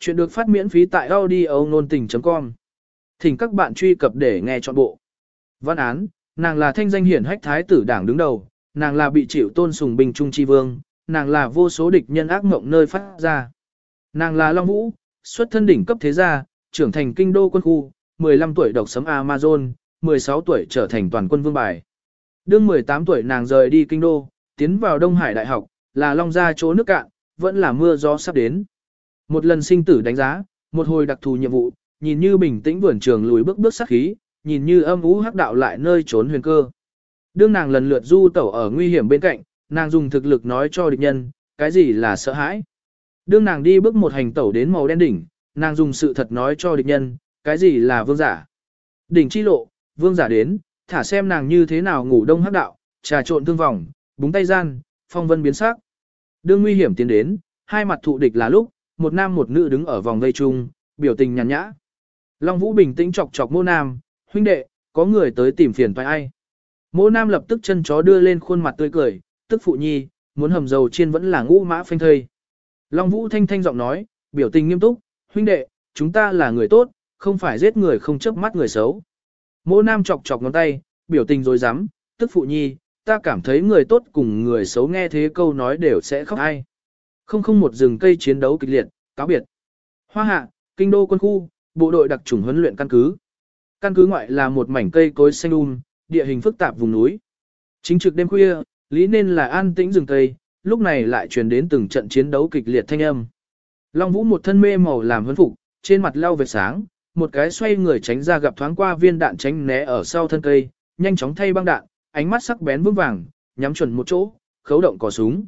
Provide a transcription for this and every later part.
Chuyện được phát miễn phí tại audio nôn tình.com. Thỉnh các bạn truy cập để nghe trọn bộ. Văn án, nàng là thanh danh hiển hách thái tử đảng đứng đầu, nàng là bị chịu tôn sùng bình trung chi vương, nàng là vô số địch nhân ác mộng nơi phát ra. Nàng là Long Vũ, xuất thân đỉnh cấp thế gia, trưởng thành kinh đô quân khu, 15 tuổi độc sấm Amazon, 16 tuổi trở thành toàn quân vương bài. Đương 18 tuổi nàng rời đi kinh đô, tiến vào Đông Hải Đại học, là Long gia chỗ nước cạn, vẫn là mưa gió sắp đến. Một lần sinh tử đánh giá, một hồi đặc thù nhiệm vụ, nhìn như bình tĩnh vườn trường lùi bước bước sát khí, nhìn như âm ú hắc đạo lại nơi trốn huyền cơ. Đương nàng lần lượt du tẩu ở nguy hiểm bên cạnh, nàng dùng thực lực nói cho địch nhân, cái gì là sợ hãi. Đương nàng đi bước một hành tẩu đến màu đen đỉnh, nàng dùng sự thật nói cho địch nhân, cái gì là vương giả. Đỉnh chi lộ, vương giả đến, thả xem nàng như thế nào ngủ đông hắc đạo, trà trộn thương vòng, búng tay gian, phong vân biến sắc. Đương nguy hiểm tiến đến, hai mặt thụ địch là lúc, một nam một nữ đứng ở vòng vây chung, biểu tình nhàn nhã. Long Vũ bình tĩnh chọc chọc mô nam, huynh đệ, có người tới tìm phiền phải ai. Mô nam lập tức chân chó đưa lên khuôn mặt tươi cười, tức phụ nhi, muốn hầm dầu chiên vẫn là ngũ mã phanh thây. Long Vũ thanh thanh giọng nói, biểu tình nghiêm túc, huynh đệ, chúng ta là người tốt, không phải giết người không chớp mắt người xấu. Mô nam chọc chọc ngón tay, biểu tình rồi dám, tức phụ nhi, ta cảm thấy người tốt cùng người xấu nghe thế câu nói đều sẽ khóc ai. Không không một rừng cây chiến đấu kịch liệt, cáo biệt. Hoa hạ, kinh đô quân khu, bộ đội đặc trùng huấn luyện căn cứ. Căn cứ ngoại là một mảnh cây cối xanh um, địa hình phức tạp vùng núi. Chính trực đêm khuya, lý nên là an tĩnh rừng cây, lúc này lại truyền đến từng trận chiến đấu kịch liệt thanh âm. Long Vũ một thân mê màu làm huấn phục, trên mặt lau vệt sáng, một cái xoay người tránh ra gặp thoáng qua viên đạn tránh né ở sau thân cây, nhanh chóng thay băng đạn, ánh mắt sắc bén vững vàng, nhắm chuẩn một chỗ, khấu động cò súng.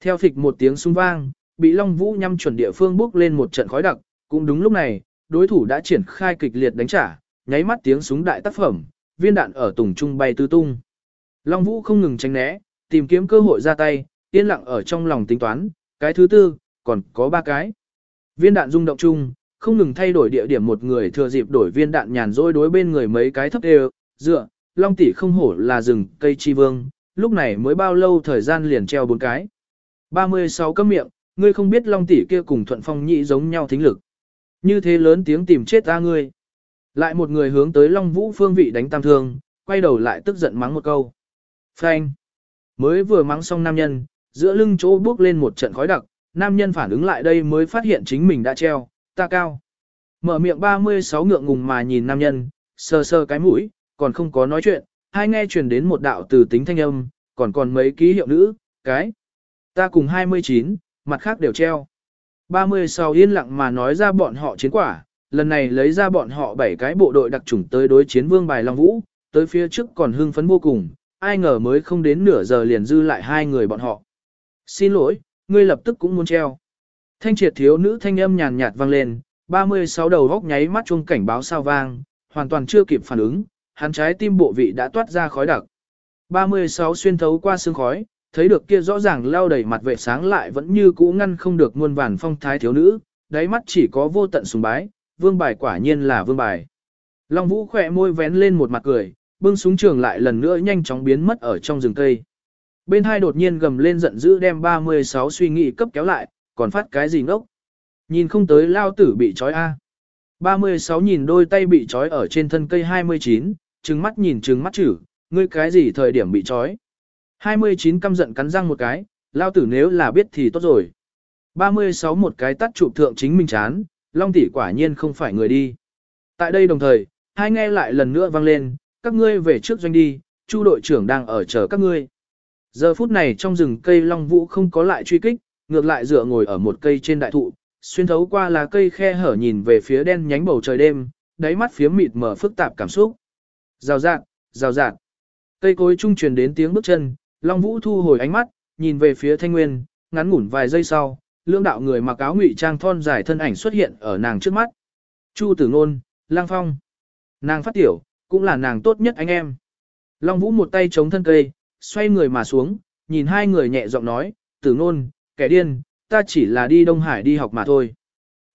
Theo phịch một tiếng súng vang, bị Long Vũ nhắm chuẩn địa phương bước lên một trận khói đặc, cũng đúng lúc này, đối thủ đã triển khai kịch liệt đánh trả, nháy mắt tiếng súng đại tác phẩm, viên đạn ở tùng trung bay tứ tung. Long Vũ không ngừng tránh né, tìm kiếm cơ hội ra tay, yên lặng ở trong lòng tính toán, cái thứ tư, còn có ba cái. Viên đạn rung động chung, không ngừng thay đổi địa điểm một người thừa dịp đổi viên đạn nhàn rỗi đối bên người mấy cái thấp đều, dựa, Long tỷ không hổ là rừng cây chi vương, lúc này mới bao lâu thời gian liền treo bốn cái. 36 cấm miệng, ngươi không biết Long tỷ kia cùng Thuận Phong nhị giống nhau thính lực. Như thế lớn tiếng tìm chết ta ngươi. Lại một người hướng tới Long Vũ phương vị đánh tam thương, quay đầu lại tức giận mắng một câu. Phanh. Mới vừa mắng xong nam nhân, giữa lưng chỗ bước lên một trận khói đặc, nam nhân phản ứng lại đây mới phát hiện chính mình đã treo, ta cao. Mở miệng 36 ngượng ngùng mà nhìn nam nhân, sờ sờ cái mũi, còn không có nói chuyện, hai nghe truyền đến một đạo từ tính thanh âm, còn còn mấy ký hiệu nữ, cái. Ta cùng 29, mặt khác đều treo. 36 yên lặng mà nói ra bọn họ chiến quả, lần này lấy ra bọn họ bảy cái bộ đội đặc chủng tới đối chiến vương bài Long Vũ, tới phía trước còn hưng phấn vô cùng, ai ngờ mới không đến nửa giờ liền dư lại hai người bọn họ. Xin lỗi, ngươi lập tức cũng muốn treo. Thanh triệt thiếu nữ thanh âm nhàn nhạt vang lên, 36 đầu góc nháy mắt chuông cảnh báo sao vang, hoàn toàn chưa kịp phản ứng, hắn trái tim bộ vị đã toát ra khói đặc. 36 xuyên thấu qua xương khói, thấy được kia rõ ràng lao đầy mặt vệ sáng lại vẫn như cũ ngăn không được muôn vàn phong thái thiếu nữ, đáy mắt chỉ có vô tận sùng bái, vương bài quả nhiên là vương bài. Long Vũ khỏe môi vén lên một mặt cười, bưng súng trường lại lần nữa nhanh chóng biến mất ở trong rừng cây. Bên hai đột nhiên gầm lên giận dữ đem 36 suy nghĩ cấp kéo lại, còn phát cái gì ngốc. Nhìn không tới lao tử bị trói A. 36 nhìn đôi tay bị trói ở trên thân cây 29, trừng mắt nhìn trừng mắt chử, ngươi cái gì thời điểm bị trói. 29 căm giận cắn răng một cái, lao tử nếu là biết thì tốt rồi. 36 một cái tắt chụp thượng chính mình chán, long tỷ quả nhiên không phải người đi. Tại đây đồng thời, hai nghe lại lần nữa vang lên, các ngươi về trước doanh đi, chu đội trưởng đang ở chờ các ngươi. Giờ phút này trong rừng cây long vũ không có lại truy kích, ngược lại dựa ngồi ở một cây trên đại thụ, xuyên thấu qua là cây khe hở nhìn về phía đen nhánh bầu trời đêm, đáy mắt phía mịt mở phức tạp cảm xúc. Rào rạt, rào rạt. Cây cối trung truyền đến tiếng bước chân, Long Vũ thu hồi ánh mắt, nhìn về phía Thanh Nguyên, ngắn ngủn vài giây sau, lương đạo người mặc áo ngụy trang thon dài thân ảnh xuất hiện ở nàng trước mắt. Chu Tử Nôn, Lang Phong. Nàng phát tiểu, cũng là nàng tốt nhất anh em. Long Vũ một tay chống thân cây, xoay người mà xuống, nhìn hai người nhẹ giọng nói, Tử Nôn, kẻ điên, ta chỉ là đi Đông Hải đi học mà thôi.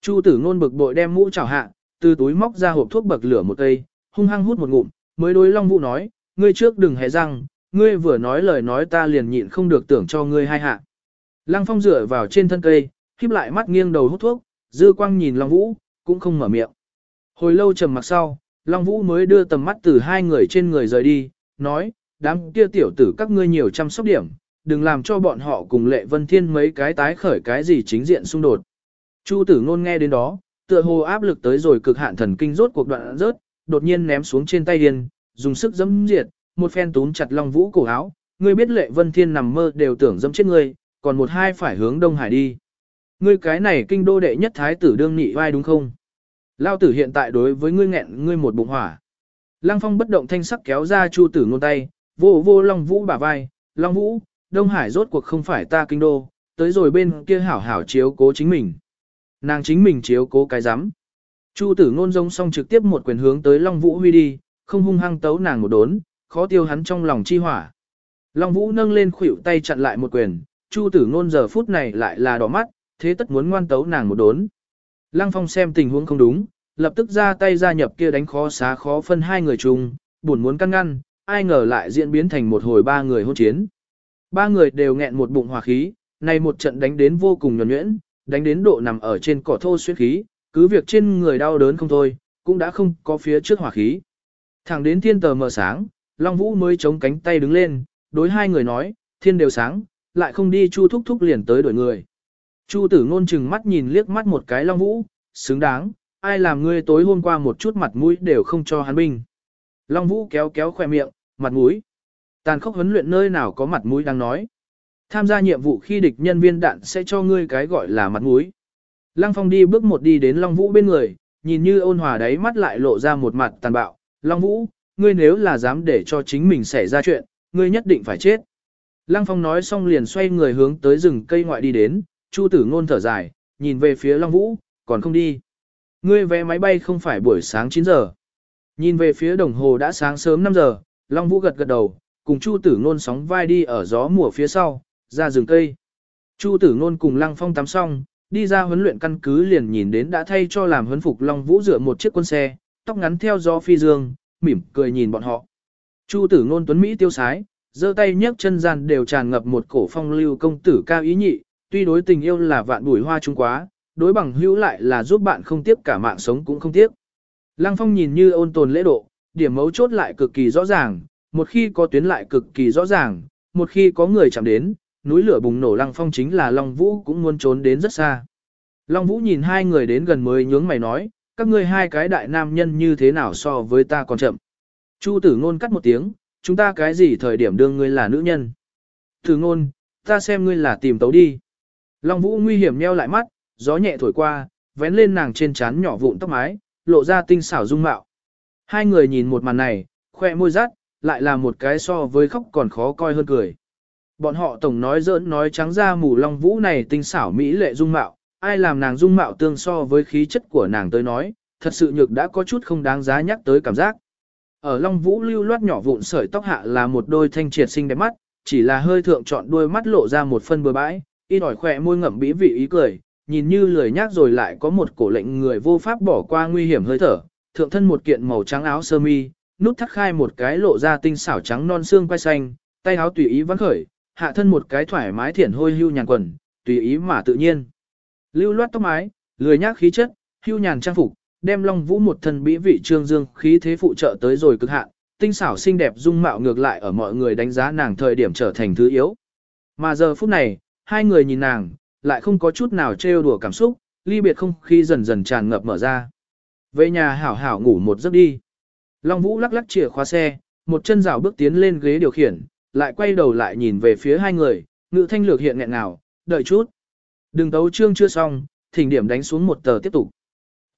Chu Tử Nôn bực bội đem mũ chào hạ, từ túi móc ra hộp thuốc bậc lửa một cây, hung hăng hút một ngụm, mới đối Long Vũ nói, ngươi trước đừng hề răng, ngươi vừa nói lời nói ta liền nhịn không được tưởng cho ngươi hai hạ. Lăng Phong dựa vào trên thân cây, khép lại mắt nghiêng đầu hút thuốc, Dư quang nhìn Long Vũ, cũng không mở miệng. Hồi lâu trầm mặc sau, Long Vũ mới đưa tầm mắt từ hai người trên người rời đi, nói, đám kia tiểu tử các ngươi nhiều chăm sóc điểm, đừng làm cho bọn họ cùng lệ vân thiên mấy cái tái khởi cái gì chính diện xung đột. Chu tử ngôn nghe đến đó, tựa hồ áp lực tới rồi cực hạn thần kinh rốt cuộc đoạn rớt, đột nhiên ném xuống trên tay điên, dùng sức dẫm diệt, một phen túm chặt Long Vũ cổ áo, ngươi biết lệ vân thiên nằm mơ đều tưởng dẫm chết ngươi, còn một hai phải hướng Đông Hải đi. Ngươi cái này kinh đô đệ nhất thái tử đương nị vai đúng không? Lao tử hiện tại đối với ngươi nghẹn ngươi một bụng hỏa. Lăng phong bất động thanh sắc kéo ra chu tử ngôn tay, vô vô Long Vũ bả vai, Long Vũ, Đông Hải rốt cuộc không phải ta kinh đô, tới rồi bên kia hảo hảo chiếu cố chính mình. Nàng chính mình chiếu cố cái rắm Chu tử ngôn rông xong trực tiếp một quyền hướng tới Long Vũ huy đi, không hung hăng tấu nàng một đốn, khó tiêu hắn trong lòng chi hỏa. Long Vũ nâng lên khuỷu tay chặn lại một quyền, Chu tử ngôn giờ phút này lại là đỏ mắt, thế tất muốn ngoan tấu nàng một đốn. Lăng Phong xem tình huống không đúng, lập tức ra tay gia nhập kia đánh khó xá khó phân hai người chung, buồn muốn căn ngăn, ai ngờ lại diễn biến thành một hồi ba người hôn chiến. Ba người đều nghẹn một bụng hỏa khí, này một trận đánh đến vô cùng nhuẩn nhuyễn, đánh đến độ nằm ở trên cỏ thô xuyên khí, cứ việc trên người đau đớn không thôi, cũng đã không có phía trước hỏa khí. Thẳng đến thiên tờ mờ sáng, Long Vũ mới chống cánh tay đứng lên, đối hai người nói, thiên đều sáng, lại không đi chu thúc thúc liền tới đổi người. Chu tử ngôn chừng mắt nhìn liếc mắt một cái Long Vũ, xứng đáng, ai làm ngươi tối hôm qua một chút mặt mũi đều không cho hắn binh. Long Vũ kéo kéo khoe miệng, mặt mũi. Tàn khốc huấn luyện nơi nào có mặt mũi đang nói. Tham gia nhiệm vụ khi địch nhân viên đạn sẽ cho ngươi cái gọi là mặt mũi. Lăng Phong đi bước một đi đến Long Vũ bên người, nhìn như ôn hòa đấy mắt lại lộ ra một mặt tàn bạo. Long Vũ, ngươi nếu là dám để cho chính mình xảy ra chuyện, ngươi nhất định phải chết. Lăng Phong nói xong liền xoay người hướng tới rừng cây ngoại đi đến, Chu tử ngôn thở dài, nhìn về phía Long Vũ, còn không đi. Ngươi vé máy bay không phải buổi sáng 9 giờ. Nhìn về phía đồng hồ đã sáng sớm 5 giờ, Long Vũ gật gật đầu, cùng Chu tử ngôn sóng vai đi ở gió mùa phía sau, ra rừng cây. Chu tử ngôn cùng Lăng Phong tắm xong, đi ra huấn luyện căn cứ liền nhìn đến đã thay cho làm huấn phục Long Vũ dựa một chiếc quân xe, tóc ngắn theo gió phi dương, mỉm cười nhìn bọn họ. Chu tử ngôn tuấn Mỹ tiêu sái, giơ tay nhấc chân gian đều tràn ngập một cổ phong lưu công tử cao ý nhị, tuy đối tình yêu là vạn bùi hoa trung quá, đối bằng hữu lại là giúp bạn không tiếc cả mạng sống cũng không tiếc. Lăng phong nhìn như ôn tồn lễ độ, điểm mấu chốt lại cực kỳ rõ ràng, một khi có tuyến lại cực kỳ rõ ràng, một khi có người chạm đến, núi lửa bùng nổ lăng phong chính là Long Vũ cũng muốn trốn đến rất xa. Long Vũ nhìn hai người đến gần mới nhướng mày nói, các ngươi hai cái đại nam nhân như thế nào so với ta còn chậm. Chu tử ngôn cắt một tiếng, chúng ta cái gì thời điểm đương ngươi là nữ nhân. Tử ngôn, ta xem ngươi là tìm tấu đi. Long Vũ nguy hiểm nheo lại mắt, gió nhẹ thổi qua, vén lên nàng trên trán nhỏ vụn tóc mái, lộ ra tinh xảo dung mạo. Hai người nhìn một màn này, khoe môi rát, lại là một cái so với khóc còn khó coi hơn cười. Bọn họ tổng nói giỡn nói trắng ra mù long vũ này tinh xảo mỹ lệ dung mạo, ai làm nàng dung mạo tương so với khí chất của nàng tới nói, thật sự nhược đã có chút không đáng giá nhắc tới cảm giác. Ở long vũ lưu loát nhỏ vụn sợi tóc hạ là một đôi thanh triệt xinh đẹp mắt, chỉ là hơi thượng chọn đôi mắt lộ ra một phân bừa bãi, y ỏi khỏe môi ngậm bĩ vị ý cười, nhìn như lười nhác rồi lại có một cổ lệnh người vô pháp bỏ qua nguy hiểm hơi thở, thượng thân một kiện màu trắng áo sơ mi, nút thắt khai một cái lộ ra tinh xảo trắng non xương quai xanh, tay áo tùy ý vắng khởi, hạ thân một cái thoải mái thiển hôi hưu nhàn quần, tùy ý mà tự nhiên. Lưu loát tóc mái, lười nhác khí chất, hưu nhàn trang phục, đem Long Vũ một thân bĩ vị trương dương khí thế phụ trợ tới rồi cực hạn, tinh xảo xinh đẹp dung mạo ngược lại ở mọi người đánh giá nàng thời điểm trở thành thứ yếu. Mà giờ phút này, hai người nhìn nàng, lại không có chút nào trêu đùa cảm xúc, ly biệt không khí dần dần tràn ngập mở ra. Về nhà hảo hảo ngủ một giấc đi. Long Vũ lắc lắc chìa khóa xe, một chân rào bước tiến lên ghế điều khiển, lại quay đầu lại nhìn về phía hai người, ngự thanh lược hiện nghẹn nào, đợi chút. Đừng tấu chương chưa xong, thỉnh điểm đánh xuống một tờ tiếp tục.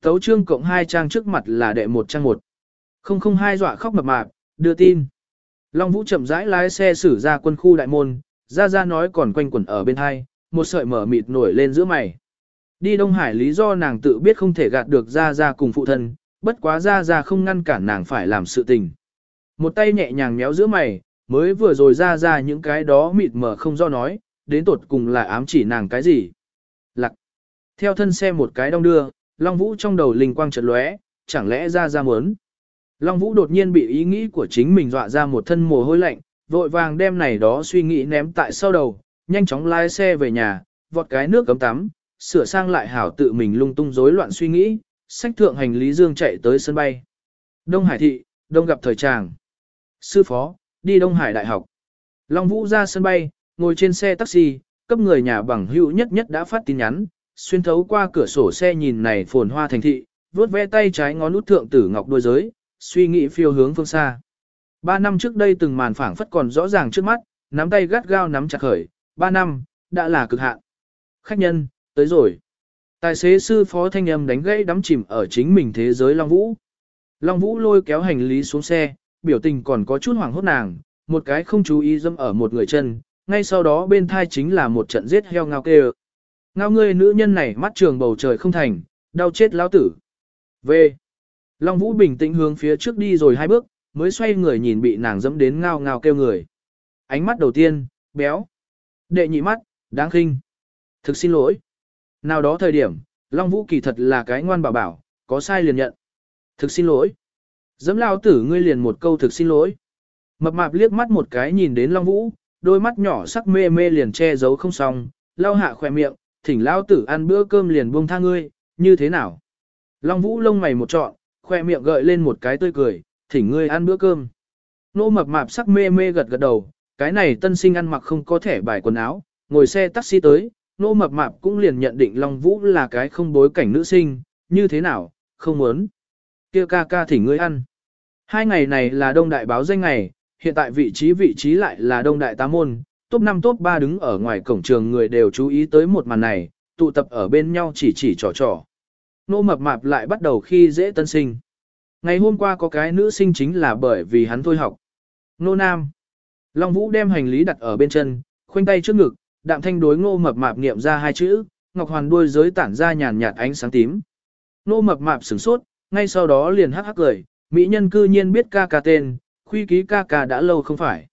Tấu chương cộng hai trang trước mặt là đệ một trang một. Không không hai dọa khóc mập mạp, đưa tin. Long Vũ chậm rãi lái xe xử ra quân khu đại môn, ra ra nói còn quanh quẩn ở bên hai, một sợi mở mịt nổi lên giữa mày. Đi Đông Hải lý do nàng tự biết không thể gạt được ra ra cùng phụ thân, bất quá ra ra không ngăn cản nàng phải làm sự tình. Một tay nhẹ nhàng méo giữa mày, mới vừa rồi ra ra những cái đó mịt mờ không do nói, đến tột cùng là ám chỉ nàng cái gì. Theo thân xe một cái đong đưa, Long Vũ trong đầu linh quang chợt lóe, chẳng lẽ ra ra muốn. Long Vũ đột nhiên bị ý nghĩ của chính mình dọa ra một thân mồ hôi lạnh, vội vàng đem này đó suy nghĩ ném tại sau đầu, nhanh chóng lái xe về nhà, vọt cái nước cấm tắm, sửa sang lại hảo tự mình lung tung rối loạn suy nghĩ, sách thượng hành lý dương chạy tới sân bay. Đông Hải thị, đông gặp thời tràng. Sư phó, đi Đông Hải Đại học. Long Vũ ra sân bay, ngồi trên xe taxi, cấp người nhà bằng hữu nhất nhất đã phát tin nhắn, xuyên thấu qua cửa sổ xe nhìn này phồn hoa thành thị, vuốt ve tay trái ngón út thượng tử ngọc đôi giới, suy nghĩ phiêu hướng phương xa. Ba năm trước đây từng màn phảng phất còn rõ ràng trước mắt, nắm tay gắt gao nắm chặt khởi, ba năm, đã là cực hạn. Khách nhân, tới rồi. Tài xế sư phó thanh âm đánh gãy đắm chìm ở chính mình thế giới Long Vũ. Long Vũ lôi kéo hành lý xuống xe, biểu tình còn có chút hoảng hốt nàng, một cái không chú ý dâm ở một người chân, ngay sau đó bên thai chính là một trận giết heo ngao kêu. Ngao ngươi nữ nhân này mắt trường bầu trời không thành, đau chết lão tử. Về. Long Vũ bình tĩnh hướng phía trước đi rồi hai bước, mới xoay người nhìn bị nàng dẫm đến ngao ngao kêu người. Ánh mắt đầu tiên, béo. Đệ nhị mắt, đáng khinh. Thực xin lỗi. Nào đó thời điểm, Long Vũ kỳ thật là cái ngoan bảo bảo, có sai liền nhận. Thực xin lỗi. Dẫm lao tử ngươi liền một câu thực xin lỗi. Mập mạp liếc mắt một cái nhìn đến Long Vũ, đôi mắt nhỏ sắc mê mê liền che giấu không xong, lau hạ khỏe miệng, thỉnh lão tử ăn bữa cơm liền buông tha ngươi, như thế nào? Long Vũ lông mày một trọn, khoe miệng gợi lên một cái tươi cười, thỉnh ngươi ăn bữa cơm. Nô mập mạp sắc mê mê gật gật đầu, cái này tân sinh ăn mặc không có thể bài quần áo, ngồi xe taxi tới, nô mập mạp cũng liền nhận định Long Vũ là cái không bối cảnh nữ sinh, như thế nào, không muốn. kia ca ca thỉnh ngươi ăn. Hai ngày này là đông đại báo danh ngày, hiện tại vị trí vị trí lại là đông đại tá môn, top 5 top 3 đứng ở ngoài cổng trường người đều chú ý tới một màn này, tụ tập ở bên nhau chỉ chỉ trò trò. Nô mập mạp lại bắt đầu khi dễ tân sinh. Ngày hôm qua có cái nữ sinh chính là bởi vì hắn thôi học. Nô nam. Long Vũ đem hành lý đặt ở bên chân, khoanh tay trước ngực, đạm thanh đối ngô mập mạp niệm ra hai chữ, ngọc hoàn đuôi giới tản ra nhàn nhạt ánh sáng tím. Nô mập mạp sửng sốt, ngay sau đó liền hắc hắc cười, mỹ nhân cư nhiên biết ca ca tên, khuy ký ca ca đã lâu không phải.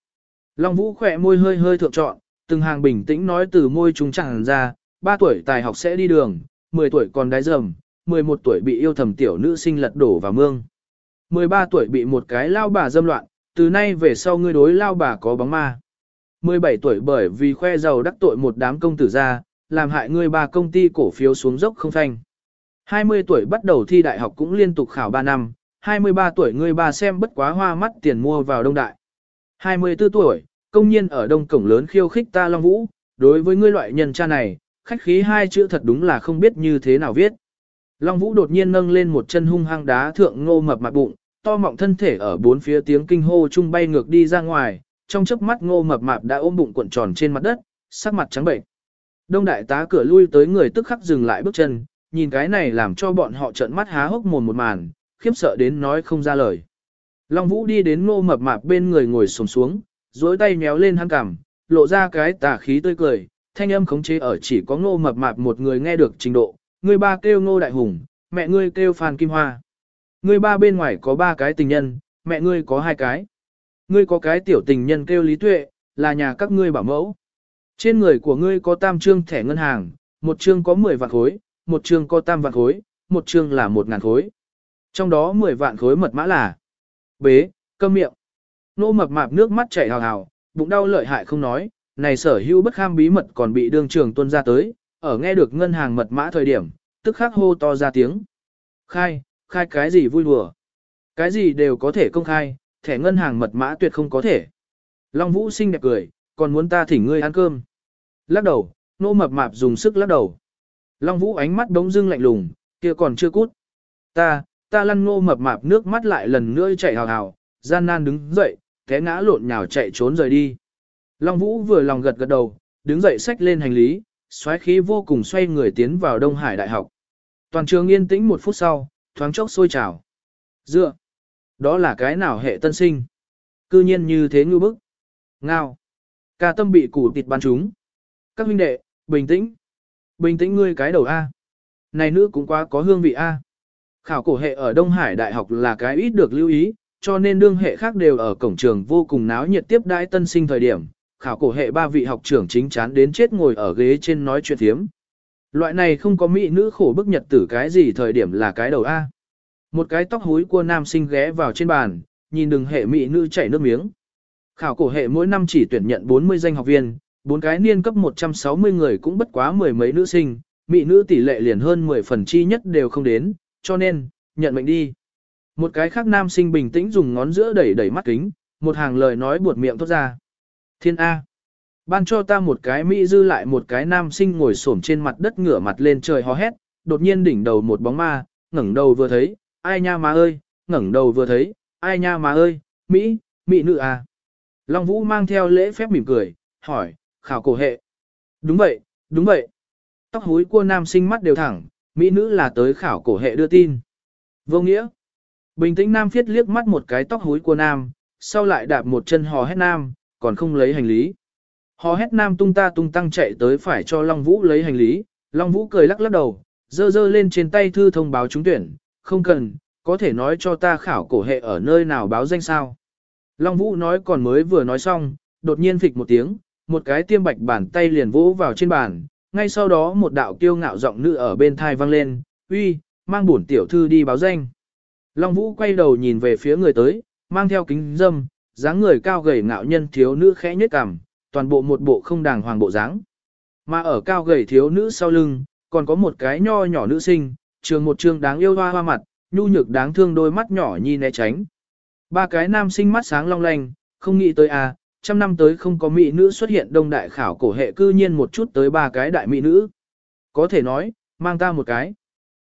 Long Vũ khỏe môi hơi hơi thượng trọn, từng hàng bình tĩnh nói từ môi chúng chẳng ra, 3 tuổi tài học sẽ đi đường, 10 tuổi còn đái dầm, 11 tuổi bị yêu thầm tiểu nữ sinh lật đổ vào mương. 13 tuổi bị một cái lao bà dâm loạn, từ nay về sau ngươi đối lao bà có bóng ma. 17 tuổi bởi vì khoe giàu đắc tội một đám công tử ra, làm hại ngươi ba công ty cổ phiếu xuống dốc không phanh. 20 tuổi bắt đầu thi đại học cũng liên tục khảo 3 năm, 23 tuổi ngươi ba xem bất quá hoa mắt tiền mua vào đông đại. 24 tuổi, công nhiên ở đông cổng lớn khiêu khích ta Long Vũ, đối với ngươi loại nhân cha này, khách khí hai chữ thật đúng là không biết như thế nào viết. Long Vũ đột nhiên nâng lên một chân hung hăng đá thượng ngô mập mạp bụng, to mọng thân thể ở bốn phía tiếng kinh hô chung bay ngược đi ra ngoài, trong chớp mắt ngô mập mạp đã ôm bụng cuộn tròn trên mặt đất, sắc mặt trắng bệnh. Đông đại tá cửa lui tới người tức khắc dừng lại bước chân, nhìn cái này làm cho bọn họ trợn mắt há hốc mồm một màn, khiếp sợ đến nói không ra lời. Long Vũ đi đến ngô mập mạp bên người ngồi xổm xuống, duỗi tay méo lên hắn cằm, lộ ra cái tà khí tươi cười, thanh âm khống chế ở chỉ có ngô mập mạp một người nghe được trình độ, người ba kêu ngô đại hùng, mẹ ngươi kêu Phan Kim Hoa. Ngươi ba bên ngoài có ba cái tình nhân, mẹ ngươi có hai cái. Ngươi có cái tiểu tình nhân kêu Lý Tuệ, là nhà các ngươi bảo mẫu. Trên người của ngươi có tam trương thẻ ngân hàng, một trương có 10 vạn khối, một trương có tam vạn khối, một trương là một ngàn khối. Trong đó 10 vạn khối mật mã là bế, câm miệng. Nô mập mạp nước mắt chảy hào hào, bụng đau lợi hại không nói, này sở hữu bất kham bí mật còn bị đương trường tuân ra tới, ở nghe được ngân hàng mật mã thời điểm, tức khắc hô to ra tiếng. Khai, khai cái gì vui đùa. Cái gì đều có thể công khai, thẻ ngân hàng mật mã tuyệt không có thể. Long Vũ xinh đẹp cười, còn muốn ta thỉnh ngươi ăn cơm. Lắc đầu, nô mập mạp dùng sức lắc đầu. Long Vũ ánh mắt bỗng dưng lạnh lùng, kia còn chưa cút. Ta, ta lăn ngô mập mạp nước mắt lại lần nữa chạy hào hào, gian nan đứng dậy, té ngã lộn nhào chạy trốn rời đi. Long Vũ vừa lòng gật gật đầu, đứng dậy xách lên hành lý, xoáy khí vô cùng xoay người tiến vào Đông Hải Đại học. Toàn trường yên tĩnh một phút sau, thoáng chốc sôi trào. Dựa, đó là cái nào hệ tân sinh? Cư nhiên như thế ngư bức. Ngao. Ca tâm bị củ tịt bắn chúng. Các huynh đệ, bình tĩnh. Bình tĩnh ngươi cái đầu A. Này nữ cũng quá có hương vị A. Khảo cổ hệ ở Đông Hải Đại học là cái ít được lưu ý, cho nên đương hệ khác đều ở cổng trường vô cùng náo nhiệt tiếp đãi tân sinh thời điểm. Khảo cổ hệ ba vị học trưởng chính chán đến chết ngồi ở ghế trên nói chuyện thiếm. Loại này không có mỹ nữ khổ bức nhật tử cái gì thời điểm là cái đầu A. Một cái tóc húi của nam sinh ghé vào trên bàn, nhìn đừng hệ mỹ nữ chảy nước miếng. Khảo cổ hệ mỗi năm chỉ tuyển nhận 40 danh học viên, bốn cái niên cấp 160 người cũng bất quá mười mấy nữ sinh, mỹ nữ tỷ lệ liền hơn 10 phần chi nhất đều không đến, cho nên, nhận mệnh đi. Một cái khác nam sinh bình tĩnh dùng ngón giữa đẩy đẩy mắt kính, một hàng lời nói buột miệng thốt ra. Thiên A. Ban cho ta một cái mỹ dư lại một cái nam sinh ngồi xổm trên mặt đất ngửa mặt lên trời hò hét, đột nhiên đỉnh đầu một bóng ma, ngẩng đầu vừa thấy, ai nha má ơi, ngẩng đầu vừa thấy, ai nha má ơi, Mỹ, Mỹ nữ à. Long Vũ mang theo lễ phép mỉm cười, hỏi, khảo cổ hệ. Đúng vậy, đúng vậy. Tóc húi của nam sinh mắt đều thẳng, Mỹ nữ là tới khảo cổ hệ đưa tin. Vô nghĩa. Bình tĩnh nam phiết liếc mắt một cái tóc hối của nam, sau lại đạp một chân hò hét nam, còn không lấy hành lý. Hò hét nam tung ta tung tăng chạy tới phải cho Long Vũ lấy hành lý, Long Vũ cười lắc lắc đầu, dơ dơ lên trên tay thư thông báo trúng tuyển, không cần, có thể nói cho ta khảo cổ hệ ở nơi nào báo danh sao. Long Vũ nói còn mới vừa nói xong, đột nhiên phịch một tiếng, một cái tiêm bạch bàn tay liền vỗ vào trên bàn, ngay sau đó một đạo kiêu ngạo giọng nữ ở bên thai vang lên, uy, mang bổn tiểu thư đi báo danh. Long Vũ quay đầu nhìn về phía người tới, mang theo kính dâm, dáng người cao gầy ngạo nhân thiếu nữ khẽ nhếch cằm, toàn bộ một bộ không đàng hoàng bộ dáng. Mà ở cao gầy thiếu nữ sau lưng, còn có một cái nho nhỏ nữ sinh, trường một trường đáng yêu hoa hoa mặt, nhu nhược đáng thương đôi mắt nhỏ nhi né tránh. Ba cái nam sinh mắt sáng long lanh, không nghĩ tới à, trăm năm tới không có mỹ nữ xuất hiện đông đại khảo cổ hệ cư nhiên một chút tới ba cái đại mỹ nữ. Có thể nói, mang ta một cái.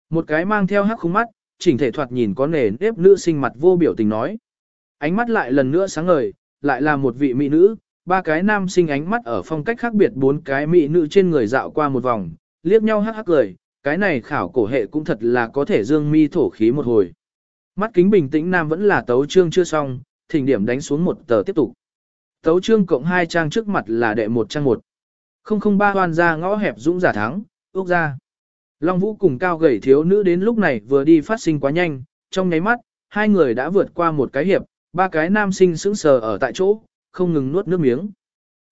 Một cái mang theo hắc khung mắt, chỉnh thể thoạt nhìn có nề nếp nữ sinh mặt vô biểu tình nói. Ánh mắt lại lần nữa sáng ngời, lại là một vị mỹ nữ, ba cái nam sinh ánh mắt ở phong cách khác biệt bốn cái mỹ nữ trên người dạo qua một vòng, liếc nhau hắc hắc cười, cái này khảo cổ hệ cũng thật là có thể dương mi thổ khí một hồi. Mắt kính bình tĩnh nam vẫn là tấu trương chưa xong, thỉnh điểm đánh xuống một tờ tiếp tục. Tấu trương cộng hai trang trước mặt là đệ một trang một. 003 hoan ra ngõ hẹp dũng giả thắng, ước ra. Long Vũ cùng cao gầy thiếu nữ đến lúc này vừa đi phát sinh quá nhanh, trong nháy mắt, hai người đã vượt qua một cái hiệp, ba cái nam sinh sững sờ ở tại chỗ, không ngừng nuốt nước miếng.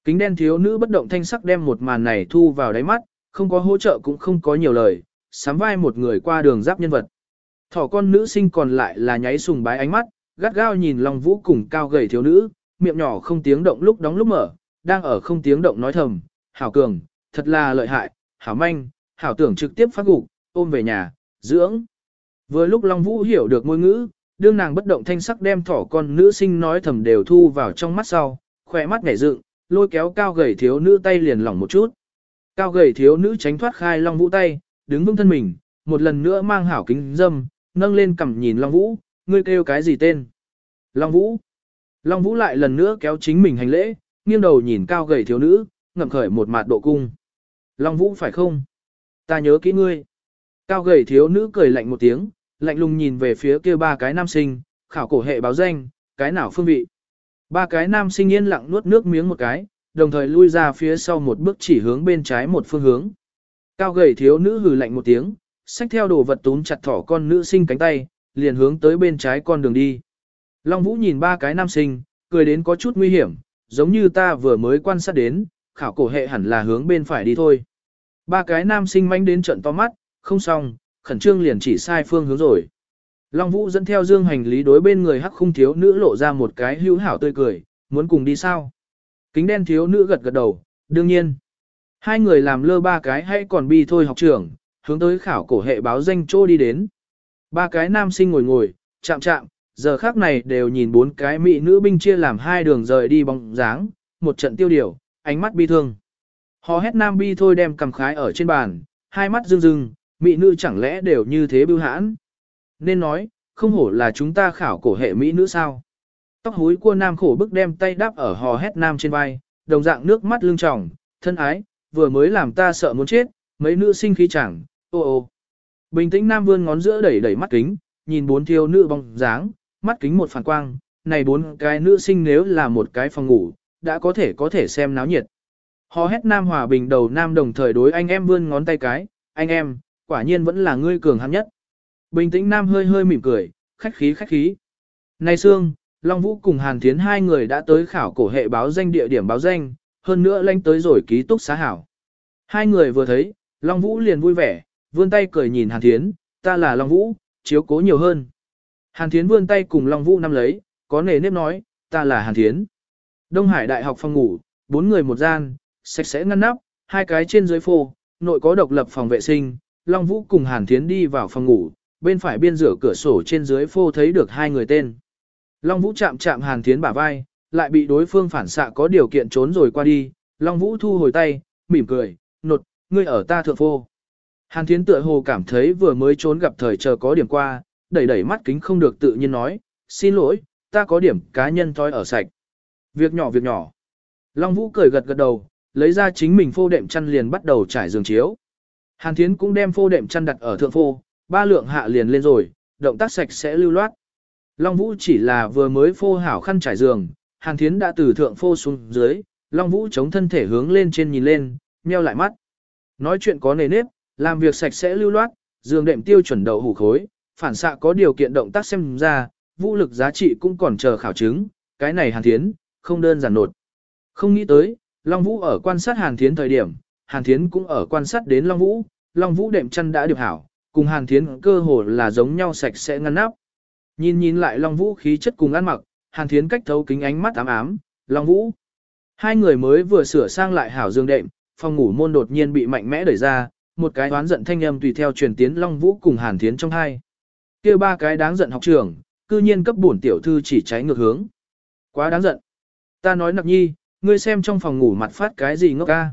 Kính đen thiếu nữ bất động thanh sắc đem một màn này thu vào đáy mắt, không có hỗ trợ cũng không có nhiều lời, sắm vai một người qua đường giáp nhân vật. Thỏ con nữ sinh còn lại là nháy sùng bái ánh mắt, gắt gao nhìn Long Vũ cùng cao gầy thiếu nữ, miệng nhỏ không tiếng động lúc đóng lúc mở, đang ở không tiếng động nói thầm, hảo cường, thật là lợi hại, hảo manh, hảo tưởng trực tiếp phát gục, ôm về nhà, dưỡng. Vừa lúc Long Vũ hiểu được ngôn ngữ, đương nàng bất động thanh sắc đem thỏ con nữ sinh nói thầm đều thu vào trong mắt sau, khỏe mắt nhảy dựng, lôi kéo cao gầy thiếu nữ tay liền lỏng một chút. Cao gầy thiếu nữ tránh thoát khai Long Vũ tay, đứng vững thân mình, một lần nữa mang hảo kính dâm, nâng lên cầm nhìn Long Vũ, ngươi kêu cái gì tên? Long Vũ. Long Vũ lại lần nữa kéo chính mình hành lễ, nghiêng đầu nhìn cao gầy thiếu nữ, ngậm khởi một mặt độ cung. Long Vũ phải không? Ta nhớ kỹ ngươi. Cao gầy thiếu nữ cười lạnh một tiếng, lạnh lùng nhìn về phía kia ba cái nam sinh, khảo cổ hệ báo danh, cái nào phương vị. Ba cái nam sinh yên lặng nuốt nước miếng một cái, đồng thời lui ra phía sau một bước chỉ hướng bên trái một phương hướng. Cao gầy thiếu nữ hừ lạnh một tiếng, xách theo đồ vật túm chặt thỏ con nữ sinh cánh tay, liền hướng tới bên trái con đường đi. Long Vũ nhìn ba cái nam sinh, cười đến có chút nguy hiểm, giống như ta vừa mới quan sát đến, khảo cổ hệ hẳn là hướng bên phải đi thôi. Ba cái nam sinh manh đến trận to mắt, không xong, khẩn trương liền chỉ sai phương hướng rồi. Long Vũ dẫn theo dương hành lý đối bên người hắc khung thiếu nữ lộ ra một cái hữu hảo tươi cười, muốn cùng đi sao? Kính đen thiếu nữ gật gật đầu, đương nhiên. Hai người làm lơ ba cái hay còn bi thôi học trưởng, hướng tới khảo cổ hệ báo danh chỗ đi đến. Ba cái nam sinh ngồi ngồi, chạm chạm, giờ khác này đều nhìn bốn cái mỹ nữ binh chia làm hai đường rời đi bóng dáng, một trận tiêu điều, ánh mắt bi thương. Hò hét nam bi thôi đem cầm khái ở trên bàn, hai mắt rưng rưng, mỹ nữ chẳng lẽ đều như thế bưu hãn. Nên nói, không hổ là chúng ta khảo cổ hệ mỹ nữ sao. Tóc húi của nam khổ bức đem tay đáp ở hò hét nam trên vai, đồng dạng nước mắt lưng tròng, thân ái, vừa mới làm ta sợ muốn chết, mấy nữ sinh khí chẳng, ô ô. Bình tĩnh nam vươn ngón giữa đẩy đẩy mắt kính, nhìn bốn thiếu nữ bóng dáng, mắt kính một phản quang, này bốn cái nữ sinh nếu là một cái phòng ngủ, đã có thể có thể xem náo nhiệt. Hò hét nam hòa bình đầu nam đồng thời đối anh em vươn ngón tay cái, anh em, quả nhiên vẫn là ngươi cường hãn nhất. Bình tĩnh nam hơi hơi mỉm cười, khách khí khách khí. Này Sương, Long Vũ cùng Hàn Thiến hai người đã tới khảo cổ hệ báo danh địa điểm báo danh, hơn nữa lanh tới rồi ký túc xá hảo. Hai người vừa thấy, Long Vũ liền vui vẻ, vươn tay cười nhìn Hàn Thiến, ta là Long Vũ, chiếu cố nhiều hơn. Hàn Thiến vươn tay cùng Long Vũ nắm lấy, có nề nếp nói, ta là Hàn Thiến. Đông Hải Đại học phòng ngủ, bốn người một gian, sạch sẽ ngăn nắp, hai cái trên dưới phô, nội có độc lập phòng vệ sinh, Long Vũ cùng Hàn Thiến đi vào phòng ngủ, bên phải biên rửa cửa sổ trên dưới phô thấy được hai người tên. Long Vũ chạm chạm Hàn Thiến bả vai, lại bị đối phương phản xạ có điều kiện trốn rồi qua đi, Long Vũ thu hồi tay, mỉm cười, nột, ngươi ở ta thượng phô. Hàn Thiến tựa hồ cảm thấy vừa mới trốn gặp thời chờ có điểm qua, đẩy đẩy mắt kính không được tự nhiên nói, xin lỗi, ta có điểm cá nhân thói ở sạch. Việc nhỏ việc nhỏ. Long Vũ cười gật gật đầu, lấy ra chính mình phô đệm chăn liền bắt đầu trải giường chiếu. Hàn Thiến cũng đem phô đệm chăn đặt ở thượng phô, ba lượng hạ liền lên rồi, động tác sạch sẽ lưu loát. Long Vũ chỉ là vừa mới phô hảo khăn trải giường, Hàn Thiến đã từ thượng phô xuống dưới, Long Vũ chống thân thể hướng lên trên nhìn lên, nheo lại mắt. Nói chuyện có nề nếp, làm việc sạch sẽ lưu loát, giường đệm tiêu chuẩn đậu hủ khối, phản xạ có điều kiện động tác xem ra, vũ lực giá trị cũng còn chờ khảo chứng, cái này Hàn Thiến, không đơn giản nột. Không nghĩ tới, Long Vũ ở quan sát Hàn Thiến thời điểm, Hàn Thiến cũng ở quan sát đến Long Vũ, Long Vũ đệm chân đã được hảo, cùng Hàn Thiến cơ hồ là giống nhau sạch sẽ ngăn nắp. Nhìn nhìn lại Long Vũ khí chất cùng ăn mặc, Hàn Thiến cách thấu kính ánh mắt ám ám, Long Vũ. Hai người mới vừa sửa sang lại hảo dương đệm, phòng ngủ môn đột nhiên bị mạnh mẽ đẩy ra, một cái đoán giận thanh âm tùy theo truyền tiến Long Vũ cùng Hàn Thiến trong hai kia ba cái đáng giận học trưởng, cư nhiên cấp bổn tiểu thư chỉ trái ngược hướng. Quá đáng giận. Ta nói nặc nhi, ngươi xem trong phòng ngủ mặt phát cái gì ngốc ca.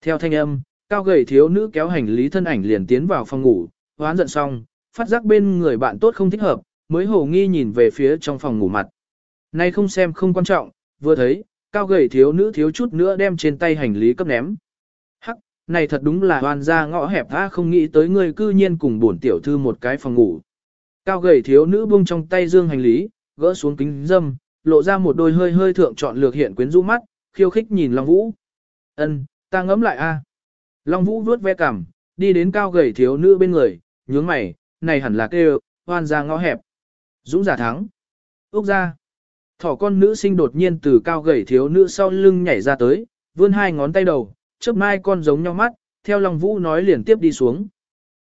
Theo thanh âm, cao gầy thiếu nữ kéo hành lý thân ảnh liền tiến vào phòng ngủ, hoán giận xong, phát giác bên người bạn tốt không thích hợp, mới hồ nghi nhìn về phía trong phòng ngủ mặt. Nay không xem không quan trọng, vừa thấy, cao gầy thiếu nữ thiếu chút nữa đem trên tay hành lý cấp ném. Hắc, này thật đúng là hoàn ra ngõ hẹp tha không nghĩ tới ngươi cư nhiên cùng bổn tiểu thư một cái phòng ngủ. Cao gầy thiếu nữ buông trong tay dương hành lý, gỡ xuống kính dâm, lộ ra một đôi hơi hơi thượng chọn lược hiện quyến rũ mắt, khiêu khích nhìn Long Vũ. Ân, ta ngẫm lại a. Long Vũ vuốt ve cằm, đi đến cao gầy thiếu nữ bên người, nhướng mày, này hẳn là kêu, hoan ra ngõ hẹp. Dũng giả thắng. Úc ra. Thỏ con nữ sinh đột nhiên từ cao gầy thiếu nữ sau lưng nhảy ra tới, vươn hai ngón tay đầu, chớp mai con giống nhau mắt, theo Long Vũ nói liền tiếp đi xuống.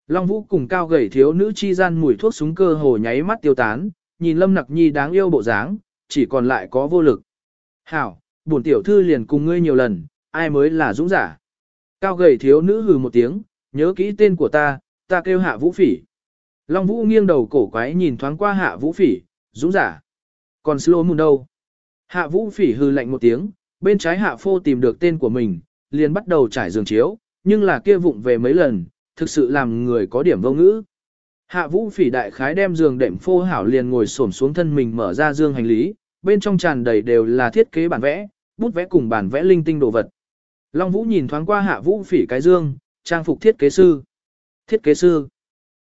Long Vũ cùng cao gầy thiếu nữ chi gian mùi thuốc súng cơ hồ nháy mắt tiêu tán, nhìn Lâm Nặc Nhi đáng yêu bộ dáng, chỉ còn lại có vô lực. Hảo, bổn tiểu thư liền cùng ngươi nhiều lần, ai mới là dũng giả. Cao gầy thiếu nữ hừ một tiếng, nhớ kỹ tên của ta, ta kêu hạ vũ phỉ. Long Vũ nghiêng đầu cổ quái nhìn thoáng qua hạ vũ phỉ, dũng giả. Còn Slow Moon đâu? Hạ vũ phỉ hừ lạnh một tiếng, bên trái hạ phô tìm được tên của mình, liền bắt đầu trải giường chiếu, nhưng là kia vụng về mấy lần, thực sự làm người có điểm vô ngữ. Hạ vũ phỉ đại khái đem giường đệm phô hảo liền ngồi xổm xuống thân mình mở ra dương hành lý, bên trong tràn đầy đều là thiết kế bản vẽ, bút vẽ cùng bản vẽ linh tinh đồ vật. Long vũ nhìn thoáng qua hạ vũ phỉ cái dương, trang phục thiết kế sư. Thiết kế sư.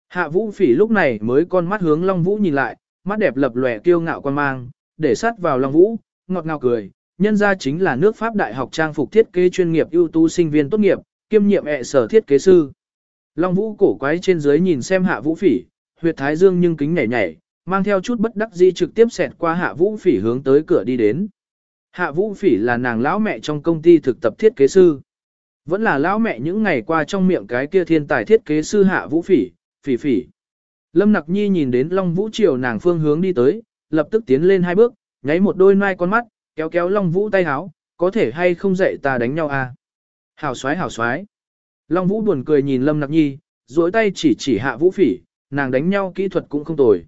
Hạ vũ phỉ lúc này mới con mắt hướng Long vũ nhìn lại, mắt đẹp lập lòe kiêu ngạo quan mang, để sát vào Long vũ, ngọt ngào cười. Nhân ra chính là nước Pháp Đại học trang phục thiết kế chuyên nghiệp ưu tú sinh viên tốt nghiệp, kiêm nhiệm hệ sở thiết kế sư. Long Vũ cổ quái trên dưới nhìn xem hạ vũ phỉ, huyệt thái dương nhưng kính nhảy nhảy, mang theo chút bất đắc dĩ trực tiếp xẹt qua hạ vũ phỉ hướng tới cửa đi đến. Hạ vũ phỉ là nàng lão mẹ trong công ty thực tập thiết kế sư. Vẫn là lão mẹ những ngày qua trong miệng cái kia thiên tài thiết kế sư hạ vũ phỉ, phỉ phỉ. Lâm Nặc Nhi nhìn đến Long Vũ triều nàng phương hướng đi tới, lập tức tiến lên hai bước, nháy một đôi nai con mắt, kéo kéo Long Vũ tay háo, có thể hay không dạy ta đánh nhau à? Hảo xoái hảo xoái. Long Vũ buồn cười nhìn Lâm Nặc Nhi, duỗi tay chỉ chỉ hạ Vũ Phỉ, nàng đánh nhau kỹ thuật cũng không tồi.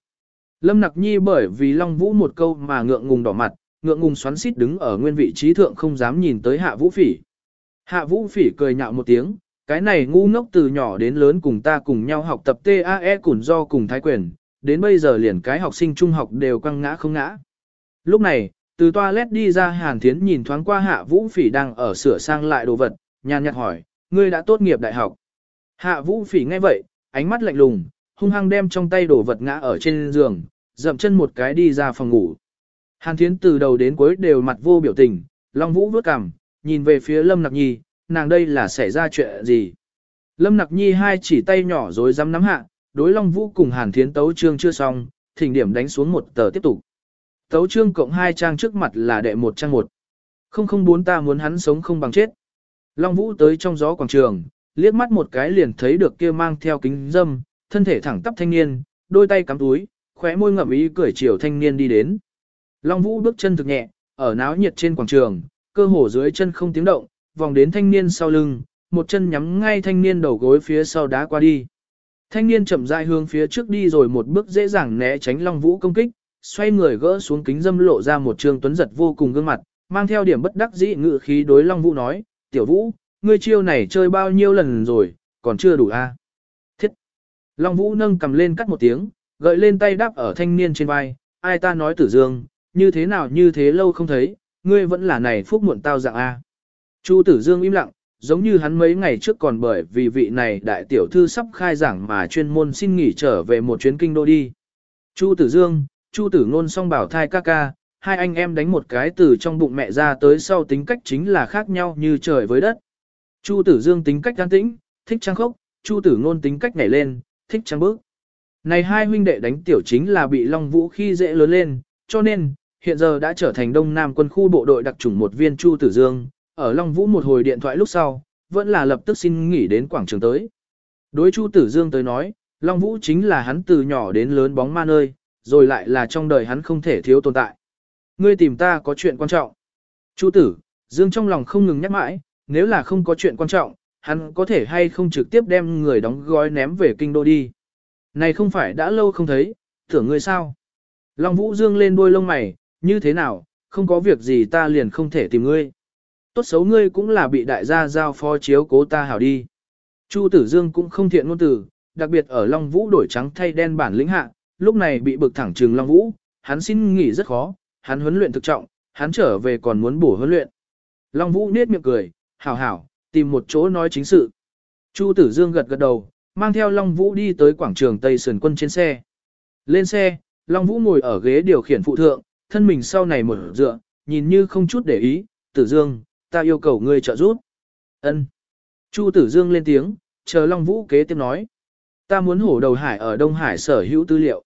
Lâm Nặc Nhi bởi vì Long Vũ một câu mà ngượng ngùng đỏ mặt, ngượng ngùng xoắn xít đứng ở nguyên vị trí thượng không dám nhìn tới hạ Vũ Phỉ. Hạ Vũ Phỉ cười nhạo một tiếng, cái này ngu ngốc từ nhỏ đến lớn cùng ta cùng nhau học tập TAE cùng do cùng thái quyền, đến bây giờ liền cái học sinh trung học đều quăng ngã không ngã. Lúc này, từ toilet đi ra Hàn Thiến nhìn thoáng qua Hạ Vũ Phỉ đang ở sửa sang lại đồ vật, nhàn nhạt hỏi, ngươi đã tốt nghiệp đại học. Hạ Vũ Phỉ nghe vậy, ánh mắt lạnh lùng, hung hăng đem trong tay đồ vật ngã ở trên giường, dậm chân một cái đi ra phòng ngủ. Hàn Thiến từ đầu đến cuối đều mặt vô biểu tình, Long Vũ vướt cằm, nhìn về phía Lâm Nặc Nhi, nàng đây là xảy ra chuyện gì. Lâm Nặc Nhi hai chỉ tay nhỏ rồi dám nắm hạ, đối Long Vũ cùng Hàn Thiến tấu trương chưa xong, thỉnh điểm đánh xuống một tờ tiếp tục. Tấu trương cộng hai trang trước mặt là đệ một trang một. Không không bốn ta muốn hắn sống không bằng chết. Long Vũ tới trong gió quảng trường, liếc mắt một cái liền thấy được kia mang theo kính dâm, thân thể thẳng tắp thanh niên, đôi tay cắm túi, khóe môi ngậm ý cười chiều thanh niên đi đến. Long Vũ bước chân thực nhẹ, ở náo nhiệt trên quảng trường, cơ hồ dưới chân không tiếng động, vòng đến thanh niên sau lưng, một chân nhắm ngay thanh niên đầu gối phía sau đá qua đi. Thanh niên chậm rãi hướng phía trước đi rồi một bước dễ dàng né tránh Long Vũ công kích, xoay người gỡ xuống kính dâm lộ ra một trương tuấn giật vô cùng gương mặt, mang theo điểm bất đắc dĩ ngự khí đối Long Vũ nói, "Tiểu Vũ, ngươi chiêu này chơi bao nhiêu lần rồi, còn chưa đủ a?" À? Thiết. Long Vũ nâng cầm lên cắt một tiếng, gợi lên tay đáp ở thanh niên trên vai, "Ai ta nói Tử Dương, như thế nào như thế lâu không thấy, ngươi vẫn là này phúc muộn tao dạng a." Chu Tử Dương im lặng, giống như hắn mấy ngày trước còn bởi vì vị này đại tiểu thư sắp khai giảng mà chuyên môn xin nghỉ trở về một chuyến kinh đô đi. Chu Tử Dương, Chu Tử Ngôn song bảo thai ca ca, hai anh em đánh một cái từ trong bụng mẹ ra tới sau tính cách chính là khác nhau như trời với đất. Chu Tử Dương tính cách an tĩnh, thích trang khốc, Chu Tử Nôn tính cách nhảy lên, thích trang bước. Này hai huynh đệ đánh tiểu chính là bị Long Vũ khi dễ lớn lên, cho nên, hiện giờ đã trở thành Đông Nam quân khu bộ đội đặc chủng một viên Chu Tử Dương, ở Long Vũ một hồi điện thoại lúc sau, vẫn là lập tức xin nghỉ đến quảng trường tới. Đối Chu Tử Dương tới nói, Long Vũ chính là hắn từ nhỏ đến lớn bóng ma nơi, rồi lại là trong đời hắn không thể thiếu tồn tại. Ngươi tìm ta có chuyện quan trọng. Chu Tử, Dương trong lòng không ngừng nhắc mãi, nếu là không có chuyện quan trọng, hắn có thể hay không trực tiếp đem người đóng gói ném về kinh đô đi. Này không phải đã lâu không thấy, tưởng ngươi sao? Long Vũ Dương lên đôi lông mày, như thế nào, không có việc gì ta liền không thể tìm ngươi tốt xấu ngươi cũng là bị đại gia giao phó chiếu cố ta hảo đi. Chu Tử Dương cũng không thiện ngôn từ, đặc biệt ở Long Vũ đổi trắng thay đen bản lĩnh hạ, lúc này bị bực thẳng trừng Long Vũ, hắn xin nghỉ rất khó, hắn huấn luyện thực trọng, hắn trở về còn muốn bổ huấn luyện. Long Vũ nết miệng cười, hảo hảo, tìm một chỗ nói chính sự. Chu Tử Dương gật gật đầu, mang theo Long Vũ đi tới quảng trường Tây Sườn Quân trên xe. Lên xe, Long Vũ ngồi ở ghế điều khiển phụ thượng, thân mình sau này mở dựa, nhìn như không chút để ý, Tử Dương, ta yêu cầu ngươi trợ giúp. Ân. Chu Tử Dương lên tiếng, chờ Long Vũ kế tiếp nói. Ta muốn hổ đầu hải ở Đông Hải sở hữu tư liệu.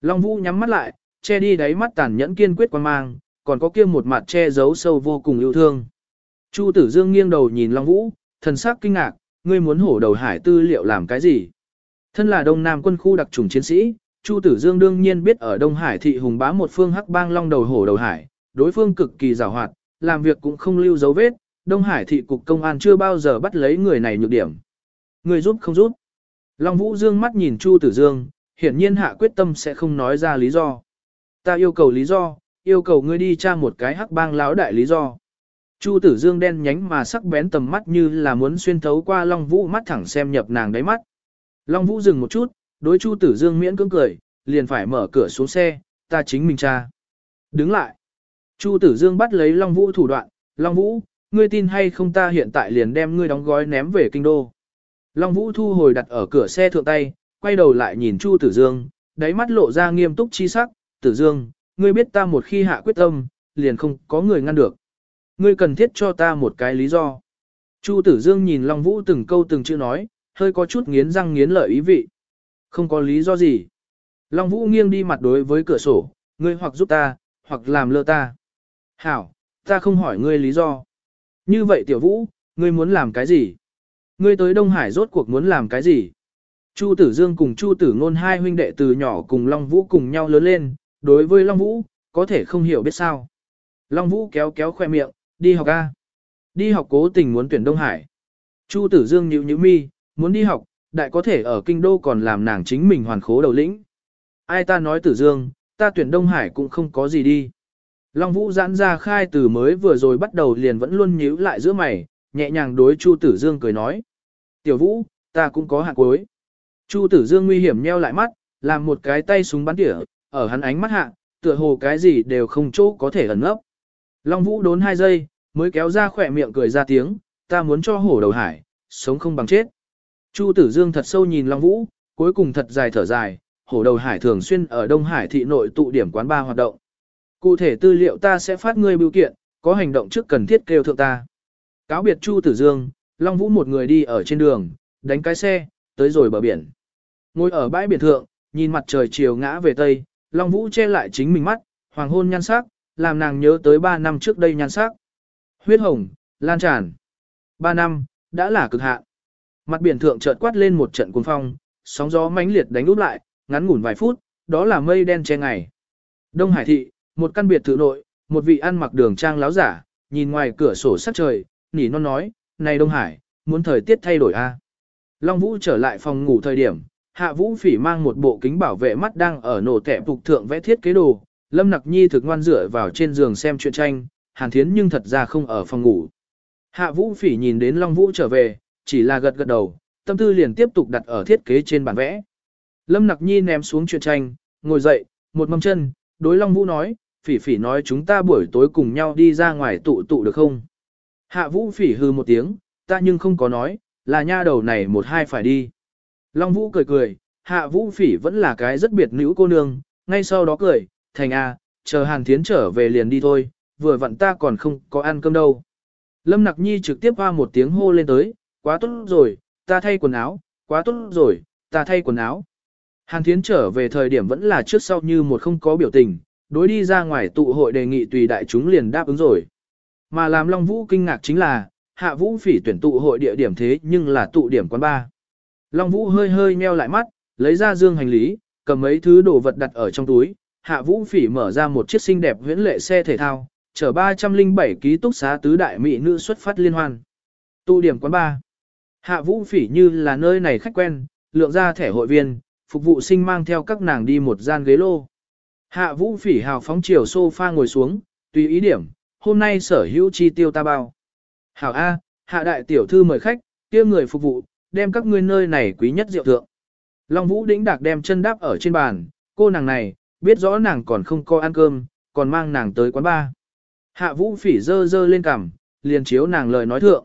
Long Vũ nhắm mắt lại, che đi đáy mắt tàn nhẫn kiên quyết quan mang, còn có kia một mặt che giấu sâu vô cùng yêu thương. Chu Tử Dương nghiêng đầu nhìn Long Vũ, thần sắc kinh ngạc, ngươi muốn hổ đầu hải tư liệu làm cái gì? Thân là Đông Nam quân khu đặc trùng chiến sĩ, Chu Tử Dương đương nhiên biết ở Đông Hải thị hùng bá một phương hắc bang long đầu hổ đầu hải, đối phương cực kỳ giàu hoạt, làm việc cũng không lưu dấu vết, Đông Hải thị cục công an chưa bao giờ bắt lấy người này nhược điểm. Người giúp không giúp. Long Vũ Dương mắt nhìn Chu Tử Dương, hiển nhiên hạ quyết tâm sẽ không nói ra lý do. Ta yêu cầu lý do, yêu cầu ngươi đi tra một cái hắc bang lão đại lý do. Chu Tử Dương đen nhánh mà sắc bén tầm mắt như là muốn xuyên thấu qua Long Vũ mắt thẳng xem nhập nàng đáy mắt. Long Vũ dừng một chút, đối Chu Tử Dương miễn cưỡng cười, liền phải mở cửa xuống xe, ta chính mình tra. Đứng lại. Chu Tử Dương bắt lấy Long Vũ thủ đoạn, Long Vũ, ngươi tin hay không ta hiện tại liền đem ngươi đóng gói ném về kinh đô. Long Vũ thu hồi đặt ở cửa xe thượng tay, quay đầu lại nhìn Chu Tử Dương, đáy mắt lộ ra nghiêm túc chi sắc, Tử Dương, ngươi biết ta một khi hạ quyết tâm, liền không có người ngăn được. Ngươi cần thiết cho ta một cái lý do. Chu Tử Dương nhìn Long Vũ từng câu từng chữ nói, hơi có chút nghiến răng nghiến lợi ý vị. Không có lý do gì. Long Vũ nghiêng đi mặt đối với cửa sổ, ngươi hoặc giúp ta, hoặc làm lơ ta. Hảo, ta không hỏi ngươi lý do. Như vậy tiểu vũ, ngươi muốn làm cái gì? Ngươi tới Đông Hải rốt cuộc muốn làm cái gì? Chu Tử Dương cùng Chu Tử Ngôn hai huynh đệ từ nhỏ cùng Long Vũ cùng nhau lớn lên, đối với Long Vũ, có thể không hiểu biết sao. Long Vũ kéo kéo khoe miệng, đi học A. Đi học cố tình muốn tuyển Đông Hải. Chu Tử Dương nhíu nhíu mi, muốn đi học, đại có thể ở kinh đô còn làm nàng chính mình hoàn khố đầu lĩnh. Ai ta nói Tử Dương, ta tuyển Đông Hải cũng không có gì đi. Long Vũ giãn ra khai từ mới vừa rồi bắt đầu liền vẫn luôn nhíu lại giữa mày, nhẹ nhàng đối Chu Tử Dương cười nói. Tiểu Vũ, ta cũng có hạng cuối. Chu Tử Dương nguy hiểm nheo lại mắt, làm một cái tay súng bắn tỉa, ở hắn ánh mắt hạ, tựa hồ cái gì đều không chỗ có thể ẩn nấp. Long Vũ đốn hai giây, mới kéo ra khỏe miệng cười ra tiếng, ta muốn cho hổ đầu hải, sống không bằng chết. Chu Tử Dương thật sâu nhìn Long Vũ, cuối cùng thật dài thở dài, hổ đầu hải thường xuyên ở Đông Hải thị nội tụ điểm quán ba hoạt động. Cụ thể tư liệu ta sẽ phát ngươi biểu kiện, có hành động trước cần thiết kêu thượng ta. Cáo biệt Chu Tử Dương, Long Vũ một người đi ở trên đường, đánh cái xe, tới rồi bờ biển. Ngồi ở bãi biển thượng, nhìn mặt trời chiều ngã về tây, Long Vũ che lại chính mình mắt, hoàng hôn nhan sắc, làm nàng nhớ tới 3 năm trước đây nhan sắc. Huyết hồng, lan tràn. 3 năm, đã là cực hạn. Mặt biển thượng chợt quát lên một trận cuồng phong, sóng gió mãnh liệt đánh úp lại, ngắn ngủn vài phút, đó là mây đen che ngày. Đông Hải thị, một căn biệt thự nội, một vị ăn mặc đường trang láo giả, nhìn ngoài cửa sổ sát trời, nỉ non nói, này Đông Hải, muốn thời tiết thay đổi a. Long Vũ trở lại phòng ngủ thời điểm, Hạ Vũ Phỉ mang một bộ kính bảo vệ mắt đang ở nổ tẻ phục thượng vẽ thiết kế đồ, Lâm Nặc Nhi thực ngoan dựa vào trên giường xem truyện tranh, Hàn Thiến nhưng thật ra không ở phòng ngủ. Hạ Vũ Phỉ nhìn đến Long Vũ trở về, chỉ là gật gật đầu, tâm tư liền tiếp tục đặt ở thiết kế trên bản vẽ. Lâm Nặc Nhi ném xuống truyện tranh, ngồi dậy, một mâm chân, đối Long Vũ nói, Phỉ Phỉ nói chúng ta buổi tối cùng nhau đi ra ngoài tụ tụ được không? Hạ Vũ Phỉ hư một tiếng, ta nhưng không có nói, là nha đầu này một hai phải đi. Long Vũ cười cười, Hạ Vũ Phỉ vẫn là cái rất biệt nữ cô nương, ngay sau đó cười, thành a, chờ Hàn Thiến trở về liền đi thôi, vừa vặn ta còn không có ăn cơm đâu. Lâm Nặc Nhi trực tiếp hoa một tiếng hô lên tới, quá tốt rồi, ta thay quần áo, quá tốt rồi, ta thay quần áo. Hàn Thiến trở về thời điểm vẫn là trước sau như một không có biểu tình, đối đi ra ngoài tụ hội đề nghị tùy đại chúng liền đáp ứng rồi. Mà làm Long Vũ kinh ngạc chính là, Hạ Vũ phỉ tuyển tụ hội địa điểm thế nhưng là tụ điểm quán bar. Long Vũ hơi hơi meo lại mắt, lấy ra dương hành lý, cầm mấy thứ đồ vật đặt ở trong túi. Hạ Vũ phỉ mở ra một chiếc xinh đẹp huyễn lệ xe thể thao, chở 307 ký túc xá tứ đại mỹ nữ xuất phát liên hoan. Tụ điểm quán ba, Hạ Vũ phỉ như là nơi này khách quen, lượng ra thẻ hội viên, phục vụ sinh mang theo các nàng đi một gian ghế lô. Hạ Vũ phỉ hào phóng chiều sofa ngồi xuống, tùy ý điểm, hôm nay sở hữu chi tiêu ta bao. Hảo A, hạ đại tiểu thư mời khách, kia người phục vụ, đem các ngươi nơi này quý nhất rượu thượng. Long Vũ đĩnh đạc đem chân đáp ở trên bàn, cô nàng này, biết rõ nàng còn không có ăn cơm, còn mang nàng tới quán bar. Hạ Vũ phỉ dơ dơ lên cằm, liền chiếu nàng lời nói thượng.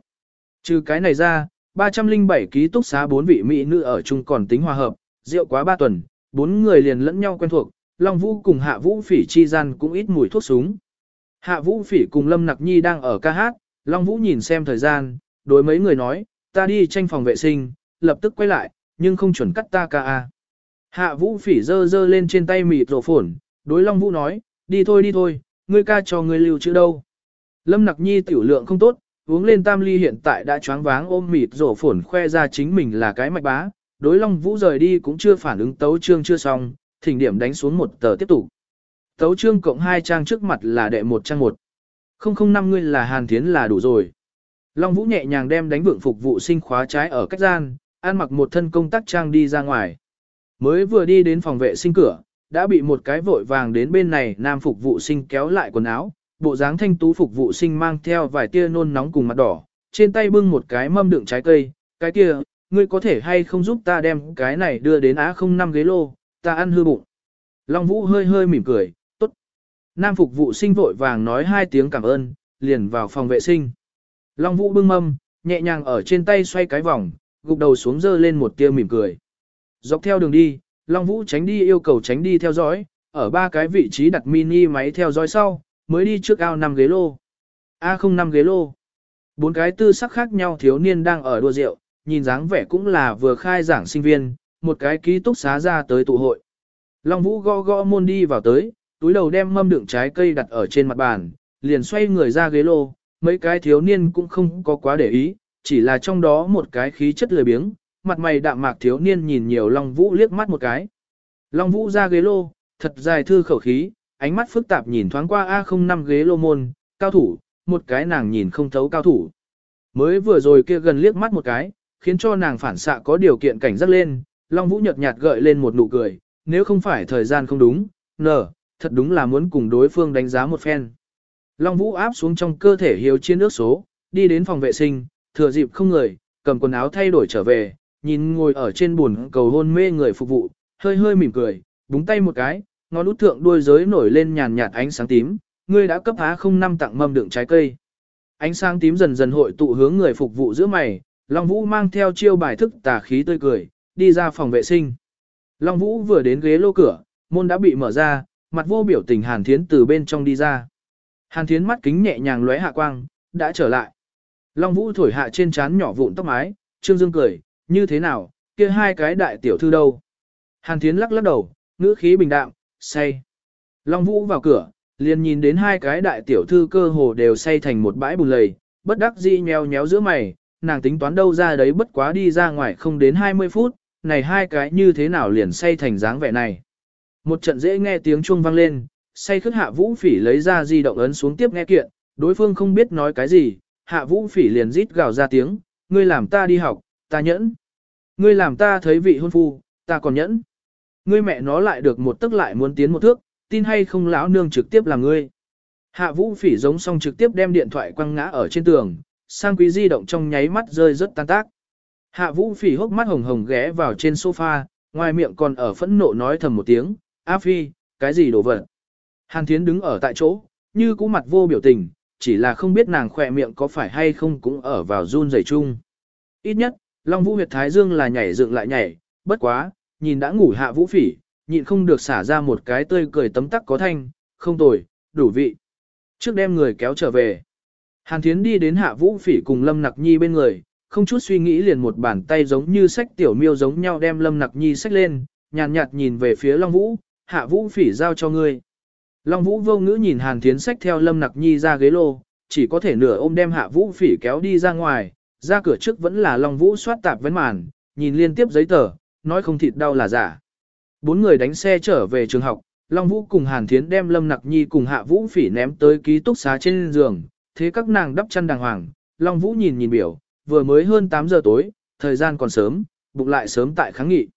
Trừ cái này ra, 307 ký túc xá bốn vị mỹ nữ ở chung còn tính hòa hợp, rượu quá ba tuần, bốn người liền lẫn nhau quen thuộc, Long Vũ cùng Hạ Vũ phỉ chi gian cũng ít mùi thuốc súng. Hạ Vũ phỉ cùng Lâm Nặc Nhi đang ở ca hát, Long Vũ nhìn xem thời gian, đối mấy người nói, ta đi tranh phòng vệ sinh, lập tức quay lại, nhưng không chuẩn cắt ta ca a. Hạ Vũ phỉ dơ dơ lên trên tay mịt rổ phổn, đối Long Vũ nói, đi thôi đi thôi, ngươi ca cho ngươi lưu chữ đâu. Lâm Nặc Nhi tiểu lượng không tốt, uống lên tam ly hiện tại đã choáng váng ôm mịt rổ phổn khoe ra chính mình là cái mạch bá, đối Long Vũ rời đi cũng chưa phản ứng tấu trương chưa xong, thỉnh điểm đánh xuống một tờ tiếp tục. Tấu trương cộng hai trang trước mặt là đệ một trang một. Không không năm ngươi là Hàn Thiến là đủ rồi. Long Vũ nhẹ nhàng đem đánh vượng phục vụ sinh khóa trái ở cách gian, ăn mặc một thân công tác trang đi ra ngoài. Mới vừa đi đến phòng vệ sinh cửa, đã bị một cái vội vàng đến bên này nam phục vụ sinh kéo lại quần áo, bộ dáng thanh tú phục vụ sinh mang theo vài tia nôn nóng cùng mặt đỏ, trên tay bưng một cái mâm đựng trái cây, cái kia, ngươi có thể hay không giúp ta đem cái này đưa đến Á không năm ghế lô, ta ăn hư bụng. Long Vũ hơi hơi mỉm cười, tốt. Nam phục vụ sinh vội vàng nói hai tiếng cảm ơn, liền vào phòng vệ sinh. Long Vũ bưng mâm, nhẹ nhàng ở trên tay xoay cái vòng, gục đầu xuống dơ lên một tia mỉm cười. Dọc theo đường đi, Long Vũ tránh đi yêu cầu tránh đi theo dõi, ở ba cái vị trí đặt mini máy theo dõi sau, mới đi trước ao 5 ghế lô. A05 ghế lô. Bốn cái tư sắc khác nhau thiếu niên đang ở đua rượu, nhìn dáng vẻ cũng là vừa khai giảng sinh viên, một cái ký túc xá ra tới tụ hội. Long Vũ gõ gõ môn đi vào tới, túi đầu đem mâm đựng trái cây đặt ở trên mặt bàn, liền xoay người ra ghế lô, mấy cái thiếu niên cũng không có quá để ý, chỉ là trong đó một cái khí chất lười biếng, mặt mày đạm mạc thiếu niên nhìn nhiều Long Vũ liếc mắt một cái. Long Vũ ra ghế lô, thật dài thư khẩu khí, ánh mắt phức tạp nhìn thoáng qua A05 ghế lô môn, cao thủ, một cái nàng nhìn không thấu cao thủ. Mới vừa rồi kia gần liếc mắt một cái, khiến cho nàng phản xạ có điều kiện cảnh giác lên, Long Vũ nhợt nhạt gợi lên một nụ cười, nếu không phải thời gian không đúng, nở, thật đúng là muốn cùng đối phương đánh giá một phen. Long Vũ áp xuống trong cơ thể hiếu chiến nước số, đi đến phòng vệ sinh, thừa dịp không người, cầm quần áo thay đổi trở về, nhìn ngồi ở trên buồn cầu hôn mê người phục vụ, hơi hơi mỉm cười, búng tay một cái, ngón út thượng đuôi giới nổi lên nhàn nhạt ánh sáng tím, ngươi đã cấp á không năm tặng mâm đựng trái cây. Ánh sáng tím dần dần hội tụ hướng người phục vụ giữa mày, Long Vũ mang theo chiêu bài thức tà khí tươi cười, đi ra phòng vệ sinh. Long Vũ vừa đến ghế lô cửa, môn đã bị mở ra, mặt vô biểu tình Hàn Thiến từ bên trong đi ra. Hàn Thiến mắt kính nhẹ nhàng lóe hạ quang, đã trở lại. Long Vũ thổi hạ trên trán nhỏ vụn tóc mái, Trương Dương cười, như thế nào, kia hai cái đại tiểu thư đâu. Hàn Thiến lắc lắc đầu, ngữ khí bình đạm, say. Long Vũ vào cửa, liền nhìn đến hai cái đại tiểu thư cơ hồ đều say thành một bãi bùn lầy, bất đắc dĩ nheo nhéo giữa mày, nàng tính toán đâu ra đấy bất quá đi ra ngoài không đến 20 phút, này hai cái như thế nào liền say thành dáng vẻ này. Một trận dễ nghe tiếng chuông vang lên, say khước hạ vũ phỉ lấy ra di động ấn xuống tiếp nghe kiện, đối phương không biết nói cái gì, hạ vũ phỉ liền rít gào ra tiếng, ngươi làm ta đi học, ta nhẫn. Ngươi làm ta thấy vị hôn phu, ta còn nhẫn. Ngươi mẹ nó lại được một tức lại muốn tiến một thước, tin hay không lão nương trực tiếp làm ngươi. Hạ vũ phỉ giống xong trực tiếp đem điện thoại quăng ngã ở trên tường, sang quý di động trong nháy mắt rơi rất tan tác. Hạ vũ phỉ hốc mắt hồng hồng ghé vào trên sofa, ngoài miệng còn ở phẫn nộ nói thầm một tiếng, A Phi, cái gì đồ vật. Hàn Thiến đứng ở tại chỗ, như cũ mặt vô biểu tình, chỉ là không biết nàng khỏe miệng có phải hay không cũng ở vào run rẩy chung. Ít nhất, Long Vũ huyệt Thái Dương là nhảy dựng lại nhảy, bất quá, nhìn đã ngủ hạ vũ phỉ, nhịn không được xả ra một cái tươi cười tấm tắc có thanh, không tồi, đủ vị. Trước đem người kéo trở về. Hàn Thiến đi đến hạ vũ phỉ cùng Lâm Nặc Nhi bên người, không chút suy nghĩ liền một bàn tay giống như sách tiểu miêu giống nhau đem Lâm Nặc Nhi sách lên, nhàn nhạt, nhạt nhìn về phía Long Vũ, hạ vũ phỉ giao cho ngươi. Long Vũ vô ngữ nhìn Hàn Thiến sách theo Lâm Nặc Nhi ra ghế lô, chỉ có thể nửa ôm đem hạ vũ phỉ kéo đi ra ngoài, ra cửa trước vẫn là Long Vũ soát tạp vấn màn, nhìn liên tiếp giấy tờ, nói không thịt đau là giả. Bốn người đánh xe trở về trường học, Long Vũ cùng Hàn Thiến đem Lâm Nặc Nhi cùng Hạ Vũ Phỉ ném tới ký túc xá trên giường, thế các nàng đắp chăn đàng hoàng, Long Vũ nhìn nhìn biểu, vừa mới hơn 8 giờ tối, thời gian còn sớm, bụng lại sớm tại kháng nghị.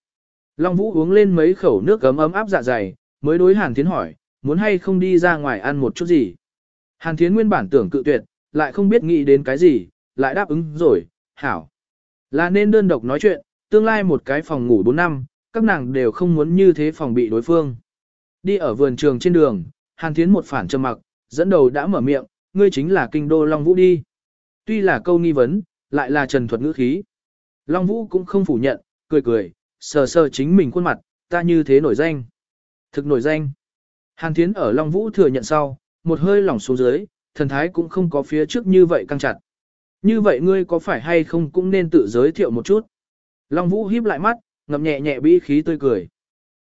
Long Vũ uống lên mấy khẩu nước ấm ấm áp dạ dày, mới đối Hàn Thiến hỏi, muốn hay không đi ra ngoài ăn một chút gì. Hàn Thiến nguyên bản tưởng cự tuyệt, lại không biết nghĩ đến cái gì, lại đáp ứng rồi, hảo. Là nên đơn độc nói chuyện, tương lai một cái phòng ngủ 4 năm, các nàng đều không muốn như thế phòng bị đối phương. Đi ở vườn trường trên đường, Hàn Thiến một phản trầm mặc, dẫn đầu đã mở miệng, ngươi chính là kinh đô Long Vũ đi. Tuy là câu nghi vấn, lại là trần thuật ngữ khí. Long Vũ cũng không phủ nhận, cười cười, sờ sờ chính mình khuôn mặt, ta như thế nổi danh. Thực nổi danh. Hàn Thiến ở Long Vũ thừa nhận sau, một hơi lỏng xuống dưới, thần thái cũng không có phía trước như vậy căng chặt. Như vậy ngươi có phải hay không cũng nên tự giới thiệu một chút. Long Vũ híp lại mắt, ngậm nhẹ nhẹ bĩ khí tươi cười.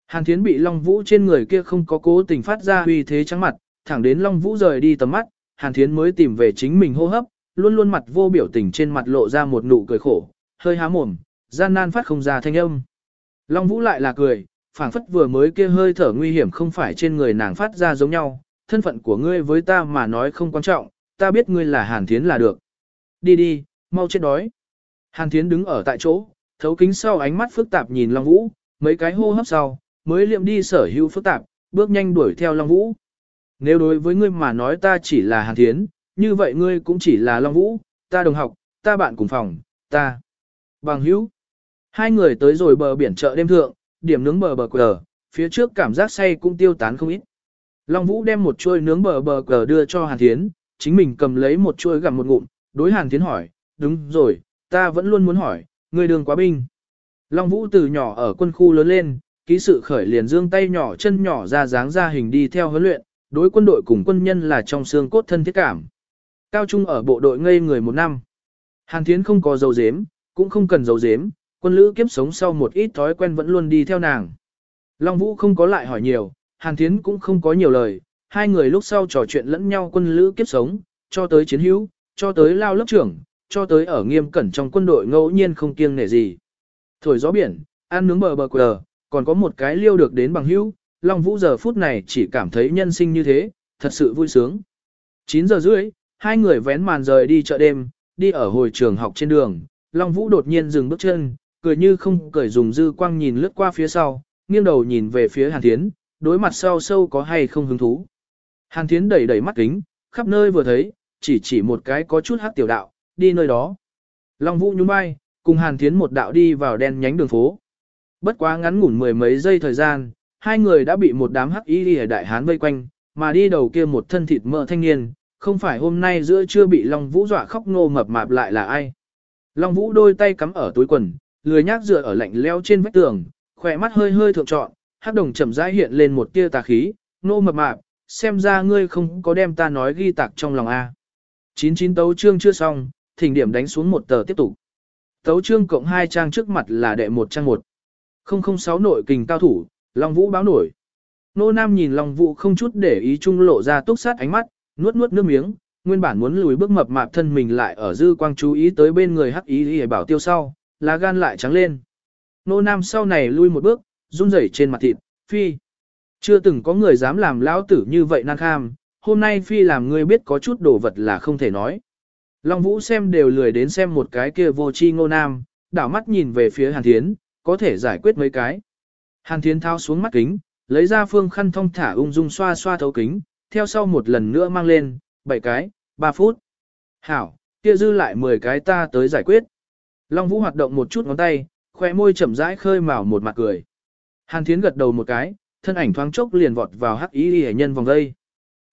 Hàn Thiến bị Long Vũ trên người kia không có cố tình phát ra uy thế trắng mặt, thẳng đến Long Vũ rời đi tầm mắt, Hàn Thiến mới tìm về chính mình hô hấp, luôn luôn mặt vô biểu tình trên mặt lộ ra một nụ cười khổ, hơi há mồm, gian nan phát không ra thanh âm. Long Vũ lại là cười, phảng phất vừa mới kia hơi thở nguy hiểm không phải trên người nàng phát ra giống nhau, thân phận của ngươi với ta mà nói không quan trọng, ta biết ngươi là Hàn Thiến là được. Đi đi, mau chết đói. Hàn Thiến đứng ở tại chỗ, thấu kính sau ánh mắt phức tạp nhìn Long Vũ, mấy cái hô hấp sau, mới liệm đi sở hữu phức tạp, bước nhanh đuổi theo Long Vũ. Nếu đối với ngươi mà nói ta chỉ là Hàn Thiến, như vậy ngươi cũng chỉ là Long Vũ, ta đồng học, ta bạn cùng phòng, ta. Bằng hữu. Hai người tới rồi bờ biển chợ đêm thượng, điểm nướng bờ bờ cờ, phía trước cảm giác say cũng tiêu tán không ít. Long Vũ đem một chuôi nướng bờ bờ cờ đưa cho Hàn Thiến, chính mình cầm lấy một chuôi gặm một ngụm, đối Hàn Thiến hỏi, đúng rồi, ta vẫn luôn muốn hỏi, ngươi đường quá binh. Long Vũ từ nhỏ ở quân khu lớn lên, ký sự khởi liền dương tay nhỏ chân nhỏ ra dáng ra hình đi theo huấn luyện, đối quân đội cùng quân nhân là trong xương cốt thân thiết cảm. Cao Trung ở bộ đội ngây người một năm. Hàn Thiến không có dấu dếm, cũng không cần dấu dếm, quân lữ kiếp sống sau một ít thói quen vẫn luôn đi theo nàng. Long Vũ không có lại hỏi nhiều, Hàn Thiến cũng không có nhiều lời, hai người lúc sau trò chuyện lẫn nhau quân lữ kiếp sống, cho tới chiến hữu, cho tới lao lớp trưởng, cho tới ở nghiêm cẩn trong quân đội ngẫu nhiên không kiêng nể gì. Thổi gió biển, ăn nướng bờ bờ quờ, còn có một cái liêu được đến bằng hữu, Long Vũ giờ phút này chỉ cảm thấy nhân sinh như thế, thật sự vui sướng. 9 giờ rưỡi, hai người vén màn rời đi chợ đêm, đi ở hồi trường học trên đường, Long Vũ đột nhiên dừng bước chân, cười như không cười dùng dư quang nhìn lướt qua phía sau, nghiêng đầu nhìn về phía Hàn Thiến, đối mặt sau sâu có hay không hứng thú. Hàn Thiến đẩy đẩy mắt kính, khắp nơi vừa thấy, chỉ chỉ một cái có chút hắc tiểu đạo, đi nơi đó. Long Vũ nhún vai, cùng Hàn Thiến một đạo đi vào đen nhánh đường phố. Bất quá ngắn ngủn mười mấy giây thời gian, hai người đã bị một đám hắc y ở đại hán vây quanh, mà đi đầu kia một thân thịt mỡ thanh niên, không phải hôm nay giữa chưa bị Long Vũ dọa khóc nô mập mạp lại là ai. Long Vũ đôi tay cắm ở túi quần, lười nhác dựa ở lạnh leo trên vách tường, khỏe mắt hơi hơi thượng trọn, hắc đồng chậm rãi hiện lên một tia tà khí, nô mập mạp, xem ra ngươi không có đem ta nói ghi tạc trong lòng A. 99 tấu chương chưa xong, thỉnh điểm đánh xuống một tờ tiếp tục. Tấu chương cộng hai trang trước mặt là đệ một trang một. 006 nội kình cao thủ, Long Vũ báo nổi. Nô Nam nhìn Long Vũ không chút để ý trung lộ ra túc sát ánh mắt, nuốt nuốt nước miếng, nguyên bản muốn lùi bước mập mạp thân mình lại ở dư quang chú ý tới bên người hắc ý để bảo tiêu sau, lá gan lại trắng lên. Nô Nam sau này lui một bước, run rẩy trên mặt thịt, phi. Chưa từng có người dám làm lão tử như vậy năng kham, hôm nay phi làm ngươi biết có chút đồ vật là không thể nói. Long Vũ xem đều lười đến xem một cái kia vô chi ngô nam, đảo mắt nhìn về phía Hàn Thiến, có thể giải quyết mấy cái. Hàn Thiến thao xuống mắt kính, lấy ra phương khăn thông thả ung dung xoa xoa thấu kính, theo sau một lần nữa mang lên, 7 cái, 3 phút. Hảo, kia dư lại 10 cái ta tới giải quyết. Long Vũ hoạt động một chút ngón tay, khoe môi chậm rãi khơi mào một mặt cười. Hàn Thiến gật đầu một cái, thân ảnh thoáng chốc liền vọt vào hắc ý hệ nhân vòng đây.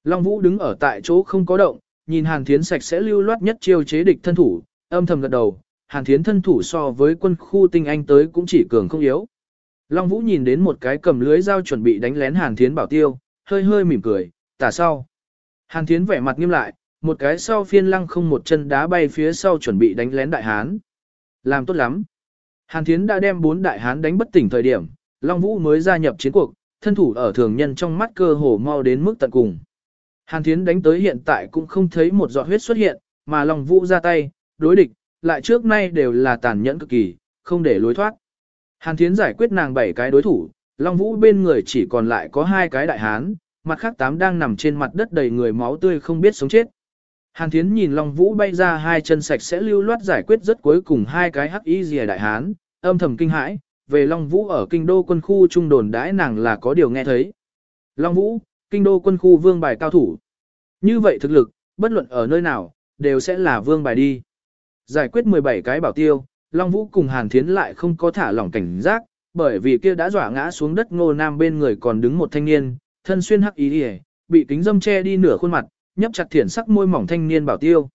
Long Vũ đứng ở tại chỗ không có động, nhìn Hàn Thiến sạch sẽ lưu loát nhất chiêu chế địch thân thủ, âm thầm gật đầu, Hàn Thiến thân thủ so với quân khu tinh anh tới cũng chỉ cường không yếu. Long Vũ nhìn đến một cái cầm lưới dao chuẩn bị đánh lén Hàn Thiến bảo tiêu, hơi hơi mỉm cười, tả sau. Hàn Thiến vẻ mặt nghiêm lại, một cái sau phiên lăng không một chân đá bay phía sau chuẩn bị đánh lén đại hán. Làm tốt lắm. Hàn Thiến đã đem bốn đại hán đánh bất tỉnh thời điểm, Long Vũ mới gia nhập chiến cuộc, thân thủ ở thường nhân trong mắt cơ hồ mau đến mức tận cùng. Hàn Thiến đánh tới hiện tại cũng không thấy một giọt huyết xuất hiện, mà Long Vũ ra tay, đối địch, lại trước nay đều là tàn nhẫn cực kỳ, không để lối thoát. Hàn Thiến giải quyết nàng bảy cái đối thủ, Long Vũ bên người chỉ còn lại có hai cái đại hán, mặt khác tám đang nằm trên mặt đất đầy người máu tươi không biết sống chết. Hàn Thiến nhìn Long Vũ bay ra hai chân sạch sẽ lưu loát giải quyết rất cuối cùng hai cái hắc y rìa đại hán, âm thầm kinh hãi, về Long Vũ ở kinh đô quân khu trung đồn đãi nàng là có điều nghe thấy. Long Vũ, kinh đô quân khu vương bài cao thủ. Như vậy thực lực, bất luận ở nơi nào, đều sẽ là vương bài đi. Giải quyết 17 cái bảo tiêu, Long Vũ cùng Hàn Thiến lại không có thả lỏng cảnh giác, bởi vì kia đã dọa ngã xuống đất ngô nam bên người còn đứng một thanh niên, thân xuyên hắc y rìa, bị kính dâm che đi nửa khuôn mặt, nhấp chặt thiển sắc môi mỏng thanh niên bảo tiêu.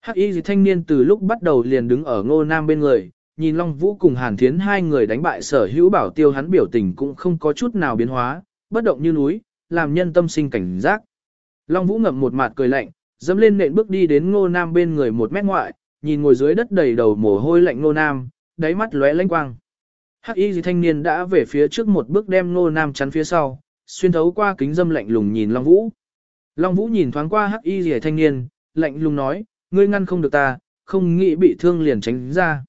Hắc y thanh niên từ lúc bắt đầu liền đứng ở ngô nam bên người, nhìn Long Vũ cùng Hàn Thiến hai người đánh bại sở hữu bảo tiêu hắn biểu tình cũng không có chút nào biến hóa, bất động như núi, làm nhân tâm sinh cảnh giác. Long Vũ ngậm một mặt cười lạnh, dẫm lên nện bước đi đến ngô nam bên người một mét ngoại, nhìn ngồi dưới đất đầy đầu mồ hôi lạnh ngô nam, đáy mắt lóe lanh quang. Hắc y thanh niên đã về phía trước một bước đem ngô nam chắn phía sau, xuyên thấu qua kính dâm lạnh lùng nhìn Long Vũ. Long Vũ nhìn thoáng qua hắc y gì thanh niên, lạnh lùng nói, ngươi ngăn không được ta, không nghĩ bị thương liền tránh ra.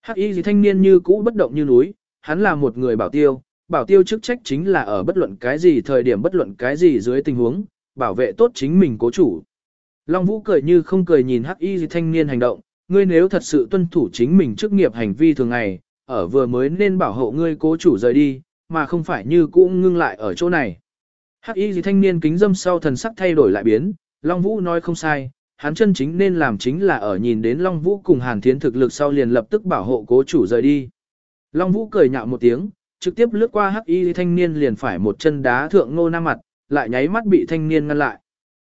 Hắc y gì thanh niên như cũ bất động như núi, hắn là một người bảo tiêu, bảo tiêu chức trách chính là ở bất luận cái gì thời điểm bất luận cái gì dưới tình huống, bảo vệ tốt chính mình cố chủ. Long Vũ cười như không cười nhìn hắc y gì thanh niên hành động, ngươi nếu thật sự tuân thủ chính mình chức nghiệp hành vi thường ngày, ở vừa mới nên bảo hộ ngươi cố chủ rời đi, mà không phải như cũ ngưng lại ở chỗ này. Hắc y gì thanh niên kính dâm sau thần sắc thay đổi lại biến, Long Vũ nói không sai, hắn chân chính nên làm chính là ở nhìn đến Long Vũ cùng Hàn Thiến thực lực sau liền lập tức bảo hộ cố chủ rời đi. Long Vũ cười nhạo một tiếng, trực tiếp lướt qua Hắc y thanh niên liền phải một chân đá thượng Ngô nam mặt, lại nháy mắt bị thanh niên ngăn lại.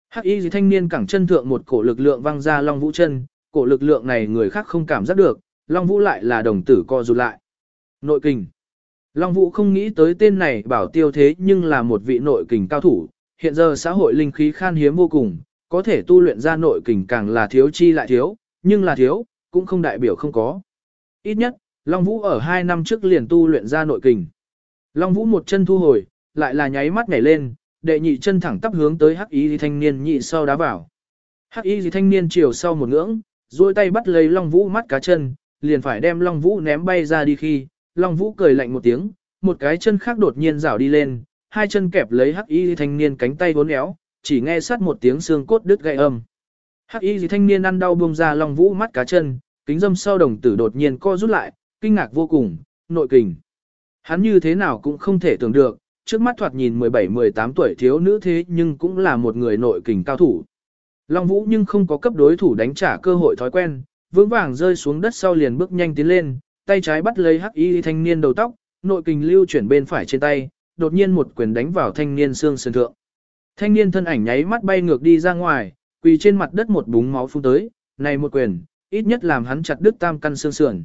Hắc y thanh niên cẳng chân thượng một cổ lực lượng văng ra Long Vũ chân, cổ lực lượng này người khác không cảm giác được, Long Vũ lại là đồng tử co rụt lại. Nội kình. Long Vũ không nghĩ tới tên này bảo tiêu thế nhưng là một vị nội kình cao thủ, hiện giờ xã hội linh khí khan hiếm vô cùng, có thể tu luyện ra nội kình càng là thiếu chi lại thiếu, nhưng là thiếu, cũng không đại biểu không có. Ít nhất, Long Vũ ở 2 năm trước liền tu luyện ra nội kình. Long Vũ một chân thu hồi, lại là nháy mắt nhảy lên, đệ nhị chân thẳng tắp hướng tới hắc y thanh niên nhị sau đá vào. Hắc y thanh niên chiều sau một ngưỡng, duỗi tay bắt lấy Long Vũ mắt cá chân, liền phải đem Long Vũ ném bay ra đi khi, Long Vũ cười lạnh một tiếng, một cái chân khác đột nhiên rảo đi lên, hai chân kẹp lấy hắc y thanh niên cánh tay vốn éo, chỉ nghe sát một tiếng xương cốt đứt gãy âm. Hắc y thanh niên ăn đau buông ra Long Vũ mắt cá chân, kính dâm sau đồng tử đột nhiên co rút lại, kinh ngạc vô cùng, nội kình. Hắn như thế nào cũng không thể tưởng được, trước mắt thoạt nhìn 17-18 tuổi thiếu nữ thế nhưng cũng là một người nội kình cao thủ. Long Vũ nhưng không có cấp đối thủ đánh trả cơ hội thói quen, vững vàng rơi xuống đất sau liền bước nhanh tiến lên, tay trái bắt lấy hắc y thanh niên đầu tóc, nội kình lưu chuyển bên phải trên tay, đột nhiên một quyền đánh vào thanh niên xương sườn thượng. Thanh niên thân ảnh nháy mắt bay ngược đi ra ngoài, quỳ trên mặt đất một búng máu phun tới, này một quyền, ít nhất làm hắn chặt đứt tam căn xương sườn.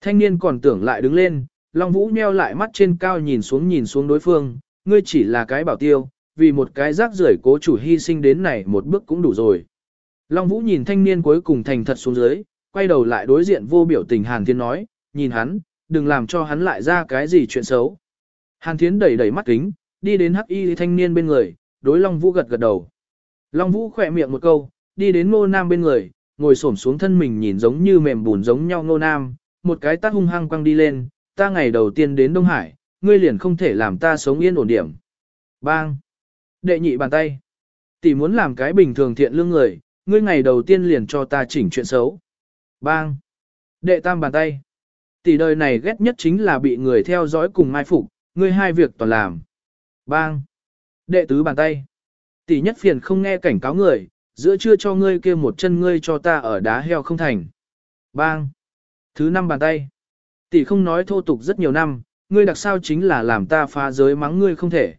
Thanh niên còn tưởng lại đứng lên, Long Vũ nheo lại mắt trên cao nhìn xuống nhìn xuống đối phương, ngươi chỉ là cái bảo tiêu, vì một cái rác rưởi cố chủ hy sinh đến này một bước cũng đủ rồi. Long Vũ nhìn thanh niên cuối cùng thành thật xuống dưới, quay đầu lại đối diện vô biểu tình Hàn Thiên nói, nhìn hắn, đừng làm cho hắn lại ra cái gì chuyện xấu. Hàn Thiến đẩy đẩy mắt kính, đi đến hắc y thanh niên bên người, đối Long Vũ gật gật đầu. Long Vũ khỏe miệng một câu, đi đến ngô nam bên người, ngồi xổm xuống thân mình nhìn giống như mềm bùn giống nhau ngô nam, một cái tát hung hăng quăng đi lên, ta ngày đầu tiên đến Đông Hải, ngươi liền không thể làm ta sống yên ổn điểm. Bang! Đệ nhị bàn tay. Tỷ muốn làm cái bình thường thiện lương người, ngươi ngày đầu tiên liền cho ta chỉnh chuyện xấu. Bang! Đệ tam bàn tay. Tỷ đời này ghét nhất chính là bị người theo dõi cùng mai phục, ngươi hai việc toàn làm. Bang! Đệ tứ bàn tay. Tỷ nhất phiền không nghe cảnh cáo người, giữa trưa cho ngươi kia một chân ngươi cho ta ở đá heo không thành. Bang! Thứ năm bàn tay. Tỷ không nói thô tục rất nhiều năm, ngươi đặc sao chính là làm ta phá giới mắng ngươi không thể.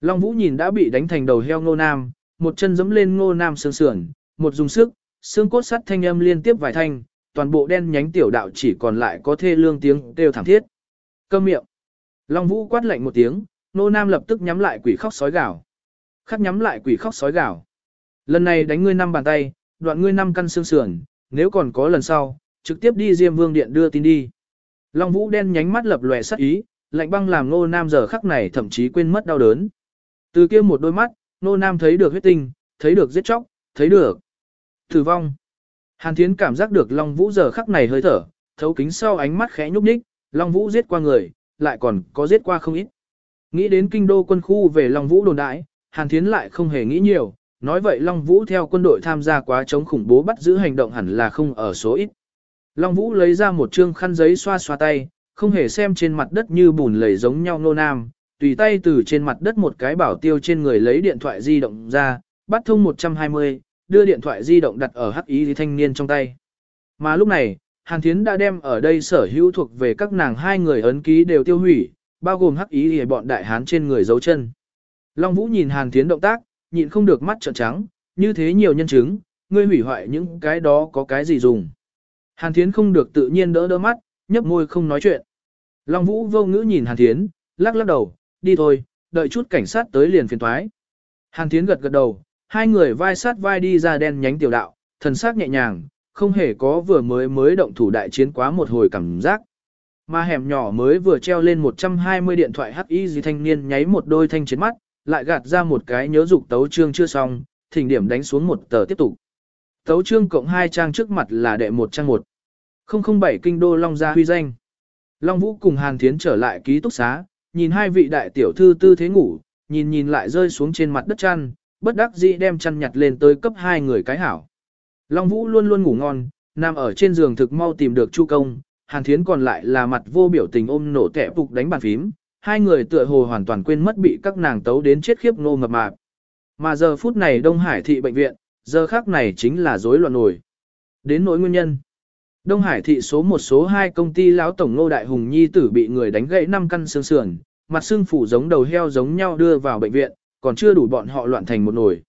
Long Vũ nhìn đã bị đánh thành đầu heo ngô nam, một chân giẫm lên ngô nam sương sườn, một dùng sức, xương cốt sắt thanh âm liên tiếp vài thanh, toàn bộ đen nhánh tiểu đạo chỉ còn lại có thê lương tiếng kêu thảm thiết. Câm miệng. Long Vũ quát lạnh một tiếng, nô nam lập tức nhắm lại quỷ khóc sói gào. Khắc nhắm lại quỷ khóc sói gào. Lần này đánh ngươi năm bàn tay, đoạn ngươi năm căn xương sườn, nếu còn có lần sau, trực tiếp đi Diêm Vương Điện đưa tin đi. Long Vũ đen nhánh mắt lập lòe sắc ý, lạnh băng làm Nô Nam giờ khắc này thậm chí quên mất đau đớn. Từ kia một đôi mắt, Nô Nam thấy được huyết tinh, thấy được giết chóc, thấy được tử vong. Hàn Thiến cảm giác được Long Vũ giờ khắc này hơi thở, thấu kính sau ánh mắt khẽ nhúc nhích, Long Vũ giết qua người, lại còn có giết qua không ít. Nghĩ đến kinh đô quân khu về Long Vũ đồn đại, Hàn Thiến lại không hề nghĩ nhiều, nói vậy Long Vũ theo quân đội tham gia quá chống khủng bố bắt giữ hành động hẳn là không ở số ít. Long Vũ lấy ra một trương khăn giấy xoa xoa tay, không hề xem trên mặt đất như bùn lầy giống nhau nô nam, tùy tay từ trên mặt đất một cái bảo tiêu trên người lấy điện thoại di động ra, bắt thông 120, đưa điện thoại di động đặt ở hắc ý thanh niên trong tay. Mà lúc này, Hàn Thiến đã đem ở đây sở hữu thuộc về các nàng hai người ấn ký đều tiêu hủy, bao gồm hắc ý thì bọn đại hán trên người dấu chân. Long Vũ nhìn Hàn Thiến động tác, nhịn không được mắt trợn trắng, như thế nhiều nhân chứng, ngươi hủy hoại những cái đó có cái gì dùng. Hàn Thiến không được tự nhiên đỡ đỡ mắt, nhấp môi không nói chuyện. Long Vũ vô ngữ nhìn Hàn Thiến, lắc lắc đầu, đi thôi, đợi chút cảnh sát tới liền phiền thoái. Hàn Thiến gật gật đầu, hai người vai sát vai đi ra đen nhánh tiểu đạo, thần sắc nhẹ nhàng, không hề có vừa mới mới động thủ đại chiến quá một hồi cảm giác. Mà hẻm nhỏ mới vừa treo lên 120 điện thoại HI gì thanh niên nháy một đôi thanh chiến mắt, lại gạt ra một cái nhớ dục tấu trương chưa xong, thỉnh điểm đánh xuống một tờ tiếp tục. Tấu trương cộng hai trang trước mặt là đệ một trang một. 007 kinh đô Long gia huy danh. Long Vũ cùng Hàn Thiến trở lại ký túc xá, nhìn hai vị đại tiểu thư tư thế ngủ, nhìn nhìn lại rơi xuống trên mặt đất chăn, bất đắc dĩ đem chăn nhặt lên tới cấp hai người cái hảo. Long Vũ luôn luôn ngủ ngon, nằm ở trên giường thực mau tìm được Chu Công, Hàn Thiến còn lại là mặt vô biểu tình ôm nổ tẻ phục đánh bàn phím, hai người tựa hồ hoàn toàn quên mất bị các nàng tấu đến chết khiếp ngô mập mạp. Mà giờ phút này Đông Hải thị bệnh viện, giờ khác này chính là rối loạn nổi. Đến nỗi nguyên nhân. Đông Hải thị số một số 2 công ty lão tổng Ngô Đại Hùng Nhi tử bị người đánh gãy 5 căn xương sườn, mặt xương phủ giống đầu heo giống nhau đưa vào bệnh viện, còn chưa đủ bọn họ loạn thành một nồi.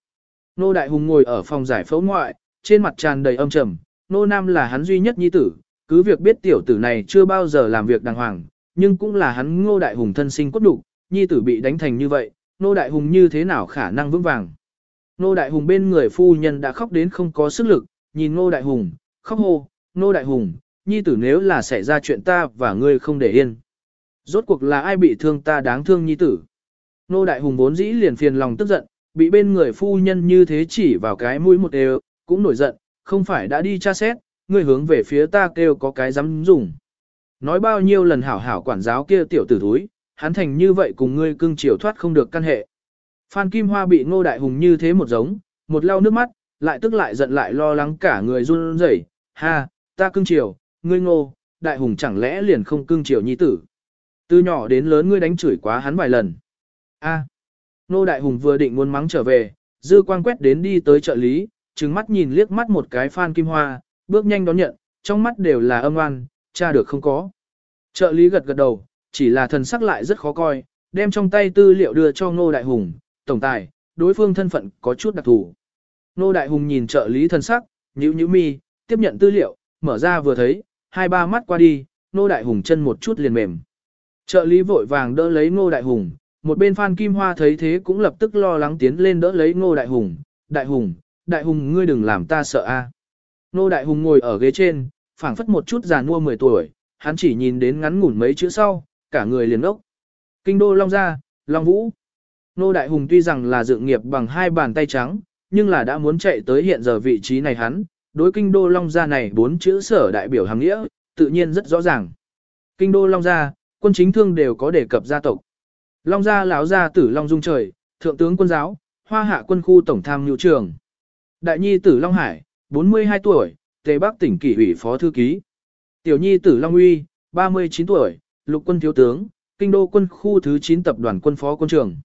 Ngô Đại Hùng ngồi ở phòng giải phẫu ngoại, trên mặt tràn đầy âm trầm, Ngô Nam là hắn duy nhất nhi tử, cứ việc biết tiểu tử này chưa bao giờ làm việc đàng hoàng, nhưng cũng là hắn Ngô Đại Hùng thân sinh cốt đủ, nhi tử bị đánh thành như vậy, Ngô Đại Hùng như thế nào khả năng vững vàng. Ngô Đại Hùng bên người phu nhân đã khóc đến không có sức lực, nhìn Ngô Đại Hùng, khóc hô, Ngô Đại Hùng, nhi tử nếu là xảy ra chuyện ta và ngươi không để yên. Rốt cuộc là ai bị thương ta đáng thương nhi tử. Nô Đại Hùng vốn dĩ liền phiền lòng tức giận, bị bên người phu nhân như thế chỉ vào cái mũi một đều, cũng nổi giận, không phải đã đi tra xét, ngươi hướng về phía ta kêu có cái dám dùng. Nói bao nhiêu lần hảo hảo quản giáo kia tiểu tử thúi, hắn thành như vậy cùng ngươi cưng chiều thoát không được căn hệ. Phan Kim Hoa bị Ngô Đại Hùng như thế một giống, một lau nước mắt, lại tức lại giận lại lo lắng cả người run rẩy. Ha, ta cưng chiều, ngươi Ngô, Đại Hùng chẳng lẽ liền không cưng chiều nhi tử. Từ nhỏ đến lớn ngươi đánh chửi quá hắn vài lần. A. Nô Đại Hùng vừa định muốn mắng trở về, dư quang quét đến đi tới trợ lý, trừng mắt nhìn liếc mắt một cái Phan Kim Hoa, bước nhanh đón nhận, trong mắt đều là âm oan, cha được không có. Trợ lý gật gật đầu, chỉ là thần sắc lại rất khó coi, đem trong tay tư liệu đưa cho Ngô Đại Hùng, tổng tài, đối phương thân phận có chút đặc thù. Ngô Đại Hùng nhìn trợ lý thần sắc, nhíu nhíu mi, tiếp nhận tư liệu, mở ra vừa thấy, hai ba mắt qua đi, Ngô Đại Hùng chân một chút liền mềm. Trợ lý vội vàng đỡ lấy Ngô Đại Hùng, một bên Phan Kim Hoa thấy thế cũng lập tức lo lắng tiến lên đỡ lấy Ngô Đại Hùng, Đại Hùng, Đại Hùng ngươi đừng làm ta sợ a. À. Ngô Đại Hùng ngồi ở ghế trên, phảng phất một chút già nua 10 tuổi, hắn chỉ nhìn đến ngắn ngủn mấy chữ sau, cả người liền ốc. Kinh đô Long Gia, Long Vũ. Nô Đại Hùng tuy rằng là dựng nghiệp bằng hai bàn tay trắng, nhưng là đã muốn chạy tới hiện giờ vị trí này hắn, đối kinh đô Long Gia này bốn chữ sở đại biểu hàng nghĩa, tự nhiên rất rõ ràng. Kinh đô Long Gia, quân chính thương đều có đề cập gia tộc. Long Gia lão gia tử Long Dung Trời, thượng tướng quân giáo, hoa hạ quân khu tổng tham nhu trường. Đại nhi tử Long Hải, 42 tuổi, Tề Bắc tỉnh kỷ ủy phó thư ký. Tiểu nhi tử Long Uy, 39 tuổi, lục quân thiếu tướng, kinh đô quân khu thứ 9 tập đoàn quân phó quân trưởng.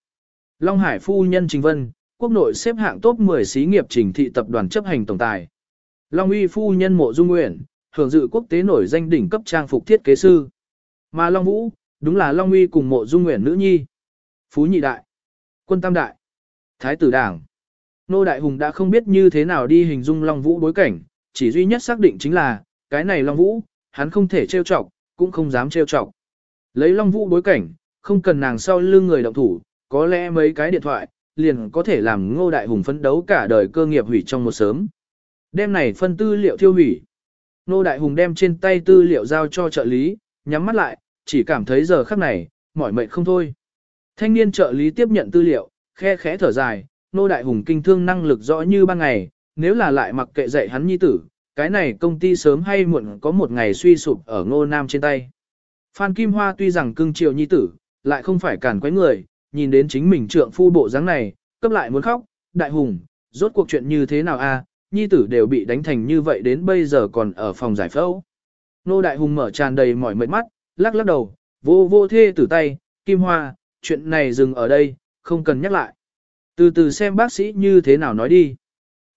Long Hải phu nhân Trình Vân, quốc nội xếp hạng top 10 xí nghiệp trình thị tập đoàn chấp hành tổng tài. Long Uy phu nhân Mộ Dung Nguyễn, hưởng dự quốc tế nổi danh đỉnh cấp trang phục thiết kế sư. Mà Long Vũ, đúng là Long Uy cùng Mộ Dung Nguyễn nữ nhi. Phú nhị đại, quân tam đại, thái tử đảng. Nô Đại Hùng đã không biết như thế nào đi hình dung Long Vũ bối cảnh, chỉ duy nhất xác định chính là, cái này Long Vũ, hắn không thể trêu chọc, cũng không dám trêu chọc. Lấy Long Vũ bối cảnh, không cần nàng sau lưng người động thủ, có lẽ mấy cái điện thoại, liền có thể làm Ngô Đại Hùng phấn đấu cả đời cơ nghiệp hủy trong một sớm. Đêm này phân tư liệu thiêu hủy. Ngô Đại Hùng đem trên tay tư liệu giao cho trợ lý, nhắm mắt lại, chỉ cảm thấy giờ khắc này, mỏi mệt không thôi. Thanh niên trợ lý tiếp nhận tư liệu, khe khẽ thở dài, Ngô Đại Hùng kinh thương năng lực rõ như ban ngày, nếu là lại mặc kệ dạy hắn nhi tử, cái này công ty sớm hay muộn có một ngày suy sụp ở Ngô Nam trên tay. Phan Kim Hoa tuy rằng cưng chiều nhi tử, lại không phải cản quấy người, nhìn đến chính mình trượng phu bộ dáng này, cấp lại muốn khóc, đại hùng, rốt cuộc chuyện như thế nào a? nhi tử đều bị đánh thành như vậy đến bây giờ còn ở phòng giải phẫu. Nô đại hùng mở tràn đầy mỏi mệt mắt, lắc lắc đầu, vô vô thê tử tay, Kim Hoa, chuyện này dừng ở đây, không cần nhắc lại. Từ từ xem bác sĩ như thế nào nói đi.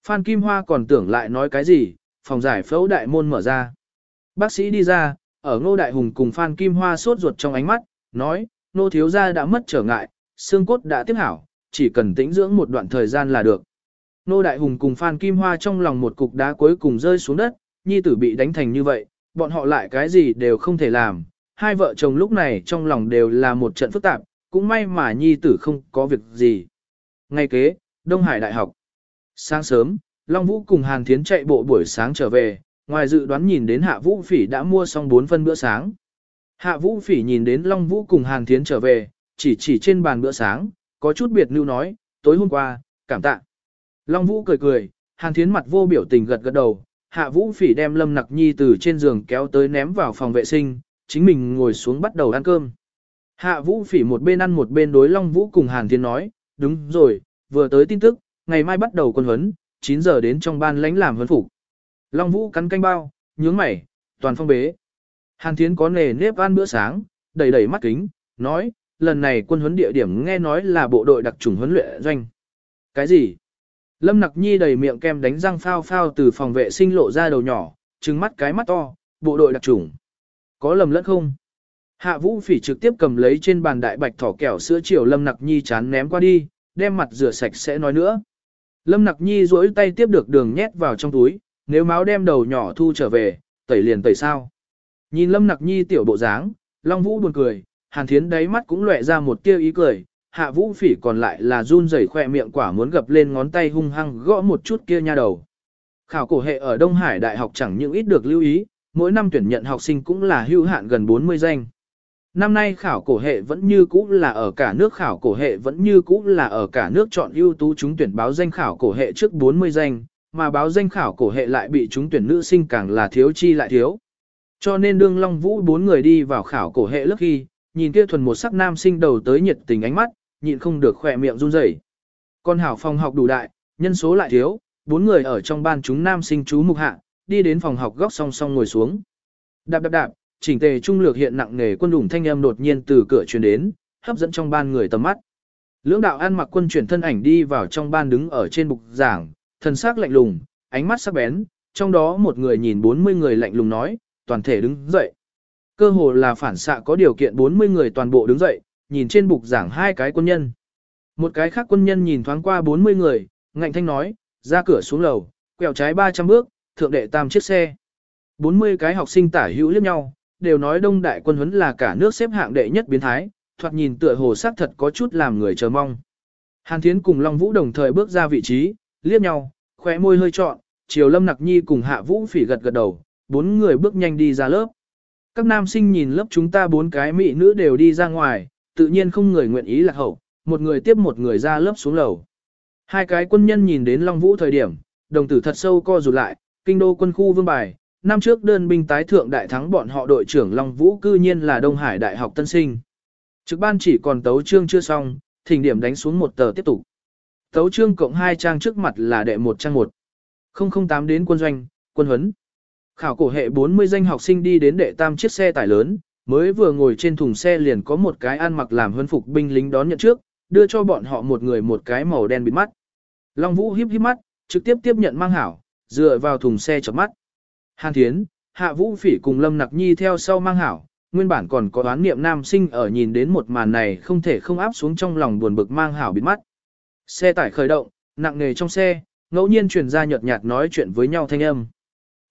Phan Kim Hoa còn tưởng lại nói cái gì, phòng giải phẫu đại môn mở ra. Bác sĩ đi ra, ở ngô đại hùng cùng Phan Kim Hoa sốt ruột trong ánh mắt, nói, nô thiếu gia đã mất trở ngại, xương cốt đã tiếp hảo, chỉ cần tĩnh dưỡng một đoạn thời gian là được. Nô đại hùng cùng Phan Kim Hoa trong lòng một cục đá cuối cùng rơi xuống đất, nhi tử bị đánh thành như vậy, bọn họ lại cái gì đều không thể làm. Hai vợ chồng lúc này trong lòng đều là một trận phức tạp, cũng may mà nhi tử không có việc gì. Ngay kế, Đông Hải Đại học. Sáng sớm, Long Vũ cùng Hàn Thiến chạy bộ buổi sáng trở về, ngoài dự đoán nhìn đến Hạ Vũ Phỉ đã mua xong 4 phân bữa sáng. Hạ Vũ Phỉ nhìn đến Long Vũ cùng Hàn Thiến trở về, chỉ chỉ trên bàn bữa sáng, có chút biệt lưu nói, tối hôm qua, cảm tạ. Long Vũ cười cười, Hàn Thiến mặt vô biểu tình gật gật đầu, Hạ Vũ Phỉ đem Lâm Nặc Nhi từ trên giường kéo tới ném vào phòng vệ sinh, chính mình ngồi xuống bắt đầu ăn cơm. Hạ Vũ Phỉ một bên ăn một bên đối Long Vũ cùng Hàn Thiến nói, đúng rồi, vừa tới tin tức, ngày mai bắt đầu quân huấn, 9 giờ đến trong ban lãnh làm huấn phục. Long Vũ cắn canh bao, nhướng mày, toàn phong bế. Hàn Thiến có nề nếp ăn bữa sáng, đầy đầy mắt kính, nói, lần này quân huấn địa điểm nghe nói là bộ đội đặc trùng huấn luyện doanh. Cái gì? Lâm Nặc Nhi đầy miệng kem đánh răng phao phao từ phòng vệ sinh lộ ra đầu nhỏ, trừng mắt cái mắt to, bộ đội đặc trùng. Có lầm lẫn không? Hạ Vũ Phỉ trực tiếp cầm lấy trên bàn đại bạch thỏ kẹo sữa chiều Lâm Nặc Nhi chán ném qua đi, đem mặt rửa sạch sẽ nói nữa. Lâm Nặc Nhi duỗi tay tiếp được đường nhét vào trong túi, nếu máu đem đầu nhỏ thu trở về, tẩy liền tẩy sao. Nhìn Lâm Nặc Nhi tiểu bộ dáng, Long Vũ buồn cười, Hàn Thiến đáy mắt cũng lóe ra một tia ý cười, Hạ Vũ Phỉ còn lại là run rẩy khỏe miệng quả muốn gập lên ngón tay hung hăng gõ một chút kia nha đầu. Khảo cổ hệ ở Đông Hải Đại học chẳng những ít được lưu ý, mỗi năm tuyển nhận học sinh cũng là hưu hạn gần 40 danh. Năm nay khảo cổ hệ vẫn như cũ là ở cả nước khảo cổ hệ vẫn như cũ là ở cả nước chọn ưu tú chúng tuyển báo danh khảo cổ hệ trước 40 danh, mà báo danh khảo cổ hệ lại bị chúng tuyển nữ sinh càng là thiếu chi lại thiếu. Cho nên đương Long Vũ bốn người đi vào khảo cổ hệ lúc khi, nhìn kia thuần một sắc nam sinh đầu tới nhiệt tình ánh mắt, nhịn không được khỏe miệng run rẩy. Con hảo phòng học đủ đại, nhân số lại thiếu, bốn người ở trong ban chúng nam sinh chú mục hạ, đi đến phòng học góc song song ngồi xuống. Đạp đạp đạp, chỉnh tề trung lược hiện nặng nghề quân đủng thanh âm đột nhiên từ cửa truyền đến, hấp dẫn trong ban người tầm mắt. Lưỡng đạo an mặc quân chuyển thân ảnh đi vào trong ban đứng ở trên bục giảng, thần sắc lạnh lùng, ánh mắt sắc bén, trong đó một người nhìn 40 người lạnh lùng nói, toàn thể đứng dậy. Cơ hồ là phản xạ có điều kiện 40 người toàn bộ đứng dậy, nhìn trên bục giảng hai cái quân nhân. Một cái khác quân nhân nhìn thoáng qua 40 người, ngạnh thanh nói, ra cửa xuống lầu, quẹo trái 300 bước, thượng đệ tam chiếc xe. 40 cái học sinh tả hữu liếc nhau, đều nói đông đại quân huấn là cả nước xếp hạng đệ nhất biến thái, thoạt nhìn tựa hồ sắc thật có chút làm người chờ mong. Hàn Thiến cùng Long Vũ đồng thời bước ra vị trí, liếc nhau, khóe môi hơi trọn, chiều Lâm Nặc Nhi cùng Hạ Vũ phỉ gật gật đầu, bốn người bước nhanh đi ra lớp. Các nam sinh nhìn lớp chúng ta bốn cái mỹ nữ đều đi ra ngoài, tự nhiên không người nguyện ý là hậu, một người tiếp một người ra lớp xuống lầu. Hai cái quân nhân nhìn đến Long Vũ thời điểm, đồng tử thật sâu co rụt lại, kinh đô quân khu vương bài, năm trước đơn binh tái thượng đại thắng bọn họ đội trưởng Long Vũ cư nhiên là Đông Hải Đại học Tân Sinh. Trực ban chỉ còn tấu chương chưa xong, thỉnh điểm đánh xuống một tờ tiếp tục. Tấu chương cộng hai trang trước mặt là đệ một trang một. 008 đến quân doanh, quân huấn. Khảo cổ hệ 40 danh học sinh đi đến đệ tam chiếc xe tải lớn, mới vừa ngồi trên thùng xe liền có một cái ăn mặc làm huân phục binh lính đón nhận trước, đưa cho bọn họ một người một cái màu đen bịt mắt. Long Vũ híp híp mắt, trực tiếp tiếp nhận mang hảo, dựa vào thùng xe chớp mắt. Hàn Thiến, Hạ Vũ Phỉ cùng Lâm Nặc Nhi theo sau mang hảo, nguyên bản còn có đoán niệm nam sinh ở nhìn đến một màn này không thể không áp xuống trong lòng buồn bực mang hảo bịt mắt. Xe tải khởi động, nặng nề trong xe, ngẫu nhiên truyền ra nhợt nhạt nói chuyện với nhau thanh âm.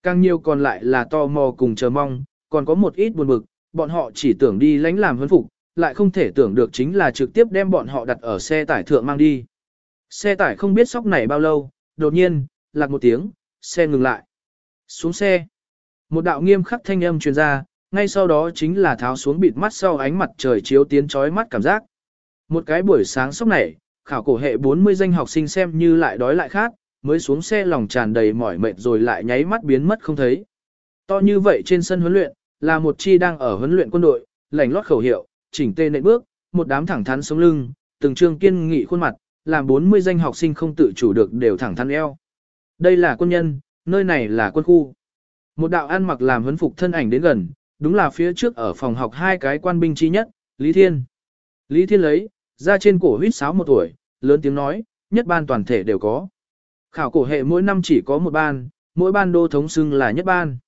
Càng nhiều còn lại là to mò cùng chờ mong, còn có một ít buồn bực, bọn họ chỉ tưởng đi lánh làm huấn phục, lại không thể tưởng được chính là trực tiếp đem bọn họ đặt ở xe tải thượng mang đi. Xe tải không biết sóc này bao lâu, đột nhiên, lạc một tiếng, xe ngừng lại. Xuống xe. Một đạo nghiêm khắc thanh âm truyền ra, ngay sau đó chính là tháo xuống bịt mắt sau ánh mặt trời chiếu tiến chói mắt cảm giác. Một cái buổi sáng sốc này, khảo cổ hệ 40 danh học sinh xem như lại đói lại khác, mới xuống xe lòng tràn đầy mỏi mệt rồi lại nháy mắt biến mất không thấy. To như vậy trên sân huấn luyện, là một chi đang ở huấn luyện quân đội, lảnh lót khẩu hiệu, chỉnh tê nện bước, một đám thẳng thắn sống lưng, từng trương kiên nghị khuôn mặt, làm 40 danh học sinh không tự chủ được đều thẳng thắn eo. Đây là quân nhân, nơi này là quân khu. Một đạo ăn mặc làm huấn phục thân ảnh đến gần, đúng là phía trước ở phòng học hai cái quan binh chi nhất, Lý Thiên. Lý Thiên lấy, ra trên cổ huyết sáo một tuổi, lớn tiếng nói, nhất ban toàn thể đều có. Khảo cổ hệ mỗi năm chỉ có một ban, mỗi ban đô thống xưng là nhất ban.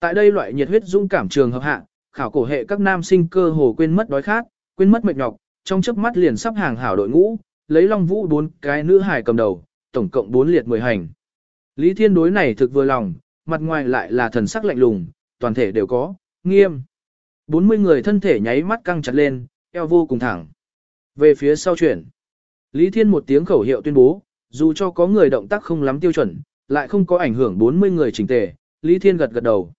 Tại đây loại nhiệt huyết dũng cảm trường hợp hạ, khảo cổ hệ các nam sinh cơ hồ quên mất đói khát, quên mất mệt nhọc, trong chớp mắt liền sắp hàng hảo đội ngũ, lấy Long Vũ bốn cái nữ hài cầm đầu, tổng cộng bốn liệt mười hành. Lý Thiên đối này thực vừa lòng, mặt ngoài lại là thần sắc lạnh lùng, toàn thể đều có, nghiêm. 40 người thân thể nháy mắt căng chặt lên, eo vô cùng thẳng. Về phía sau chuyển. Lý Thiên một tiếng khẩu hiệu tuyên bố, dù cho có người động tác không lắm tiêu chuẩn, lại không có ảnh hưởng 40 người chỉnh tề, Lý Thiên gật gật đầu.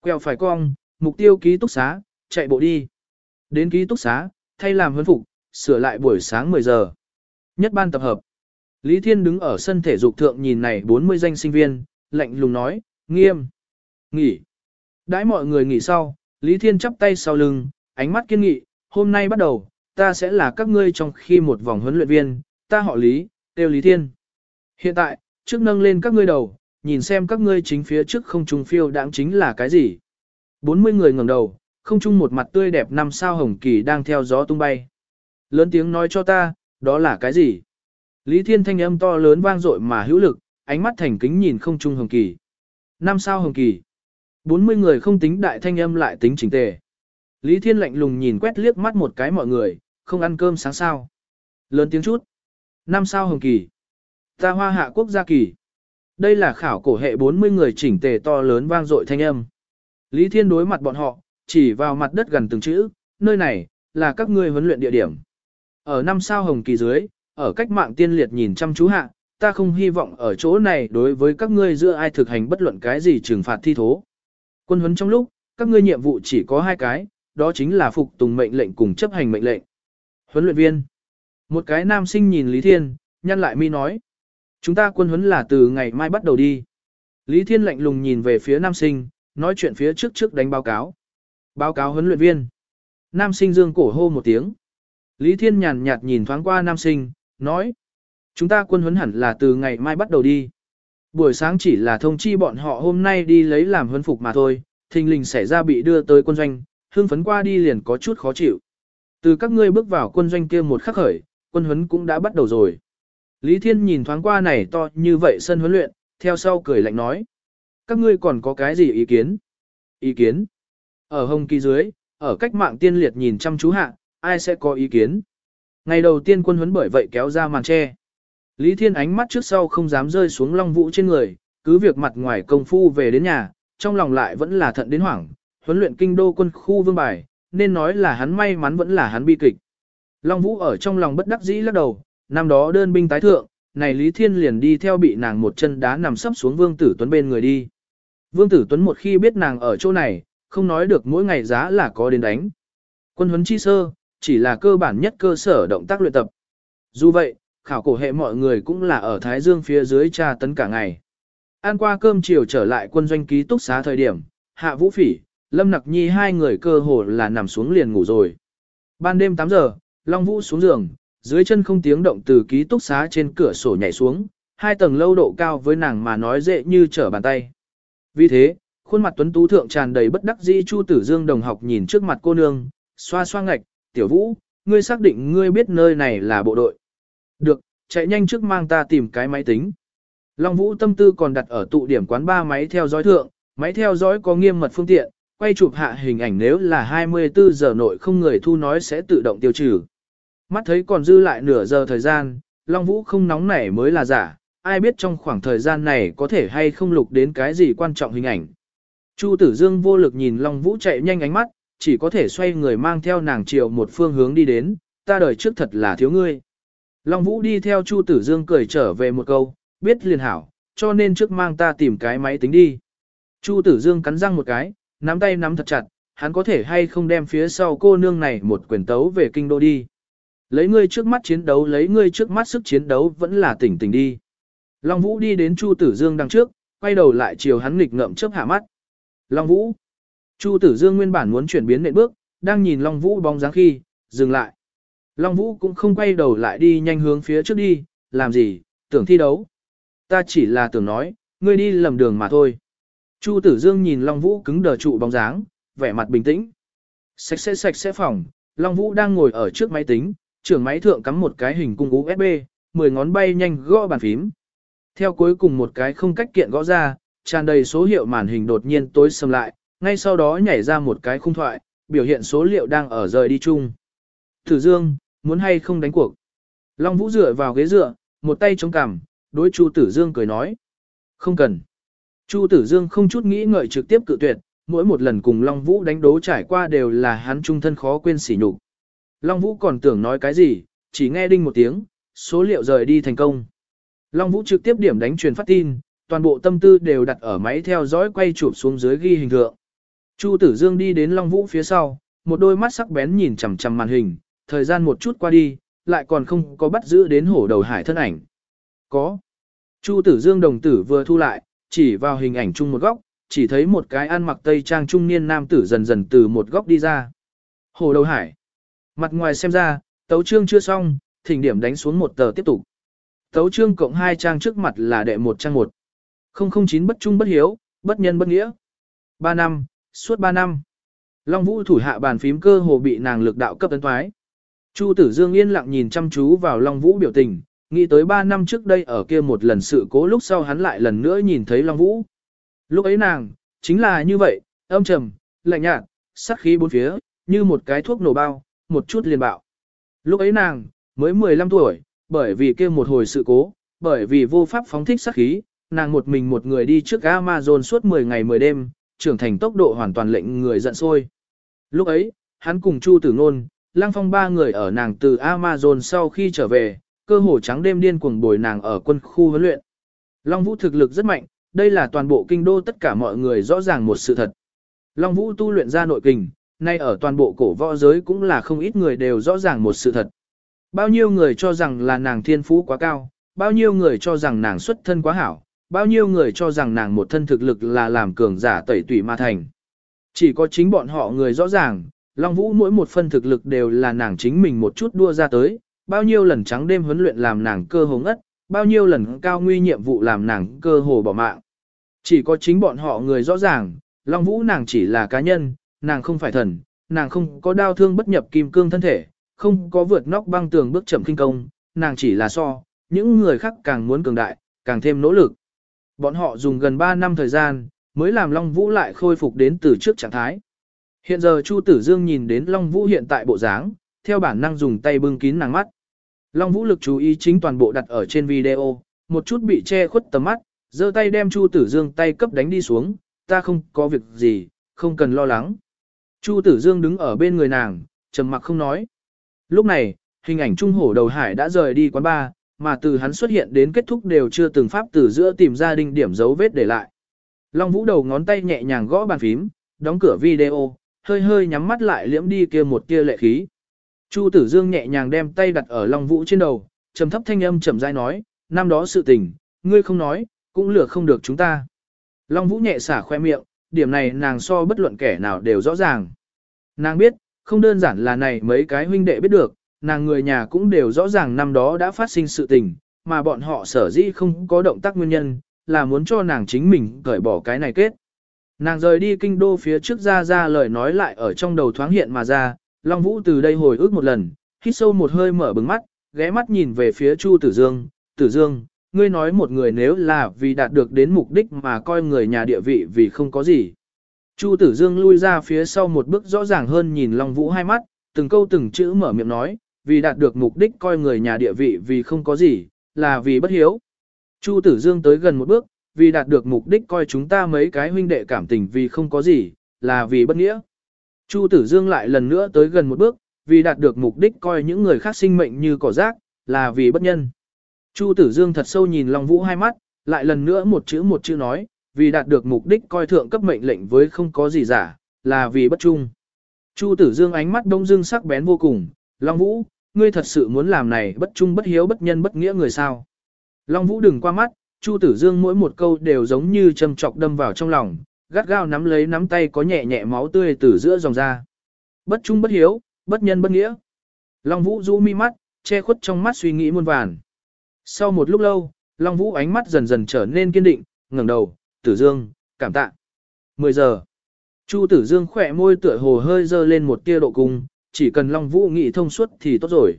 Quẹo phải cong, mục tiêu ký túc xá, chạy bộ đi. Đến ký túc xá, thay làm huấn phục, sửa lại buổi sáng 10 giờ. Nhất ban tập hợp. Lý Thiên đứng ở sân thể dục thượng nhìn này 40 danh sinh viên, lạnh lùng nói, nghiêm. Nghỉ. Đãi mọi người nghỉ sau, Lý Thiên chắp tay sau lưng, ánh mắt kiên nghị, hôm nay bắt đầu, ta sẽ là các ngươi trong khi một vòng huấn luyện viên, ta họ Lý, tiêu Lý Thiên. Hiện tại, trước nâng lên các ngươi đầu, nhìn xem các ngươi chính phía trước không trung phiêu đáng chính là cái gì. 40 người ngẩng đầu, không trung một mặt tươi đẹp năm sao hồng kỳ đang theo gió tung bay. Lớn tiếng nói cho ta, đó là cái gì? Lý Thiên thanh âm to lớn vang dội mà hữu lực, ánh mắt thành kính nhìn không trung hồng kỳ. Năm sao hồng kỳ. 40 người không tính đại thanh âm lại tính chỉnh tề. Lý Thiên lạnh lùng nhìn quét liếc mắt một cái mọi người, không ăn cơm sáng sao. Lớn tiếng chút. Năm sao hồng kỳ. Ta hoa hạ quốc gia kỳ. Đây là khảo cổ hệ 40 người chỉnh tề to lớn vang dội thanh âm. Lý Thiên đối mặt bọn họ, chỉ vào mặt đất gần từng chữ, nơi này, là các ngươi huấn luyện địa điểm. Ở năm sao hồng kỳ dưới, ở cách mạng tiên liệt nhìn chăm chú hạ, ta không hy vọng ở chỗ này đối với các ngươi giữa ai thực hành bất luận cái gì trừng phạt thi thố. Quân huấn trong lúc, các ngươi nhiệm vụ chỉ có hai cái, đó chính là phục tùng mệnh lệnh cùng chấp hành mệnh lệnh. Huấn luyện viên. Một cái nam sinh nhìn Lý Thiên, nhăn lại mi nói. Chúng ta quân huấn là từ ngày mai bắt đầu đi. Lý Thiên lạnh lùng nhìn về phía nam sinh, nói chuyện phía trước trước đánh báo cáo. Báo cáo huấn luyện viên. Nam sinh dương cổ hô một tiếng. Lý Thiên nhàn nhạt nhìn thoáng qua nam sinh, nói. Chúng ta quân huấn hẳn là từ ngày mai bắt đầu đi. Buổi sáng chỉ là thông chi bọn họ hôm nay đi lấy làm huấn phục mà thôi, thình lình xảy ra bị đưa tới quân doanh, hương phấn qua đi liền có chút khó chịu. Từ các ngươi bước vào quân doanh kia một khắc khởi, quân huấn cũng đã bắt đầu rồi. Lý Thiên nhìn thoáng qua này to như vậy sân huấn luyện, theo sau cười lạnh nói. Các ngươi còn có cái gì ý kiến? Ý kiến? Ở hồng kỳ dưới, ở cách mạng tiên liệt nhìn chăm chú hạ, ai sẽ có ý kiến? Ngày đầu tiên quân huấn bởi vậy kéo ra màn che. Lý Thiên ánh mắt trước sau không dám rơi xuống Long Vũ trên người, cứ việc mặt ngoài công phu về đến nhà, trong lòng lại vẫn là thận đến hoảng, huấn luyện kinh đô quân khu vương bài, nên nói là hắn may mắn vẫn là hắn bi kịch. Long Vũ ở trong lòng bất đắc dĩ lắc đầu, năm đó đơn binh tái thượng, này Lý Thiên liền đi theo bị nàng một chân đá nằm sấp xuống Vương Tử Tuấn bên người đi. Vương Tử Tuấn một khi biết nàng ở chỗ này, không nói được mỗi ngày giá là có đến đánh. Quân huấn chi sơ, chỉ là cơ bản nhất cơ sở động tác luyện tập. Dù vậy, khảo cổ hệ mọi người cũng là ở Thái Dương phía dưới tra tấn cả ngày. Ăn qua cơm chiều trở lại quân doanh ký túc xá thời điểm, Hạ Vũ Phỉ, Lâm Nặc Nhi hai người cơ hồ là nằm xuống liền ngủ rồi. Ban đêm 8 giờ, Long Vũ xuống giường, dưới chân không tiếng động từ ký túc xá trên cửa sổ nhảy xuống, hai tầng lâu độ cao với nàng mà nói dễ như trở bàn tay. Vì thế, khuôn mặt tuấn tú thượng tràn đầy bất đắc dĩ Chu Tử Dương đồng học nhìn trước mặt cô nương, xoa xoa ngạch, "Tiểu Vũ, ngươi xác định ngươi biết nơi này là bộ đội?" "Được, chạy nhanh trước mang ta tìm cái máy tính." Long Vũ tâm tư còn đặt ở tụ điểm quán ba máy theo dõi thượng, máy theo dõi có nghiêm mật phương tiện, quay chụp hạ hình ảnh nếu là 24 giờ nội không người thu nói sẽ tự động tiêu trừ. Mắt thấy còn dư lại nửa giờ thời gian, Long Vũ không nóng nảy mới là giả, ai biết trong khoảng thời gian này có thể hay không lục đến cái gì quan trọng hình ảnh. Chu Tử Dương vô lực nhìn Long Vũ chạy nhanh ánh mắt, chỉ có thể xoay người mang theo nàng chiều một phương hướng đi đến, ta đời trước thật là thiếu ngươi. Long Vũ đi theo Chu Tử Dương cười trở về một câu, biết liền hảo, cho nên trước mang ta tìm cái máy tính đi. Chu Tử Dương cắn răng một cái, nắm tay nắm thật chặt, hắn có thể hay không đem phía sau cô nương này một quyền tấu về kinh đô đi. Lấy ngươi trước mắt chiến đấu lấy ngươi trước mắt sức chiến đấu vẫn là tỉnh tỉnh đi. Long Vũ đi đến Chu Tử Dương đằng trước, quay đầu lại chiều hắn nghịch ngậm chớp hạ mắt. Long Vũ. Chu Tử Dương nguyên bản muốn chuyển biến nệm bước, đang nhìn Long Vũ bóng dáng khi, dừng lại. Long Vũ cũng không quay đầu lại đi nhanh hướng phía trước đi, làm gì, tưởng thi đấu. Ta chỉ là tưởng nói, ngươi đi lầm đường mà thôi. Chu Tử Dương nhìn Long Vũ cứng đờ trụ bóng dáng, vẻ mặt bình tĩnh. Sạch sẽ sạch sẽ phòng, Long Vũ đang ngồi ở trước máy tính, trưởng máy thượng cắm một cái hình cung USB, 10 ngón bay nhanh gõ bàn phím. Theo cuối cùng một cái không cách kiện gõ ra, tràn đầy số hiệu màn hình đột nhiên tối sầm lại, ngay sau đó nhảy ra một cái khung thoại, biểu hiện số liệu đang ở rời đi chung. Tử Dương, muốn hay không đánh cuộc? Long Vũ dựa vào ghế dựa, một tay chống cằm, đối Chu Tử Dương cười nói. Không cần. Chu Tử Dương không chút nghĩ ngợi trực tiếp cự tuyệt, mỗi một lần cùng Long Vũ đánh đấu trải qua đều là hắn trung thân khó quên sỉ nhục. Long Vũ còn tưởng nói cái gì, chỉ nghe đinh một tiếng, số liệu rời đi thành công. Long Vũ trực tiếp điểm đánh truyền phát tin, toàn bộ tâm tư đều đặt ở máy theo dõi quay chụp xuống dưới ghi hình thượng. Chu Tử Dương đi đến Long Vũ phía sau, một đôi mắt sắc bén nhìn chằm chằm màn hình, thời gian một chút qua đi, lại còn không có bắt giữ đến hổ đầu hải thân ảnh. Có. Chu Tử Dương đồng tử vừa thu lại, chỉ vào hình ảnh chung một góc, chỉ thấy một cái ăn mặc tây trang trung niên nam tử dần dần từ một góc đi ra. Hồ đầu hải. Mặt ngoài xem ra, tấu chương chưa xong, thỉnh điểm đánh xuống một tờ tiếp tục. Tấu chương cộng hai trang trước mặt là đệ một trang một. 009 bất trung bất hiếu, bất nhân bất nghĩa. 3 năm, suốt 3 năm. Long Vũ thủ hạ bàn phím cơ hồ bị nàng lực đạo cấp tấn thoái. Chu Tử Dương yên lặng nhìn chăm chú vào Long Vũ biểu tình, nghĩ tới 3 năm trước đây ở kia một lần sự cố lúc sau hắn lại lần nữa nhìn thấy Long Vũ. Lúc ấy nàng, chính là như vậy, âm trầm, lạnh nhạt, sắc khí bốn phía, như một cái thuốc nổ bao, một chút liền bạo. Lúc ấy nàng, mới 15 tuổi, bởi vì kia một hồi sự cố, bởi vì vô pháp phóng thích sát khí, nàng một mình một người đi trước Amazon suốt 10 ngày 10 đêm, trưởng thành tốc độ hoàn toàn lệnh người giận sôi. Lúc ấy, hắn cùng Chu Tử Nôn, Lăng Phong ba người ở nàng từ Amazon sau khi trở về, cơ hồ trắng đêm điên cuồng bồi nàng ở quân khu huấn luyện. Long Vũ thực lực rất mạnh, đây là toàn bộ kinh đô tất cả mọi người rõ ràng một sự thật. Long Vũ tu luyện ra nội kình, nay ở toàn bộ cổ võ giới cũng là không ít người đều rõ ràng một sự thật. Bao nhiêu người cho rằng là nàng thiên phú quá cao, bao nhiêu người cho rằng nàng xuất thân quá hảo, bao nhiêu người cho rằng nàng một thân thực lực là làm cường giả tẩy tủy ma thành. Chỉ có chính bọn họ người rõ ràng, Long Vũ mỗi một phân thực lực đều là nàng chính mình một chút đua ra tới, bao nhiêu lần trắng đêm huấn luyện làm nàng cơ hồ ngất, bao nhiêu lần cao nguy nhiệm vụ làm nàng cơ hồ bỏ mạng. Chỉ có chính bọn họ người rõ ràng, Long Vũ nàng chỉ là cá nhân, nàng không phải thần, nàng không có đau thương bất nhập kim cương thân thể, không có vượt nóc băng tường bước chậm kinh công, nàng chỉ là so, những người khác càng muốn cường đại, càng thêm nỗ lực. Bọn họ dùng gần 3 năm thời gian, mới làm Long Vũ lại khôi phục đến từ trước trạng thái. Hiện giờ Chu Tử Dương nhìn đến Long Vũ hiện tại bộ dáng, theo bản năng dùng tay bưng kín nàng mắt. Long Vũ lực chú ý chính toàn bộ đặt ở trên video, một chút bị che khuất tầm mắt, giơ tay đem Chu Tử Dương tay cấp đánh đi xuống, ta không có việc gì, không cần lo lắng. Chu Tử Dương đứng ở bên người nàng, trầm mặc không nói. Lúc này, hình ảnh trung hổ đầu hải đã rời đi quán bar, mà từ hắn xuất hiện đến kết thúc đều chưa từng pháp từ giữa tìm ra đinh điểm dấu vết để lại. Long Vũ đầu ngón tay nhẹ nhàng gõ bàn phím, đóng cửa video, hơi hơi nhắm mắt lại liễm đi kia một tia lệ khí. Chu Tử Dương nhẹ nhàng đem tay đặt ở Long Vũ trên đầu, trầm thấp thanh âm chậm rãi nói, năm đó sự tình, ngươi không nói, cũng lừa không được chúng ta. Long Vũ nhẹ xả khoe miệng, điểm này nàng so bất luận kẻ nào đều rõ ràng. Nàng biết, không đơn giản là này mấy cái huynh đệ biết được, nàng người nhà cũng đều rõ ràng năm đó đã phát sinh sự tình, mà bọn họ sở dĩ không có động tác nguyên nhân, là muốn cho nàng chính mình cởi bỏ cái này kết. Nàng rời đi kinh đô phía trước ra ra lời nói lại ở trong đầu thoáng hiện mà ra, Long Vũ từ đây hồi ức một lần, hít sâu một hơi mở bừng mắt, ghé mắt nhìn về phía Chu Tử Dương, Tử Dương, ngươi nói một người nếu là vì đạt được đến mục đích mà coi người nhà địa vị vì không có gì. Chu Tử Dương lui ra phía sau một bước rõ ràng hơn nhìn Long Vũ hai mắt, từng câu từng chữ mở miệng nói, vì đạt được mục đích coi người nhà địa vị vì không có gì, là vì bất hiếu. Chu Tử Dương tới gần một bước, vì đạt được mục đích coi chúng ta mấy cái huynh đệ cảm tình vì không có gì, là vì bất nghĩa. Chu Tử Dương lại lần nữa tới gần một bước, vì đạt được mục đích coi những người khác sinh mệnh như cỏ rác, là vì bất nhân. Chu Tử Dương thật sâu nhìn Long Vũ hai mắt, lại lần nữa một chữ một chữ nói, vì đạt được mục đích coi thượng cấp mệnh lệnh với không có gì giả, là vì bất trung. Chu Tử Dương ánh mắt đông dương sắc bén vô cùng, Long Vũ, ngươi thật sự muốn làm này bất trung bất hiếu bất nhân bất nghĩa người sao. Long Vũ đừng qua mắt, Chu Tử Dương mỗi một câu đều giống như châm chọc đâm vào trong lòng, gắt gao nắm lấy nắm tay có nhẹ nhẹ máu tươi từ giữa dòng ra. Bất trung bất hiếu, bất nhân bất nghĩa. Long Vũ rũ mi mắt, che khuất trong mắt suy nghĩ muôn vàn. Sau một lúc lâu, Long Vũ ánh mắt dần dần trở nên kiên định, ngẩng đầu, Tử Dương, cảm tạ. 10 giờ. Chu Tử Dương khỏe môi tựa hồ hơi dơ lên một tia độ cung, chỉ cần Long Vũ nghị thông suốt thì tốt rồi.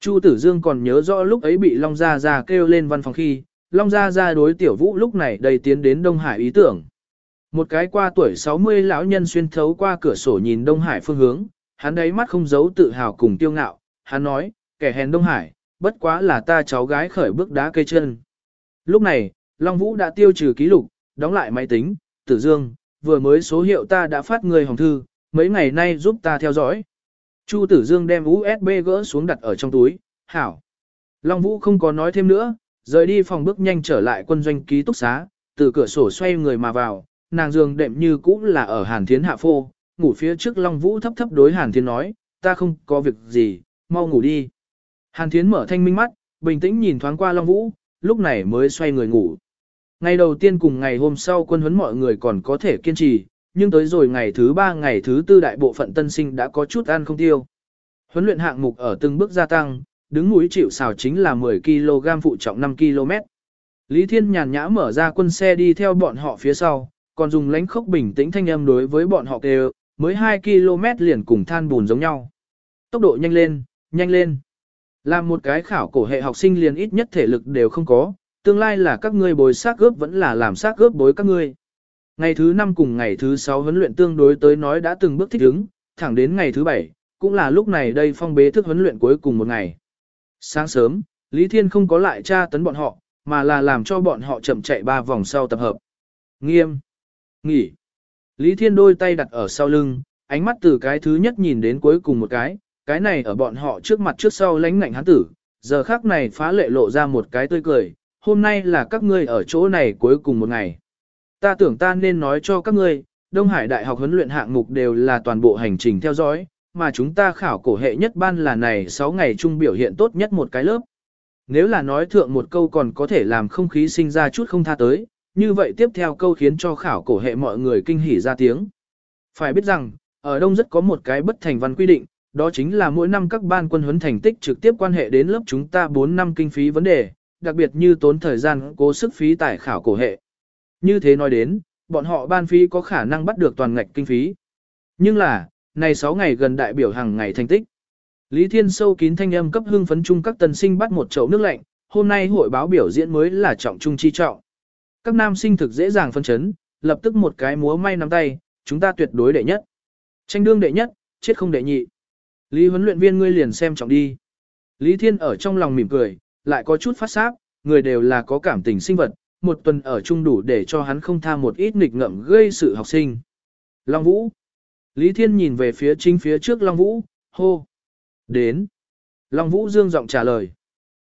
Chu Tử Dương còn nhớ rõ lúc ấy bị Long Gia Gia kêu lên văn phòng khi, Long Gia Gia đối tiểu vũ lúc này đầy tiến đến Đông Hải ý tưởng. Một cái qua tuổi 60 lão nhân xuyên thấu qua cửa sổ nhìn Đông Hải phương hướng, hắn đấy mắt không giấu tự hào cùng tiêu ngạo, hắn nói, kẻ hèn Đông Hải, bất quá là ta cháu gái khởi bước đá cây chân. Lúc này, Long Vũ đã tiêu trừ ký lục, đóng lại máy tính, Tử Dương, vừa mới số hiệu ta đã phát người hồng thư, mấy ngày nay giúp ta theo dõi. Chu Tử Dương đem USB gỡ xuống đặt ở trong túi, hảo. Long Vũ không có nói thêm nữa, rời đi phòng bước nhanh trở lại quân doanh ký túc xá, từ cửa sổ xoay người mà vào, nàng giường đệm như cũ là ở Hàn Thiến hạ phô, ngủ phía trước Long Vũ thấp thấp đối Hàn Thiến nói, ta không có việc gì, mau ngủ đi. Hàn Thiến mở thanh minh mắt, bình tĩnh nhìn thoáng qua Long Vũ, lúc này mới xoay người ngủ. Ngày đầu tiên cùng ngày hôm sau quân huấn mọi người còn có thể kiên trì, nhưng tới rồi ngày thứ ba ngày thứ tư đại bộ phận tân sinh đã có chút ăn không tiêu. Huấn luyện hạng mục ở từng bước gia tăng, đứng núi chịu xào chính là 10 kg phụ trọng 5 km. Lý Thiên nhàn nhã mở ra quân xe đi theo bọn họ phía sau, còn dùng lánh khốc bình tĩnh thanh âm đối với bọn họ kêu, mới 2 km liền cùng than bùn giống nhau. Tốc độ nhanh lên, nhanh lên. Làm một cái khảo cổ hệ học sinh liền ít nhất thể lực đều không có, tương lai là các ngươi bồi xác gớp vẫn là làm xác gớp bối các ngươi. Ngày thứ 5 cùng ngày thứ 6 huấn luyện tương đối tới nói đã từng bước thích ứng, thẳng đến ngày thứ 7, cũng là lúc này đây phong bế thức huấn luyện cuối cùng một ngày. Sáng sớm, Lý Thiên không có lại tra tấn bọn họ, mà là làm cho bọn họ chậm chạy ba vòng sau tập hợp. Nghiêm. Nghỉ. Lý Thiên đôi tay đặt ở sau lưng, ánh mắt từ cái thứ nhất nhìn đến cuối cùng một cái, cái này ở bọn họ trước mặt trước sau lánh ngạnh hắn tử, giờ khác này phá lệ lộ ra một cái tươi cười, hôm nay là các ngươi ở chỗ này cuối cùng một ngày. Ta tưởng ta nên nói cho các ngươi, Đông Hải Đại học huấn luyện hạng mục đều là toàn bộ hành trình theo dõi, mà chúng ta khảo cổ hệ nhất ban là này 6 ngày chung biểu hiện tốt nhất một cái lớp. Nếu là nói thượng một câu còn có thể làm không khí sinh ra chút không tha tới, như vậy tiếp theo câu khiến cho khảo cổ hệ mọi người kinh hỉ ra tiếng. Phải biết rằng, ở Đông rất có một cái bất thành văn quy định, đó chính là mỗi năm các ban quân huấn thành tích trực tiếp quan hệ đến lớp chúng ta 4 năm kinh phí vấn đề, đặc biệt như tốn thời gian cố sức phí tải khảo cổ hệ. Như thế nói đến, bọn họ ban phí có khả năng bắt được toàn ngạch kinh phí. Nhưng là, này 6 ngày gần đại biểu hàng ngày thành tích. Lý Thiên sâu kín thanh âm cấp hưng phấn chung các tân sinh bắt một chậu nước lạnh, hôm nay hội báo biểu diễn mới là trọng trung chi trọng. Các nam sinh thực dễ dàng phân chấn, lập tức một cái múa may nắm tay, chúng ta tuyệt đối đệ nhất. Tranh đương đệ nhất, chết không đệ nhị. Lý huấn luyện viên ngươi liền xem trọng đi. Lý Thiên ở trong lòng mỉm cười, lại có chút phát sáp, người đều là có cảm tình sinh vật, một tuần ở chung đủ để cho hắn không tha một ít nghịch ngợm gây sự học sinh. Long Vũ. Lý Thiên nhìn về phía chính phía trước Long Vũ, hô. Đến. Long Vũ dương giọng trả lời.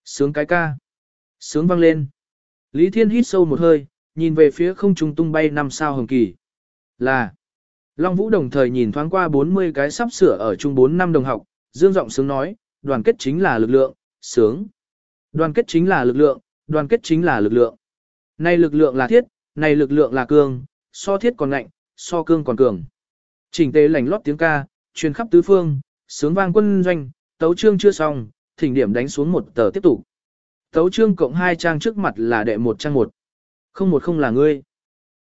Sướng cái ca. Sướng vang lên. Lý Thiên hít sâu một hơi, nhìn về phía không trung tung bay năm sao hồng kỳ. Là. Long Vũ đồng thời nhìn thoáng qua 40 cái sắp sửa ở chung 4 năm đồng học, dương giọng sướng nói, đoàn kết chính là lực lượng, sướng. Đoàn kết chính là lực lượng, đoàn kết chính là lực lượng. Này lực lượng là thiết, này lực lượng là cương, so thiết còn ngạnh, so cương còn cường. Chỉnh tề lành lót tiếng ca, truyền khắp tứ phương, sướng vang quân doanh, tấu chương chưa xong, thỉnh điểm đánh xuống một tờ tiếp tục. Tấu chương cộng hai trang trước mặt là đệ một trang một. Không một không là ngươi.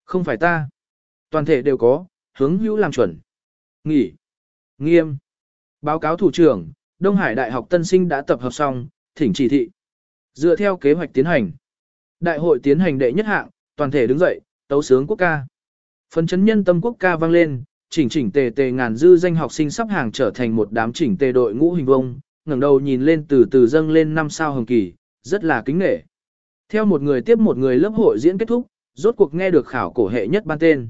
Không phải ta. Toàn thể đều có, hướng hữu làm chuẩn. Nghỉ. Nghiêm. Báo cáo thủ trưởng, Đông Hải Đại học tân sinh đã tập hợp xong, thỉnh chỉ thị. Dựa theo kế hoạch tiến hành. Đại hội tiến hành đệ nhất hạng, toàn thể đứng dậy, tấu sướng quốc ca. Phần chấn nhân tâm quốc ca vang lên, chỉnh chỉnh tề tề ngàn dư danh học sinh sắp hàng trở thành một đám chỉnh tề đội ngũ hình vông, ngẩng đầu nhìn lên từ từ dâng lên năm sao hồng kỳ, rất là kính nể. Theo một người tiếp một người lớp hội diễn kết thúc, rốt cuộc nghe được khảo cổ hệ nhất ban tên.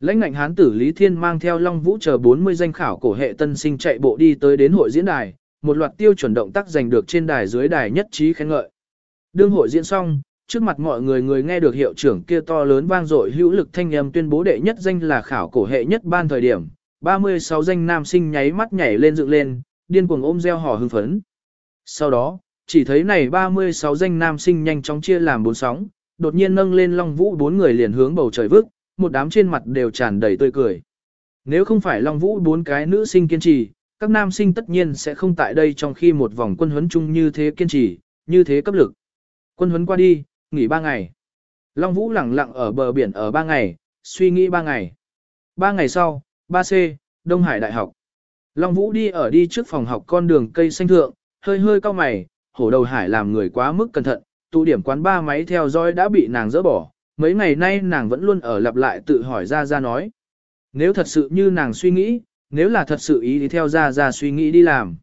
Lãnh ngạnh hán tử Lý Thiên mang theo Long Vũ chờ 40 danh khảo cổ hệ tân sinh chạy bộ đi tới đến hội diễn đài, một loạt tiêu chuẩn động tác giành được trên đài dưới đài nhất trí khen ngợi. Đương hội diễn xong, trước mặt mọi người người nghe được hiệu trưởng kia to lớn vang dội hữu lực thanh âm tuyên bố đệ nhất danh là khảo cổ hệ nhất ban thời điểm, 36 danh nam sinh nháy mắt nhảy lên dựng lên, điên cuồng ôm reo hò hưng phấn. Sau đó, chỉ thấy này 36 danh nam sinh nhanh chóng chia làm bốn sóng, đột nhiên nâng lên Long Vũ bốn người liền hướng bầu trời vức, một đám trên mặt đều tràn đầy tươi cười. Nếu không phải Long Vũ bốn cái nữ sinh kiên trì, các nam sinh tất nhiên sẽ không tại đây trong khi một vòng quân huấn chung như thế kiên trì, như thế cấp lực. Quân huấn qua đi, nghỉ ba ngày. Long Vũ lẳng lặng ở bờ biển ở ba ngày, suy nghĩ ba ngày. Ba ngày sau, 3C, Đông Hải Đại học. Long Vũ đi ở đi trước phòng học con đường cây xanh thượng, hơi hơi cao mày, hổ đầu hải làm người quá mức cẩn thận, tụ điểm quán ba máy theo dõi đã bị nàng dỡ bỏ, mấy ngày nay nàng vẫn luôn ở lặp lại tự hỏi ra ra nói. Nếu thật sự như nàng suy nghĩ, nếu là thật sự ý thì theo ra ra suy nghĩ đi làm.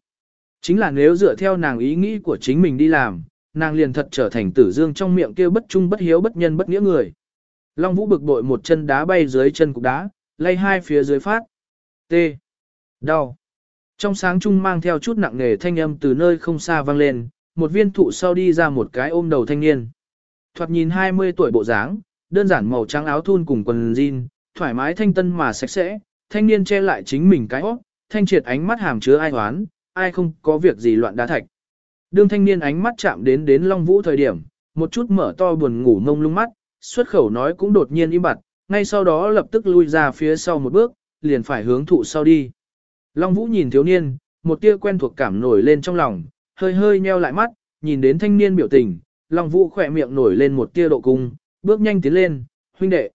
Chính là nếu dựa theo nàng ý nghĩ của chính mình đi làm, nàng liền thật trở thành tử dương trong miệng kêu bất trung bất hiếu bất nhân bất nghĩa người. Long Vũ bực bội một chân đá bay dưới chân cục đá, lay hai phía dưới phát. T. Đau. Trong sáng trung mang theo chút nặng nề thanh âm từ nơi không xa vang lên, một viên thụ sau đi ra một cái ôm đầu thanh niên. Thoạt nhìn 20 tuổi bộ dáng, đơn giản màu trắng áo thun cùng quần jean, thoải mái thanh tân mà sạch sẽ, thanh niên che lại chính mình cái óc, thanh triệt ánh mắt hàm chứa ai hoán, ai không có việc gì loạn đá thạch. Đương thanh niên ánh mắt chạm đến đến Long Vũ thời điểm, một chút mở to buồn ngủ mông lung mắt, xuất khẩu nói cũng đột nhiên im bặt, ngay sau đó lập tức lui ra phía sau một bước, liền phải hướng thụ sau đi. Long Vũ nhìn thiếu niên, một tia quen thuộc cảm nổi lên trong lòng, hơi hơi nheo lại mắt, nhìn đến thanh niên biểu tình, Long Vũ khỏe miệng nổi lên một tia độ cung, bước nhanh tiến lên, huynh đệ.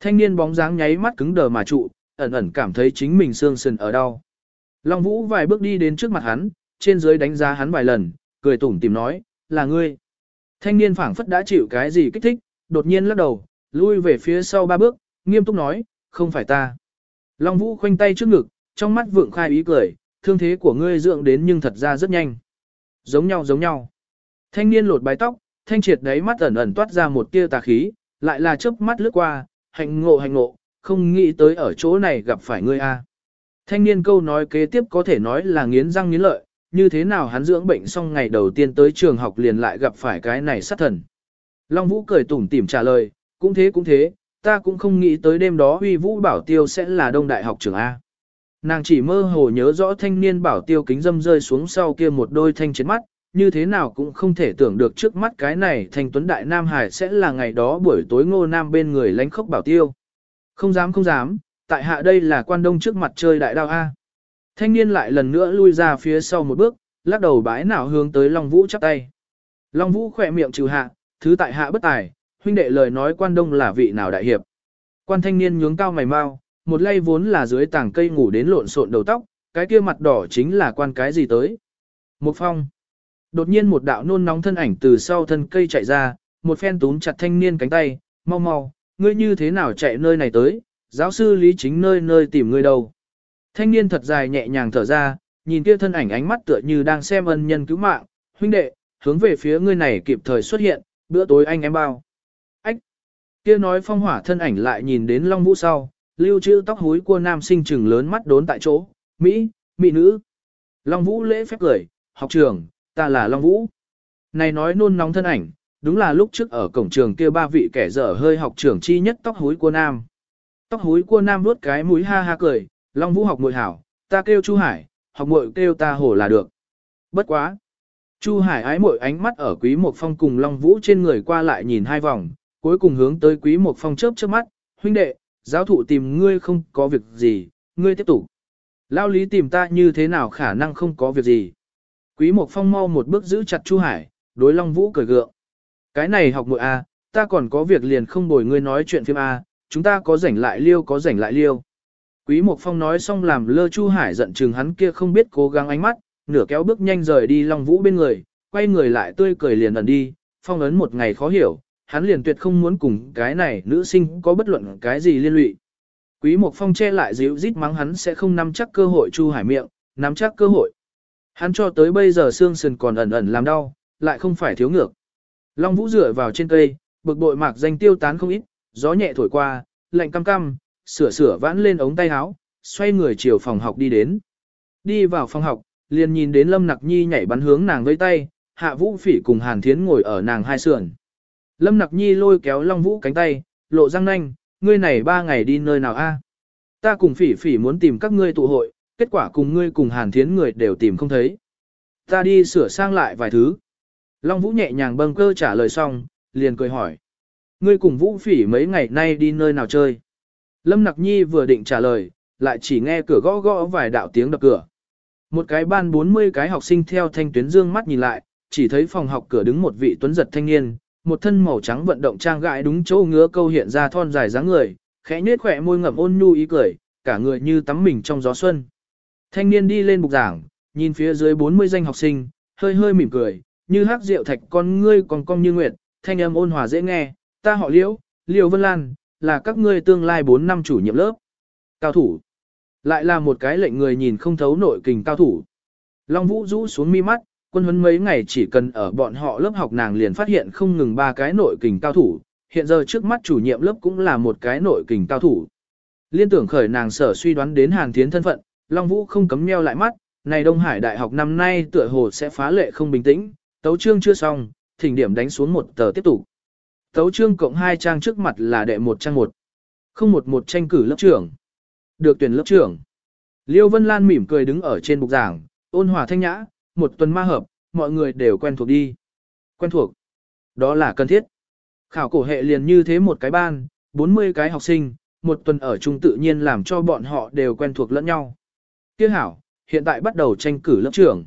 Thanh niên bóng dáng nháy mắt cứng đờ mà trụ, ẩn ẩn cảm thấy chính mình xương sườn ở đau. Long Vũ vài bước đi đến trước mặt hắn, trên dưới đánh giá hắn vài lần, cười tủm tìm nói, là ngươi. Thanh niên phảng phất đã chịu cái gì kích thích, đột nhiên lắc đầu, lui về phía sau ba bước, nghiêm túc nói, không phải ta. Long Vũ khoanh tay trước ngực, trong mắt vượng khai ý cười, thương thế của ngươi dưỡng đến nhưng thật ra rất nhanh. Giống nhau giống nhau. Thanh niên lột bái tóc, thanh triệt đấy mắt ẩn ẩn toát ra một tia tà khí, lại là chớp mắt lướt qua, hạnh ngộ hạnh ngộ, không nghĩ tới ở chỗ này gặp phải ngươi a. Thanh niên câu nói kế tiếp có thể nói là nghiến răng nghiến lợi, như thế nào hắn dưỡng bệnh xong ngày đầu tiên tới trường học liền lại gặp phải cái này sát thần. Long Vũ cười tủm tỉm trả lời, cũng thế cũng thế, ta cũng không nghĩ tới đêm đó Huy Vũ Bảo Tiêu sẽ là đông đại học trường A. Nàng chỉ mơ hồ nhớ rõ thanh niên Bảo Tiêu kính dâm rơi xuống sau kia một đôi thanh chiến mắt, như thế nào cũng không thể tưởng được trước mắt cái này thanh tuấn đại Nam Hải sẽ là ngày đó buổi tối ngô nam bên người lánh khốc Bảo Tiêu. Không dám không dám, tại hạ đây là quan đông trước mặt chơi đại đao A. Thanh niên lại lần nữa lui ra phía sau một bước, lắc đầu bái nào hướng tới Long Vũ chắp tay. Long Vũ khỏe miệng trừ hạ, thứ tại hạ bất tài, huynh đệ lời nói quan đông là vị nào đại hiệp. Quan thanh niên nhướng cao mày mau, một lay vốn là dưới tảng cây ngủ đến lộn xộn đầu tóc, cái kia mặt đỏ chính là quan cái gì tới. Một phong. Đột nhiên một đạo nôn nóng thân ảnh từ sau thân cây chạy ra, một phen túm chặt thanh niên cánh tay, mau mau, ngươi như thế nào chạy nơi này tới, giáo sư lý chính nơi nơi tìm ngươi đâu. Thanh niên thật dài nhẹ nhàng thở ra, nhìn kia thân ảnh ánh mắt tựa như đang xem ân nhân cứu mạng, huynh đệ, hướng về phía ngươi này kịp thời xuất hiện, bữa tối anh em bao. Ách! Kia nói phong hỏa thân ảnh lại nhìn đến Long Vũ sau, lưu trữ tóc húi của nam sinh trừng lớn mắt đốn tại chỗ, Mỹ, Mỹ nữ. Long Vũ lễ phép cười, học trường, ta là Long Vũ. Này nói nôn nóng thân ảnh, đúng là lúc trước ở cổng trường kia ba vị kẻ dở hơi học trưởng chi nhất tóc húi của nam. Tóc húi của nam vuốt cái mũi ha ha cười, Long Vũ học muội hảo, ta kêu Chu Hải, học muội kêu ta hổ là được. Bất quá. Chu Hải ái muội ánh mắt ở Quý Mộc Phong cùng Long Vũ trên người qua lại nhìn hai vòng, cuối cùng hướng tới Quý Mộc Phong chớp chớp mắt, huynh đệ, giáo thụ tìm ngươi không có việc gì, ngươi tiếp tục. Lao lý tìm ta như thế nào khả năng không có việc gì. Quý Mộc Phong mau một bước giữ chặt Chu Hải, đối Long Vũ cười gượng. Cái này học muội a, ta còn có việc liền không bồi ngươi nói chuyện phim a, chúng ta có rảnh lại liêu có rảnh lại liêu. Quý Mộc Phong nói xong làm lơ Chu Hải giận chừng hắn kia không biết cố gắng ánh mắt, nửa kéo bước nhanh rời đi Long Vũ bên người, quay người lại tươi cười liền ẩn đi, phong ấn một ngày khó hiểu, hắn liền tuyệt không muốn cùng cái này nữ sinh có bất luận cái gì liên lụy. Quý Mộc Phong che lại dịu rít mắng hắn sẽ không nắm chắc cơ hội Chu Hải miệng, nắm chắc cơ hội. Hắn cho tới bây giờ xương sườn còn ẩn ẩn làm đau, lại không phải thiếu ngược. Long Vũ dựa vào trên cây, bực bội mạc danh tiêu tán không ít, gió nhẹ thổi qua, lạnh cam cam, sửa sửa vãn lên ống tay áo, xoay người chiều phòng học đi đến. Đi vào phòng học, liền nhìn đến Lâm Nặc Nhi nhảy bắn hướng nàng với tay, Hạ Vũ Phỉ cùng Hàn Thiến ngồi ở nàng hai sườn. Lâm Nặc Nhi lôi kéo Long Vũ cánh tay, lộ răng nanh, ngươi này ba ngày đi nơi nào a? Ta cùng Phỉ Phỉ muốn tìm các ngươi tụ hội, kết quả cùng ngươi cùng Hàn Thiến người đều tìm không thấy. Ta đi sửa sang lại vài thứ. Long Vũ nhẹ nhàng bâng cơ trả lời xong, liền cười hỏi. Ngươi cùng Vũ Phỉ mấy ngày nay đi nơi nào chơi? Lâm Nặc Nhi vừa định trả lời, lại chỉ nghe cửa gõ gõ vài đạo tiếng đập cửa. Một cái ban 40 cái học sinh theo thanh tuyến dương mắt nhìn lại, chỉ thấy phòng học cửa đứng một vị tuấn giật thanh niên, một thân màu trắng vận động trang gãi đúng chỗ ngứa câu hiện ra thon dài dáng người, khẽ nhếch khỏe môi ngậm ôn nhu ý cười, cả người như tắm mình trong gió xuân. Thanh niên đi lên bục giảng, nhìn phía dưới 40 danh học sinh, hơi hơi mỉm cười, như hát rượu thạch con ngươi còn cong như nguyệt, thanh âm ôn hòa dễ nghe, ta họ Liễu, Liễu Vân Lan, là các ngươi tương lai 4 năm chủ nhiệm lớp. Cao thủ. Lại là một cái lệnh người nhìn không thấu nội kình cao thủ. Long Vũ rũ xuống mi mắt, quân huấn mấy ngày chỉ cần ở bọn họ lớp học nàng liền phát hiện không ngừng ba cái nội kình cao thủ, hiện giờ trước mắt chủ nhiệm lớp cũng là một cái nội kình cao thủ. Liên tưởng khởi nàng sở suy đoán đến Hàn Thiến thân phận, Long Vũ không cấm nheo lại mắt, này Đông Hải Đại học năm nay tựa hồ sẽ phá lệ không bình tĩnh, tấu chương chưa xong, thỉnh điểm đánh xuống một tờ tiếp tục. Tấu chương cộng hai trang trước mặt là đệ một trang một. Không một một tranh cử lớp trưởng. Được tuyển lớp trưởng. Liêu Vân Lan mỉm cười đứng ở trên bục giảng, ôn hòa thanh nhã, một tuần ma hợp, mọi người đều quen thuộc đi. Quen thuộc. Đó là cần thiết. Khảo cổ hệ liền như thế một cái ban, 40 cái học sinh, một tuần ở chung tự nhiên làm cho bọn họ đều quen thuộc lẫn nhau. Tiếc hảo, hiện tại bắt đầu tranh cử lớp trưởng.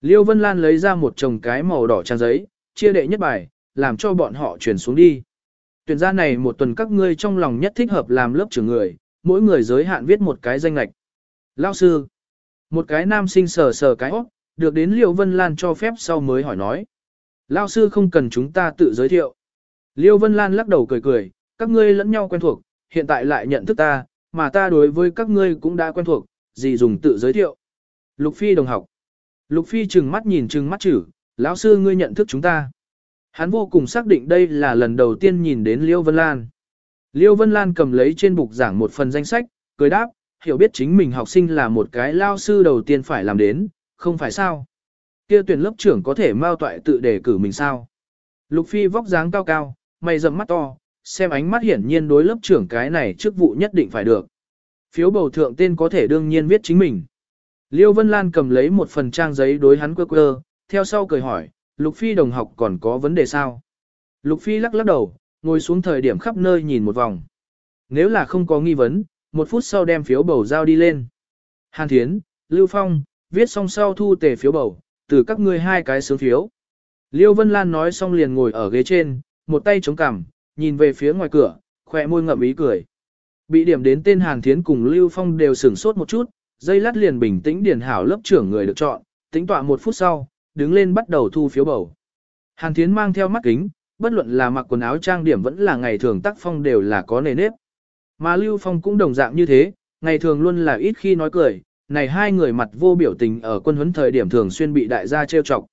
Liêu Vân Lan lấy ra một chồng cái màu đỏ trang giấy, chia đệ nhất bài, làm cho bọn họ chuyển xuống đi. Tuyển ra này một tuần các ngươi trong lòng nhất thích hợp làm lớp trưởng người, mỗi người giới hạn viết một cái danh lạch. Lao sư, một cái nam sinh sờ sờ cái óc, được đến Liêu Vân Lan cho phép sau mới hỏi nói. Lao sư không cần chúng ta tự giới thiệu. Liêu Vân Lan lắc đầu cười cười, các ngươi lẫn nhau quen thuộc, hiện tại lại nhận thức ta, mà ta đối với các ngươi cũng đã quen thuộc, gì dùng tự giới thiệu. Lục Phi đồng học. Lục Phi trừng mắt nhìn trừng mắt chử, lão sư ngươi nhận thức chúng ta. Hắn vô cùng xác định đây là lần đầu tiên nhìn đến Liêu Vân Lan. Liêu Vân Lan cầm lấy trên bục giảng một phần danh sách, cười đáp, hiểu biết chính mình học sinh là một cái lao sư đầu tiên phải làm đến, không phải sao. Kia tuyển lớp trưởng có thể mao toại tự đề cử mình sao. Lục Phi vóc dáng cao cao, mày rậm mắt to, xem ánh mắt hiển nhiên đối lớp trưởng cái này chức vụ nhất định phải được. Phiếu bầu thượng tên có thể đương nhiên viết chính mình. Liêu Vân Lan cầm lấy một phần trang giấy đối hắn quơ quơ, theo sau cười hỏi, Lục Phi đồng học còn có vấn đề sao? Lục Phi lắc lắc đầu, ngồi xuống thời điểm khắp nơi nhìn một vòng. Nếu là không có nghi vấn, một phút sau đem phiếu bầu giao đi lên. Hàn Thiến, Lưu Phong, viết xong sau thu tề phiếu bầu, từ các ngươi hai cái sướng phiếu. Liêu Vân Lan nói xong liền ngồi ở ghế trên, một tay chống cằm, nhìn về phía ngoài cửa, khỏe môi ngậm ý cười. Bị điểm đến tên Hàn Thiến cùng Lưu Phong đều sửng sốt một chút, dây lát liền bình tĩnh điển hảo lớp trưởng người được chọn, tính tọa một phút sau, đứng lên bắt đầu thu phiếu bầu. Hàn Thiến mang theo mắt kính, bất luận là mặc quần áo trang điểm vẫn là ngày thường tác phong đều là có nề nếp. Mà Lưu Phong cũng đồng dạng như thế, ngày thường luôn là ít khi nói cười, này hai người mặt vô biểu tình ở quân huấn thời điểm thường xuyên bị đại gia trêu chọc.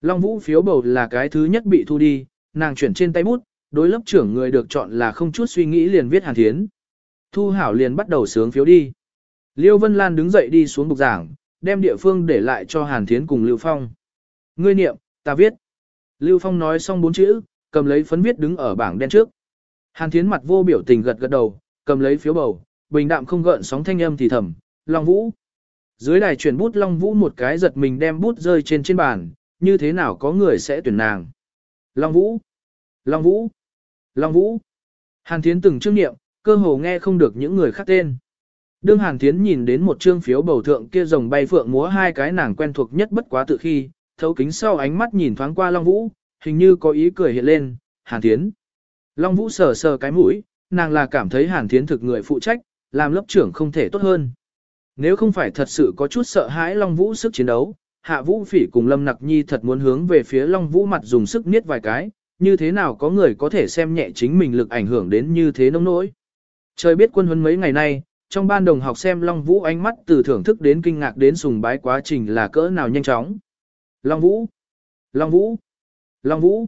Long Vũ phiếu bầu là cái thứ nhất bị thu đi, nàng chuyển trên tay bút, đối lớp trưởng người được chọn là không chút suy nghĩ liền viết Hàn Thiến. Thu Hảo liền bắt đầu sướng phiếu đi. Liêu Vân Lan đứng dậy đi xuống bục giảng, đem địa phương để lại cho Hàn Thiến cùng Lưu Phong. Ngươi niệm, ta viết. Lưu Phong nói xong bốn chữ, cầm lấy phấn viết đứng ở bảng đen trước. Hàn Thiến mặt vô biểu tình gật gật đầu, cầm lấy phiếu bầu, bình đạm không gợn sóng thanh âm thì thầm, Long Vũ. Dưới đài chuyển bút Long Vũ một cái giật mình đem bút rơi trên trên bàn, như thế nào có người sẽ tuyển nàng. Long Vũ. Long Vũ. Long Vũ. Hàn Thiến từng chương niệm, cơ hồ nghe không được những người khác tên. Đương Hàn Thiến nhìn đến một chương phiếu bầu thượng kia rồng bay phượng múa hai cái nàng quen thuộc nhất bất quá tự khi, thấu kính sau ánh mắt nhìn thoáng qua Long Vũ, hình như có ý cười hiện lên, Hàn Thiến. Long Vũ sờ sờ cái mũi, nàng là cảm thấy Hàn Thiến thực người phụ trách, làm lớp trưởng không thể tốt hơn. Nếu không phải thật sự có chút sợ hãi Long Vũ sức chiến đấu, Hạ Vũ Phỉ cùng Lâm Nặc Nhi thật muốn hướng về phía Long Vũ mặt dùng sức niết vài cái, như thế nào có người có thể xem nhẹ chính mình lực ảnh hưởng đến như thế nông nỗi. Trời biết quân huấn mấy ngày nay, trong ban đồng học xem Long Vũ ánh mắt từ thưởng thức đến kinh ngạc đến sùng bái quá trình là cỡ nào nhanh chóng. Long Vũ! Long Vũ! Long Vũ!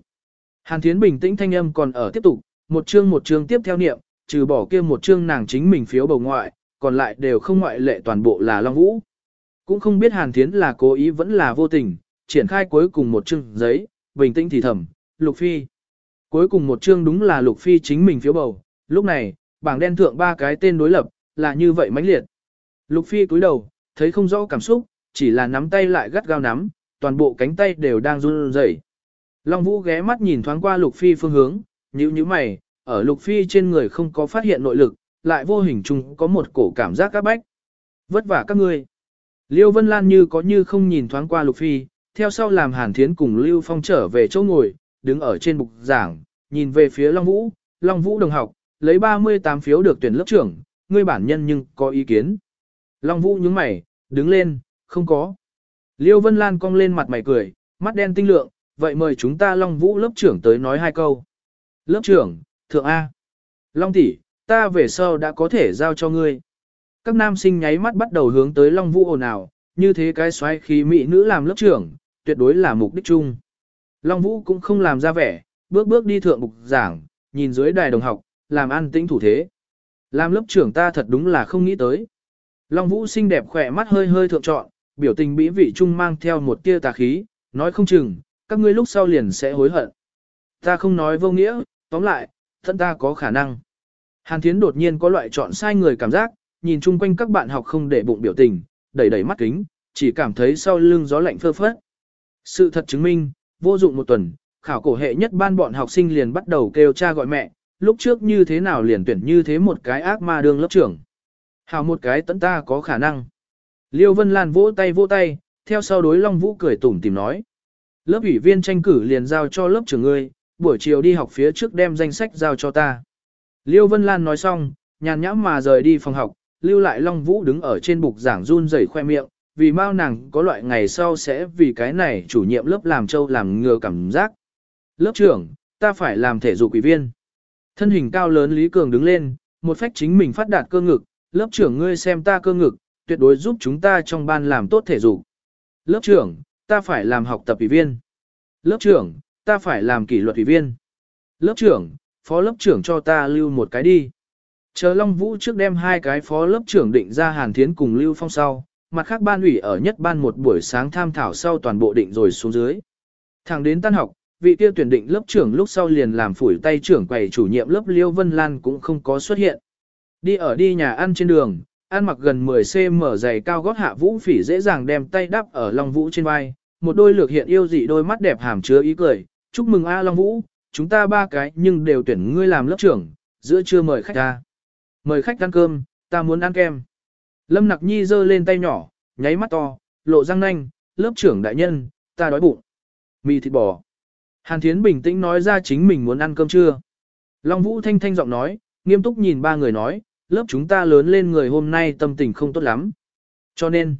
Hàn Thiến bình tĩnh thanh âm còn ở tiếp tục, một chương một chương tiếp theo niệm, trừ bỏ kia một chương nàng chính mình phiếu bầu ngoại, còn lại đều không ngoại lệ toàn bộ là Long Vũ. Cũng không biết Hàn Thiến là cố ý vẫn là vô tình, triển khai cuối cùng một chương giấy, bình tĩnh thì thầm, Lục Phi. Cuối cùng một chương đúng là Lục Phi chính mình phiếu bầu, lúc này, bảng đen thượng ba cái tên đối lập, là như vậy mãnh liệt. Lục Phi cúi đầu, thấy không rõ cảm xúc, chỉ là nắm tay lại gắt gao nắm, toàn bộ cánh tay đều đang run rẩy. Long Vũ ghé mắt nhìn thoáng qua Lục Phi phương hướng, nhíu nhíu mày, ở Lục Phi trên người không có phát hiện nội lực, lại vô hình chung có một cổ cảm giác các bách. Vất vả các ngươi. Liêu Vân Lan như có như không nhìn thoáng qua Lục Phi, theo sau làm Hàn Thiến cùng Lưu Phong trở về chỗ ngồi, đứng ở trên bục giảng, nhìn về phía Long Vũ, Long Vũ đồng học, lấy 38 phiếu được tuyển lớp trưởng, ngươi bản nhân nhưng có ý kiến. Long Vũ nhướng mày, đứng lên, không có. Liêu Vân Lan cong lên mặt mày cười, mắt đen tinh lượng, vậy mời chúng ta Long Vũ lớp trưởng tới nói hai câu. Lớp trưởng, thượng A. Long tỷ, ta về sau đã có thể giao cho ngươi. Các nam sinh nháy mắt bắt đầu hướng tới Long Vũ ồn ào, như thế cái xoáy khí mỹ nữ làm lớp trưởng, tuyệt đối là mục đích chung. Long Vũ cũng không làm ra vẻ, bước bước đi thượng bục giảng, nhìn dưới đài đồng học, làm an tĩnh thủ thế. Làm lớp trưởng ta thật đúng là không nghĩ tới. Long Vũ xinh đẹp khỏe mắt hơi hơi thượng trọn, biểu tình bĩ vị trung mang theo một tia tà khí, nói không chừng, các ngươi lúc sau liền sẽ hối hận. Ta không nói vô nghĩa, tóm lại, thân ta có khả năng. Hàn Thiến đột nhiên có loại chọn sai người cảm giác, nhìn chung quanh các bạn học không để bụng biểu tình, đẩy đẩy mắt kính, chỉ cảm thấy sau lưng gió lạnh phơ phất. Sự thật chứng minh, vô dụng một tuần, khảo cổ hệ nhất ban bọn học sinh liền bắt đầu kêu cha gọi mẹ, lúc trước như thế nào liền tuyển như thế một cái ác ma đương lớp trưởng. Hào một cái tận ta có khả năng. Liêu Vân Lan vỗ tay vỗ tay, theo sau đối Long Vũ cười tủm tìm nói. Lớp ủy viên tranh cử liền giao cho lớp trưởng ngươi, buổi chiều đi học phía trước đem danh sách giao cho ta. Liêu Vân Lan nói xong, nhàn nhãm mà rời đi phòng học, lưu lại Long Vũ đứng ở trên bục giảng run rẩy khoe miệng, vì mau nàng có loại ngày sau sẽ vì cái này chủ nhiệm lớp làm châu làm ngừa cảm giác. Lớp trưởng, ta phải làm thể dục ủy viên. Thân hình cao lớn Lý Cường đứng lên, một phách chính mình phát đạt cơ ngực, lớp trưởng ngươi xem ta cơ ngực, tuyệt đối giúp chúng ta trong ban làm tốt thể dục. Lớp trưởng, ta phải làm học tập ủy viên. Lớp trưởng, ta phải làm kỷ luật ủy viên. Lớp trưởng, phó lớp trưởng cho ta lưu một cái đi. Chờ Long Vũ trước đem hai cái phó lớp trưởng định ra Hàn Thiến cùng Lưu Phong sau, mặt khác ban ủy ở nhất ban một buổi sáng tham thảo sau toàn bộ định rồi xuống dưới. Thẳng đến tan học, vị tiêu tuyển định lớp trưởng lúc sau liền làm phủi tay trưởng quầy chủ nhiệm lớp Liêu Vân Lan cũng không có xuất hiện. Đi ở đi nhà ăn trên đường, ăn mặc gần 10cm dày cao gót hạ vũ phỉ dễ dàng đem tay đắp ở Long Vũ trên vai, một đôi lược hiện yêu dị đôi mắt đẹp hàm chứa ý cười, chúc mừng A Long Vũ, chúng ta ba cái nhưng đều tuyển ngươi làm lớp trưởng, giữa trưa mời khách ta, Mời khách ăn cơm, ta muốn ăn kem. Lâm Nặc Nhi giơ lên tay nhỏ, nháy mắt to, lộ răng nanh, lớp trưởng đại nhân, ta đói bụng. Mì thịt bò. Hàn Thiến bình tĩnh nói ra chính mình muốn ăn cơm trưa. Long Vũ thanh thanh giọng nói, nghiêm túc nhìn ba người nói, lớp chúng ta lớn lên người hôm nay tâm tình không tốt lắm. Cho nên,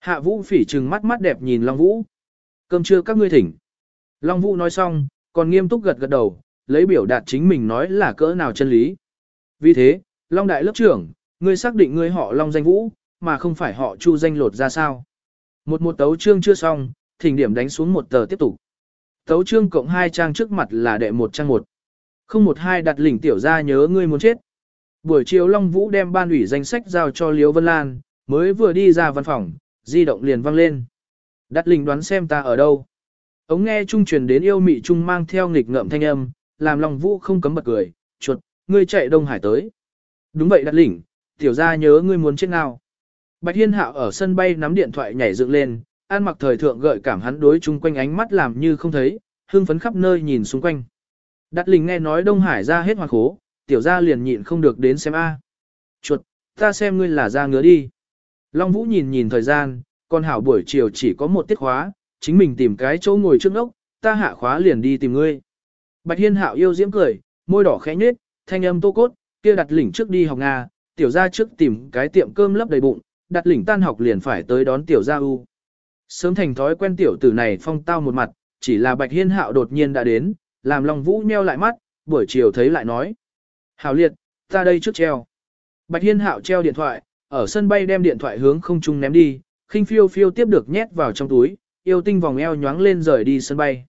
Hạ Vũ phỉ trừng mắt mắt đẹp nhìn Long Vũ. Cơm trưa các ngươi thỉnh. Long Vũ nói xong, còn nghiêm túc gật gật đầu, lấy biểu đạt chính mình nói là cỡ nào chân lý. Vì thế, Long Đại lớp trưởng, ngươi xác định ngươi họ Long danh Vũ, mà không phải họ Chu danh lột ra sao. Một một tấu chương chưa xong, thỉnh điểm đánh xuống một tờ tiếp tục. Tấu chương cộng hai trang trước mặt là đệ một trang một. Không một hai đặt lỉnh tiểu ra nhớ ngươi muốn chết. Buổi chiều Long Vũ đem ban ủy danh sách giao cho Liễu Vân Lan, mới vừa đi ra văn phòng, di động liền vang lên. Đặt linh đoán xem ta ở đâu. Ống nghe trung truyền đến yêu mị trung mang theo nghịch ngợm thanh âm, làm Long Vũ không cấm bật cười, chuột, ngươi chạy Đông Hải tới. Đúng vậy đặt lỉnh, tiểu ra nhớ ngươi muốn chết nào. Bạch Hiên Hạo ở sân bay nắm điện thoại nhảy dựng lên, an mặc thời thượng gợi cảm hắn đối chung quanh ánh mắt làm như không thấy, hưng phấn khắp nơi nhìn xung quanh. Đặt lình nghe nói Đông Hải ra hết hoa khố, tiểu gia liền nhịn không được đến xem a. Chuột, ta xem ngươi là ra ngứa đi. Long Vũ nhìn nhìn thời gian, con hảo buổi chiều chỉ có một tiết khóa, chính mình tìm cái chỗ ngồi trước ốc, ta hạ khóa liền đi tìm ngươi. Bạch Hiên Hạo yêu diễm cười, môi đỏ khẽ nhếch, thanh âm tô cốt, kia đặt lỉnh trước đi học Nga, tiểu gia trước tìm cái tiệm cơm lấp đầy bụng, đặt lỉnh tan học liền phải tới đón tiểu gia u. Sớm thành thói quen tiểu tử này phong tao một mặt, chỉ là Bạch Hiên Hạo đột nhiên đã đến, làm Long Vũ nheo lại mắt, buổi chiều thấy lại nói. Hảo liệt, ta đây trước treo. Bạch Hiên Hạo treo điện thoại, ở sân bay đem điện thoại hướng không trung ném đi, khinh phiêu phiêu tiếp được nhét vào trong túi, yêu tinh vòng eo nhoáng lên rời đi sân bay.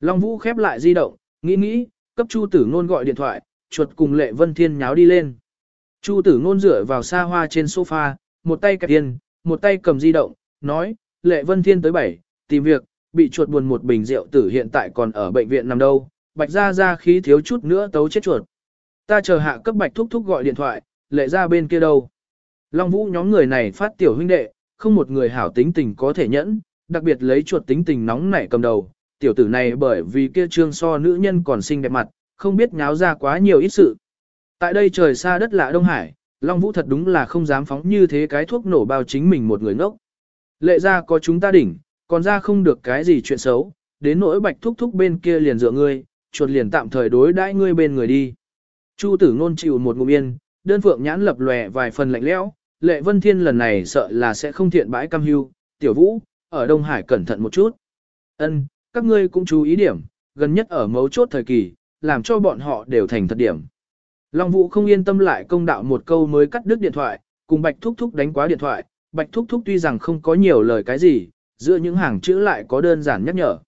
Long Vũ khép lại di động, nghĩ nghĩ, cấp Chu Tử Nôn gọi điện thoại, chuột cùng Lệ Vân Thiên nháo đi lên. Chu Tử Nôn dựa vào xa hoa trên sofa, một tay kẹp tiền, một tay cầm di động, nói, Lệ Vân Thiên tới bảy, tìm việc, bị chuột buồn một bình rượu tử hiện tại còn ở bệnh viện nằm đâu, bạch ra ra khí thiếu chút nữa tấu chết chuột. Ta chờ hạ cấp bạch thúc thúc gọi điện thoại, lệ ra bên kia đâu. Long Vũ nhóm người này phát tiểu huynh đệ, không một người hảo tính tình có thể nhẫn, đặc biệt lấy chuột tính tình nóng nảy cầm đầu. Tiểu tử này bởi vì kia trương so nữ nhân còn xinh đẹp mặt, không biết nháo ra quá nhiều ít sự. Tại đây trời xa đất lạ Đông Hải, Long Vũ thật đúng là không dám phóng như thế cái thuốc nổ bao chính mình một người ngốc. Lệ ra có chúng ta đỉnh, còn ra không được cái gì chuyện xấu, đến nỗi bạch thúc thúc bên kia liền dựa ngươi, chuột liền tạm thời đối đãi ngươi bên người đi. Chu tử ngôn chịu một ngụm yên, đơn phượng nhãn lập lòe vài phần lạnh lẽo, lệ vân thiên lần này sợ là sẽ không thiện bãi cam hưu, tiểu vũ, ở Đông Hải cẩn thận một chút. Ân, các ngươi cũng chú ý điểm, gần nhất ở mấu chốt thời kỳ, làm cho bọn họ đều thành thật điểm. Long Vũ không yên tâm lại công đạo một câu mới cắt đứt điện thoại, cùng Bạch Thúc Thúc đánh quá điện thoại, Bạch Thúc Thúc tuy rằng không có nhiều lời cái gì, giữa những hàng chữ lại có đơn giản nhắc nhở.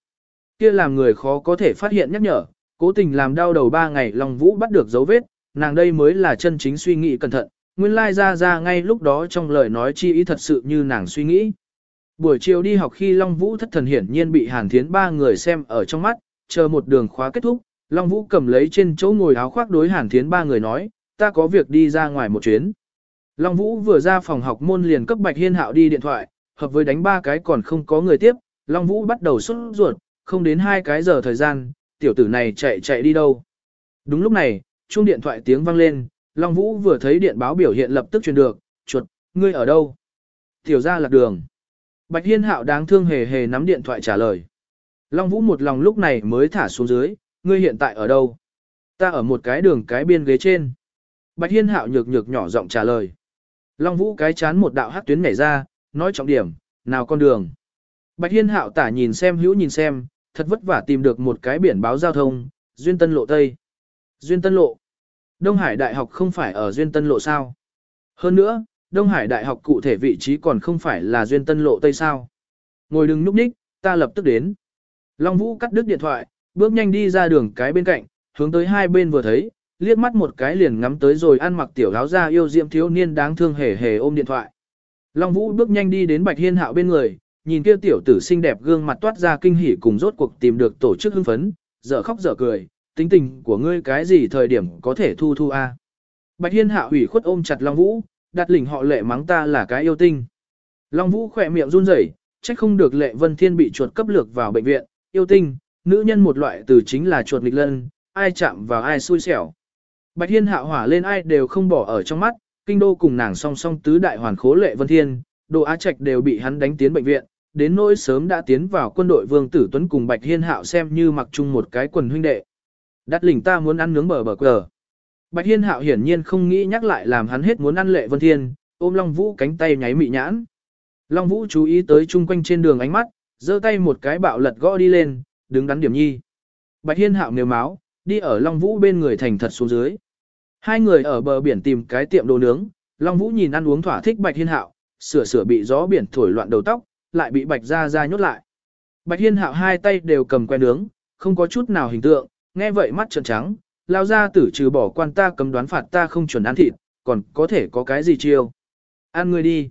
Kia làm người khó có thể phát hiện nhắc nhở, cố tình làm đau đầu ba ngày Long Vũ bắt được dấu vết, nàng đây mới là chân chính suy nghĩ cẩn thận, nguyên lai ra ra ngay lúc đó trong lời nói chi ý thật sự như nàng suy nghĩ. Buổi chiều đi học khi Long Vũ thất thần hiển nhiên bị Hàn Thiến ba người xem ở trong mắt, chờ một đường khóa kết thúc, Long Vũ cầm lấy trên chỗ ngồi áo khoác đối Hàn Thiến ba người nói, ta có việc đi ra ngoài một chuyến. Long Vũ vừa ra phòng học môn liền cấp Bạch Hiên Hạo đi điện thoại, hợp với đánh ba cái còn không có người tiếp, Long Vũ bắt đầu xuất ruột, không đến hai cái giờ thời gian, tiểu tử này chạy chạy đi đâu. Đúng lúc này, chuông điện thoại tiếng vang lên, Long Vũ vừa thấy điện báo biểu hiện lập tức truyền được, chuột, ngươi ở đâu? Tiểu ra lạc đường. Bạch Hiên Hạo đáng thương hề hề nắm điện thoại trả lời. Long Vũ một lòng lúc này mới thả xuống dưới, ngươi hiện tại ở đâu? Ta ở một cái đường cái biên ghế trên. Bạch Hiên Hạo nhược nhược nhỏ giọng trả lời. Long Vũ cái chán một đạo hát tuyến nhảy ra, nói trọng điểm, nào con đường. Bạch Hiên Hạo tả nhìn xem hữu nhìn xem, thật vất vả tìm được một cái biển báo giao thông, Duyên Tân Lộ Tây. Duyên Tân Lộ. Đông Hải Đại học không phải ở Duyên Tân Lộ sao? Hơn nữa, Đông Hải Đại học cụ thể vị trí còn không phải là Duyên Tân Lộ Tây sao? Ngồi đừng núp ních, ta lập tức đến. Long Vũ cắt đứt điện thoại, bước nhanh đi ra đường cái bên cạnh, hướng tới hai bên vừa thấy, liếc mắt một cái liền ngắm tới rồi ăn mặc tiểu áo da yêu diệm thiếu niên đáng thương hề hề ôm điện thoại. Long Vũ bước nhanh đi đến Bạch Hiên Hạo bên người, nhìn kia tiểu tử xinh đẹp gương mặt toát ra kinh hỉ cùng rốt cuộc tìm được tổ chức hưng phấn, dở khóc dở cười, tính tình của ngươi cái gì thời điểm có thể thu thu a? Bạch Hiên hạ ủy khuất ôm chặt Long Vũ, đặt lỉnh họ lệ mắng ta là cái yêu tinh. Long Vũ khỏe miệng run rẩy, trách không được lệ Vân Thiên bị chuột cấp lược vào bệnh viện, yêu tinh, nữ nhân một loại từ chính là chuột nghịch lân, ai chạm vào ai xui xẻo. Bạch Hiên hạ hỏa lên ai đều không bỏ ở trong mắt, kinh đô cùng nàng song song tứ đại hoàn khố lệ Vân Thiên, Đồ Á Trạch đều bị hắn đánh tiến bệnh viện, đến nỗi sớm đã tiến vào quân đội Vương Tử Tuấn cùng Bạch Hiên Hạo xem như mặc chung một cái quần huynh đệ. Đắt lỉnh ta muốn ăn nướng bờ bờ cờ. Bạch Hiên Hạo hiển nhiên không nghĩ nhắc lại làm hắn hết muốn ăn lệ Vân Thiên, ôm Long Vũ cánh tay nháy mị nhãn. Long Vũ chú ý tới chung quanh trên đường ánh mắt, giơ tay một cái bạo lật gõ đi lên, đứng đắn điểm nhi. Bạch Hiên Hạo nếu máu, đi ở Long Vũ bên người thành thật xuống dưới. Hai người ở bờ biển tìm cái tiệm đồ nướng, Long Vũ nhìn ăn uống thỏa thích Bạch Hiên Hạo, sửa sửa bị gió biển thổi loạn đầu tóc, lại bị Bạch Gia Gia nhốt lại. Bạch Hiên Hạo hai tay đều cầm que nướng, không có chút nào hình tượng, nghe vậy mắt trợn trắng, lao ra tử trừ bỏ quan ta cấm đoán phạt ta không chuẩn ăn thịt, còn có thể có cái gì chiêu. Ăn người đi.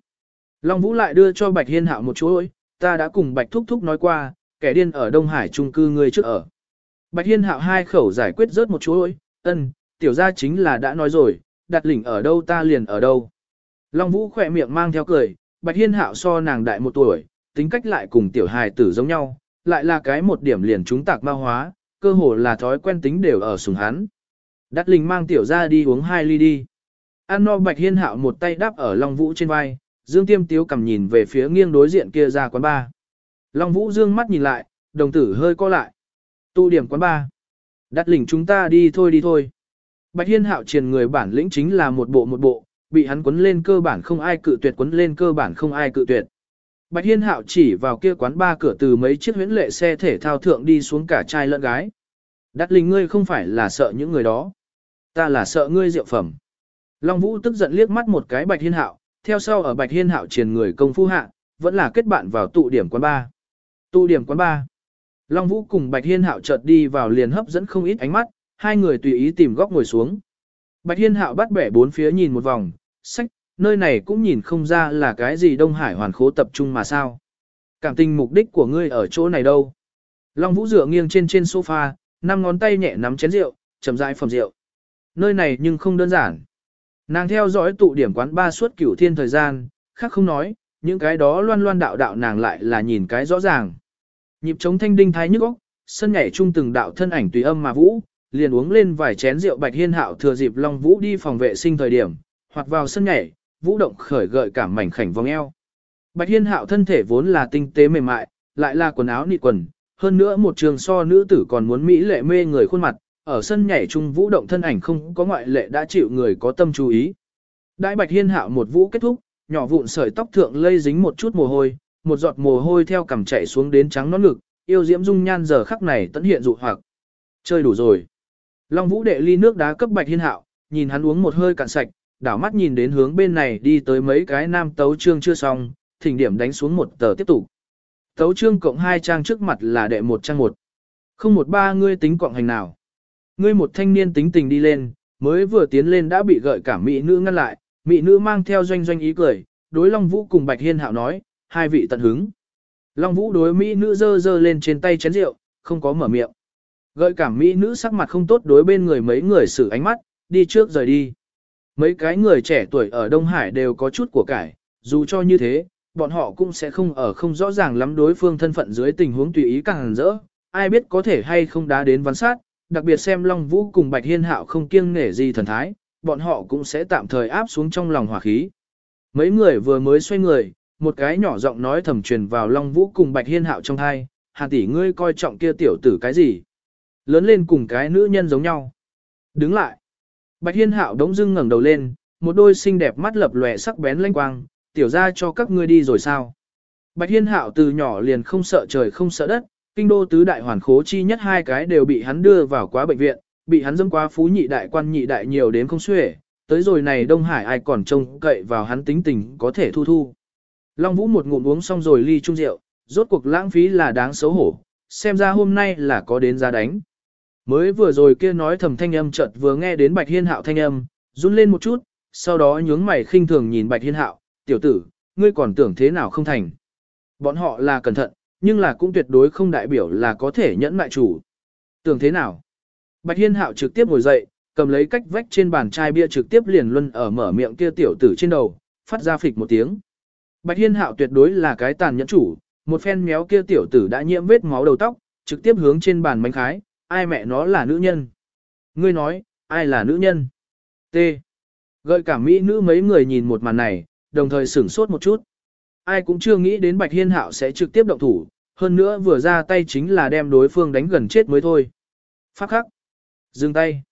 Long Vũ lại đưa cho Bạch Hiên Hạo một chuỗi, ta đã cùng Bạch Thúc Thúc nói qua, kẻ điên ở Đông Hải trung cư ngươi trước ở. Bạch Hiên Hạo hai khẩu giải quyết rớt một chuỗi, ân, tiểu gia chính là đã nói rồi, đặt lỉnh ở đâu ta liền ở đâu. Long Vũ khỏe miệng mang theo cười, Bạch Hiên Hạo so nàng đại một tuổi, tính cách lại cùng tiểu hài tử giống nhau, lại là cái một điểm liền chúng tạc ma hóa, cơ hồ là thói quen tính đều ở sùng hắn. Đắt linh mang tiểu ra đi uống hai ly đi. An no Bạch Hiên Hạo một tay đáp ở Long Vũ trên vai, Dương Tiêm Tiếu cầm nhìn về phía nghiêng đối diện kia ra quán ba. Long Vũ dương mắt nhìn lại, đồng tử hơi co lại. Tụ điểm quán ba. Đắt lỉnh chúng ta đi thôi đi thôi. Bạch Hiên hạo triền người bản lĩnh chính là một bộ một bộ, bị hắn quấn lên cơ bản không ai cự tuyệt quấn lên cơ bản không ai cự tuyệt. Bạch Hiên hạo chỉ vào kia quán ba cửa từ mấy chiếc huyễn lệ xe thể thao thượng đi xuống cả trai lẫn gái. Đắt linh ngươi không phải là sợ những người đó. Ta là sợ ngươi rượu phẩm. Long Vũ tức giận liếc mắt một cái Bạch Hiên hạo, theo sau ở Bạch Hiên hạo truyền người công phu hạ, vẫn là kết bạn vào tụ điểm quán ba. Tụ điểm quán ba. Long Vũ cùng Bạch Hiên Hạo chợt đi vào liền hấp dẫn không ít ánh mắt, hai người tùy ý tìm góc ngồi xuống. Bạch Hiên Hạo bắt bẻ bốn phía nhìn một vòng, sách, nơi này cũng nhìn không ra là cái gì Đông Hải hoàn khố tập trung mà sao. Cảm tình mục đích của ngươi ở chỗ này đâu? Long Vũ dựa nghiêng trên trên sofa, năm ngón tay nhẹ nắm chén rượu, chậm rãi phẩm rượu. Nơi này nhưng không đơn giản. Nàng theo dõi tụ điểm quán ba suốt cửu thiên thời gian, khác không nói, những cái đó loan loan đạo đạo nàng lại là nhìn cái rõ ràng. Nhịp trống thanh đinh thái nhức óc, sân nhảy trung từng đạo thân ảnh tùy âm mà vũ, liền uống lên vài chén rượu Bạch Hiên Hạo thừa dịp Long Vũ đi phòng vệ sinh thời điểm, hoặc vào sân nhảy, vũ động khởi gợi cảm mảnh khảnh vòng eo. Bạch Hiên Hạo thân thể vốn là tinh tế mềm mại, lại là quần áo nị quần, hơn nữa một trường so nữ tử còn muốn mỹ lệ mê người khuôn mặt, ở sân nhảy trung vũ động thân ảnh không có ngoại lệ đã chịu người có tâm chú ý. Đại Bạch Hiên Hạo một vũ kết thúc, nhỏ vụn sợi tóc thượng lây dính một chút mồ hôi, một giọt mồ hôi theo cằm chảy xuống đến trắng nõn ngực, yêu diễm dung nhan giờ khắc này tận hiện dụ hoặc. Chơi đủ rồi. Long Vũ đệ ly nước đá cấp Bạch Hiên Hạo, nhìn hắn uống một hơi cạn sạch, đảo mắt nhìn đến hướng bên này đi tới mấy cái nam tấu trương chưa xong, thỉnh điểm đánh xuống một tờ tiếp tục. Tấu trương cộng hai trang trước mặt là đệ một trang một. Không một ba ngươi tính cộng hành nào. Ngươi một thanh niên tính tình đi lên, mới vừa tiến lên đã bị gợi cả mỹ nữ ngăn lại, mỹ nữ mang theo doanh doanh ý cười, đối Long Vũ cùng Bạch Hiên Hạo nói, hai vị tận hứng. Long Vũ đối mỹ nữ dơ dơ lên trên tay chén rượu, không có mở miệng. Gợi cảm mỹ nữ sắc mặt không tốt đối bên người mấy người xử ánh mắt, đi trước rời đi. Mấy cái người trẻ tuổi ở Đông Hải đều có chút của cải, dù cho như thế, bọn họ cũng sẽ không ở không rõ ràng lắm đối phương thân phận dưới tình huống tùy ý càng rỡ, ai biết có thể hay không đá đến văn sát, đặc biệt xem Long Vũ cùng Bạch Hiên Hạo không kiêng nể gì thần thái, bọn họ cũng sẽ tạm thời áp xuống trong lòng hỏa khí. Mấy người vừa mới xoay người, một cái nhỏ giọng nói thầm truyền vào Long Vũ cùng Bạch Hiên Hạo trong hai, Hà tỷ ngươi coi trọng kia tiểu tử cái gì? Lớn lên cùng cái nữ nhân giống nhau. Đứng lại. Bạch Hiên Hạo đống dưng ngẩng đầu lên, một đôi xinh đẹp mắt lập lòe sắc bén lanh quang, tiểu ra cho các ngươi đi rồi sao? Bạch Hiên Hạo từ nhỏ liền không sợ trời không sợ đất, kinh đô tứ đại hoàn khố chi nhất hai cái đều bị hắn đưa vào quá bệnh viện, bị hắn dâm qua phú nhị đại quan nhị đại nhiều đến không xuể, tới rồi này Đông Hải ai còn trông cậy vào hắn tính tình có thể thu thu. Long Vũ một ngụm uống xong rồi ly chung rượu, rốt cuộc lãng phí là đáng xấu hổ, xem ra hôm nay là có đến ra đánh. Mới vừa rồi kia nói thầm thanh âm chợt vừa nghe đến Bạch Hiên Hạo thanh âm, run lên một chút, sau đó nhướng mày khinh thường nhìn Bạch Hiên Hạo, tiểu tử, ngươi còn tưởng thế nào không thành. Bọn họ là cẩn thận, nhưng là cũng tuyệt đối không đại biểu là có thể nhẫn mại chủ. Tưởng thế nào? Bạch Hiên Hạo trực tiếp ngồi dậy, cầm lấy cách vách trên bàn chai bia trực tiếp liền luân ở mở miệng kia tiểu tử trên đầu, phát ra phịch một tiếng. Bạch Hiên Hạo tuyệt đối là cái tàn nhẫn chủ, một phen méo kia tiểu tử đã nhiễm vết máu đầu tóc, trực tiếp hướng trên bàn bánh khái, ai mẹ nó là nữ nhân? Ngươi nói, ai là nữ nhân? T. Gợi cả mỹ nữ mấy người nhìn một màn này, đồng thời sửng sốt một chút. Ai cũng chưa nghĩ đến Bạch Hiên Hạo sẽ trực tiếp động thủ, hơn nữa vừa ra tay chính là đem đối phương đánh gần chết mới thôi. Phát khắc. Dừng tay.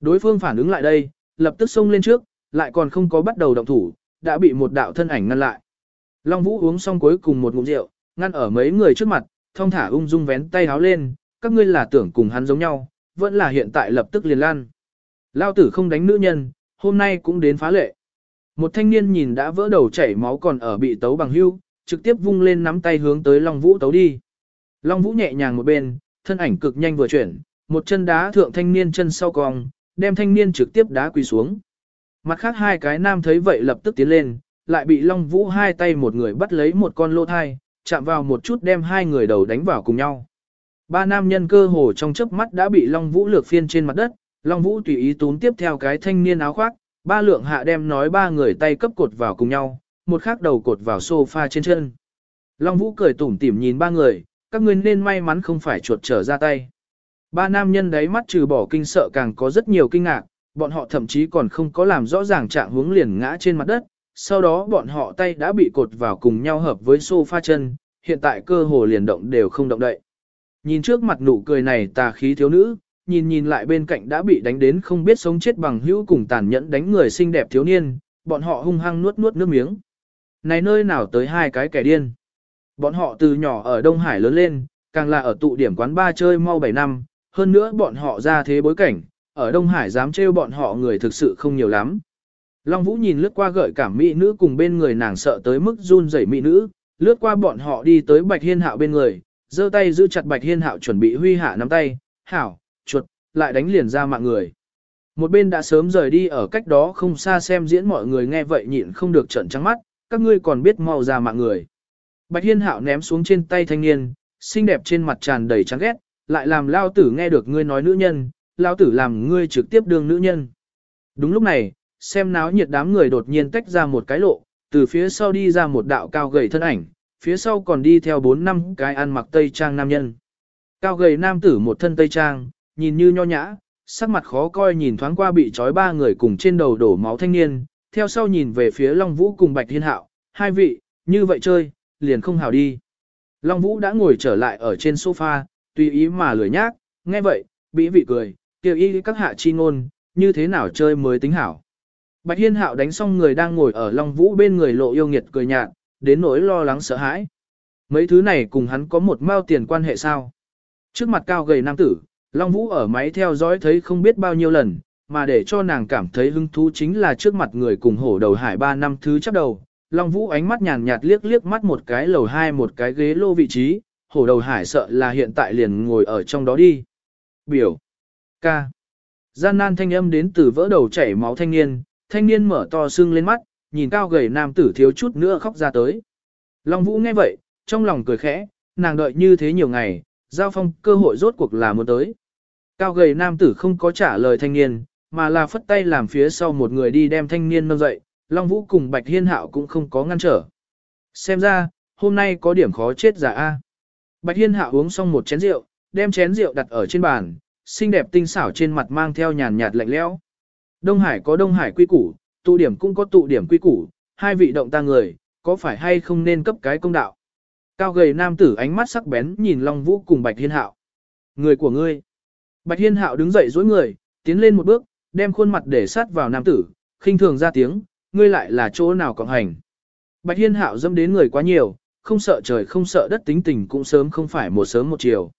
Đối phương phản ứng lại đây, lập tức xông lên trước, lại còn không có bắt đầu động thủ, đã bị một đạo thân ảnh ngăn lại. Long Vũ uống xong cuối cùng một ngụm rượu, ngăn ở mấy người trước mặt, thong thả ung dung vén tay háo lên, các ngươi là tưởng cùng hắn giống nhau, vẫn là hiện tại lập tức liền lan. Lao tử không đánh nữ nhân, hôm nay cũng đến phá lệ. Một thanh niên nhìn đã vỡ đầu chảy máu còn ở bị tấu bằng hưu, trực tiếp vung lên nắm tay hướng tới Long Vũ tấu đi. Long Vũ nhẹ nhàng một bên, thân ảnh cực nhanh vừa chuyển, một chân đá thượng thanh niên chân sau cong, đem thanh niên trực tiếp đá quỳ xuống. Mặt khác hai cái nam thấy vậy lập tức tiến lên, lại bị Long Vũ hai tay một người bắt lấy một con lô thai, chạm vào một chút đem hai người đầu đánh vào cùng nhau. Ba nam nhân cơ hồ trong chớp mắt đã bị Long Vũ lược phiên trên mặt đất, Long Vũ tùy ý tún tiếp theo cái thanh niên áo khoác, ba lượng hạ đem nói ba người tay cấp cột vào cùng nhau, một khác đầu cột vào sofa trên chân. Long Vũ cười tủm tỉm nhìn ba người, các ngươi nên may mắn không phải chuột trở ra tay. Ba nam nhân đấy mắt trừ bỏ kinh sợ càng có rất nhiều kinh ngạc, bọn họ thậm chí còn không có làm rõ ràng trạng hướng liền ngã trên mặt đất, sau đó bọn họ tay đã bị cột vào cùng nhau hợp với sofa chân, hiện tại cơ hồ liền động đều không động đậy. Nhìn trước mặt nụ cười này tà khí thiếu nữ, nhìn nhìn lại bên cạnh đã bị đánh đến không biết sống chết bằng hữu cùng tàn nhẫn đánh người xinh đẹp thiếu niên, bọn họ hung hăng nuốt nuốt nước miếng. Này nơi nào tới hai cái kẻ điên. Bọn họ từ nhỏ ở Đông Hải lớn lên, càng là ở tụ điểm quán ba chơi mau 7 năm, hơn nữa bọn họ ra thế bối cảnh, ở Đông Hải dám trêu bọn họ người thực sự không nhiều lắm. Long Vũ nhìn lướt qua gợi cảm mỹ nữ cùng bên người nàng sợ tới mức run rẩy mỹ nữ, lướt qua bọn họ đi tới Bạch Hiên Hạo bên người, giơ tay giữ chặt Bạch Hiên Hạo chuẩn bị huy hạ nắm tay, "Hảo, chuột, lại đánh liền ra mạng người." Một bên đã sớm rời đi ở cách đó không xa xem diễn mọi người nghe vậy nhịn không được trợn trắng mắt, các ngươi còn biết mau ra mạng người. Bạch Hiên Hạo ném xuống trên tay thanh niên, xinh đẹp trên mặt tràn đầy chán ghét, lại làm lao tử nghe được ngươi nói nữ nhân, lao tử làm ngươi trực tiếp đương nữ nhân. Đúng lúc này, xem náo nhiệt đám người đột nhiên tách ra một cái lộ, từ phía sau đi ra một đạo cao gầy thân ảnh, phía sau còn đi theo bốn năm cái ăn mặc tây trang nam nhân. Cao gầy nam tử một thân tây trang, nhìn như nho nhã, sắc mặt khó coi nhìn thoáng qua bị trói ba người cùng trên đầu đổ máu thanh niên, theo sau nhìn về phía Long Vũ cùng Bạch Thiên Hạo, hai vị, như vậy chơi, liền không hào đi. Long Vũ đã ngồi trở lại ở trên sofa, tùy ý mà lười nhác, nghe vậy, bị vị cười, kêu y các hạ chi ngôn, như thế nào chơi mới tính hảo. Bạch Hiên Hạo đánh xong người đang ngồi ở Long Vũ bên người lộ yêu nghiệt cười nhạt, đến nỗi lo lắng sợ hãi. Mấy thứ này cùng hắn có một mao tiền quan hệ sao? Trước mặt cao gầy nam tử, Long Vũ ở máy theo dõi thấy không biết bao nhiêu lần, mà để cho nàng cảm thấy hứng thú chính là trước mặt người cùng hổ đầu hải ba năm thứ chấp đầu. Long Vũ ánh mắt nhàn nhạt liếc liếc mắt một cái lầu hai một cái ghế lô vị trí, hổ đầu hải sợ là hiện tại liền ngồi ở trong đó đi. Biểu. Ca. Gian nan thanh âm đến từ vỡ đầu chảy máu thanh niên, thanh niên mở to sưng lên mắt, nhìn cao gầy nam tử thiếu chút nữa khóc ra tới. Long Vũ nghe vậy, trong lòng cười khẽ, nàng đợi như thế nhiều ngày, giao phong cơ hội rốt cuộc là muốn tới. Cao gầy nam tử không có trả lời thanh niên, mà là phất tay làm phía sau một người đi đem thanh niên nâng dậy, Long Vũ cùng Bạch Hiên Hạo cũng không có ngăn trở. Xem ra, hôm nay có điểm khó chết giả A. Bạch Hiên Hạo uống xong một chén rượu, đem chén rượu đặt ở trên bàn, xinh đẹp tinh xảo trên mặt mang theo nhàn nhạt lạnh lẽo. Đông Hải có Đông Hải quy củ, tụ điểm cũng có tụ điểm quy củ, hai vị động ta người, có phải hay không nên cấp cái công đạo. Cao gầy nam tử ánh mắt sắc bén nhìn Long Vũ cùng Bạch Hiên Hạo. Người của ngươi. Bạch Hiên Hạo đứng dậy dối người, tiến lên một bước, đem khuôn mặt để sát vào nam tử, khinh thường ra tiếng, ngươi lại là chỗ nào còn hành. Bạch Hiên Hạo dâm đến người quá nhiều, không sợ trời không sợ đất tính tình cũng sớm không phải một sớm một chiều.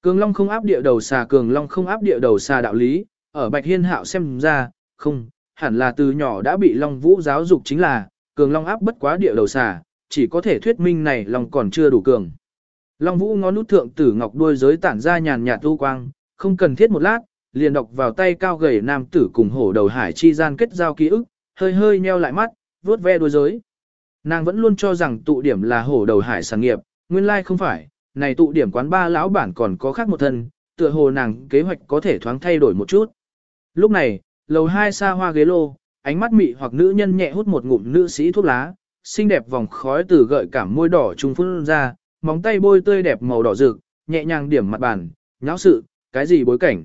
Cường Long không áp địa đầu xà Cường Long không áp địa đầu xà đạo lý, ở Bạch Hiên Hạo xem ra, không, hẳn là từ nhỏ đã bị Long Vũ giáo dục chính là, Cường Long áp bất quá địa đầu xà, chỉ có thể thuyết minh này Long còn chưa đủ cường. Long Vũ ngón nút thượng tử ngọc đuôi giới tản ra nhàn nhạt tu quang, không cần thiết một lát, liền đọc vào tay cao gầy nam tử cùng hổ đầu hải chi gian kết giao ký ức, hơi hơi nheo lại mắt, vuốt ve đuôi giới. Nàng vẫn luôn cho rằng tụ điểm là hổ đầu hải sản nghiệp, nguyên lai không phải, này tụ điểm quán ba lão bản còn có khác một thân, tựa hồ nàng kế hoạch có thể thoáng thay đổi một chút. Lúc này, lầu hai xa hoa ghế lô, ánh mắt mị hoặc nữ nhân nhẹ hút một ngụm nữ sĩ thuốc lá, xinh đẹp vòng khói từ gợi cảm môi đỏ trung phun ra, móng tay bôi tươi đẹp màu đỏ rực, nhẹ nhàng điểm mặt bàn, nháo sự, cái gì bối cảnh.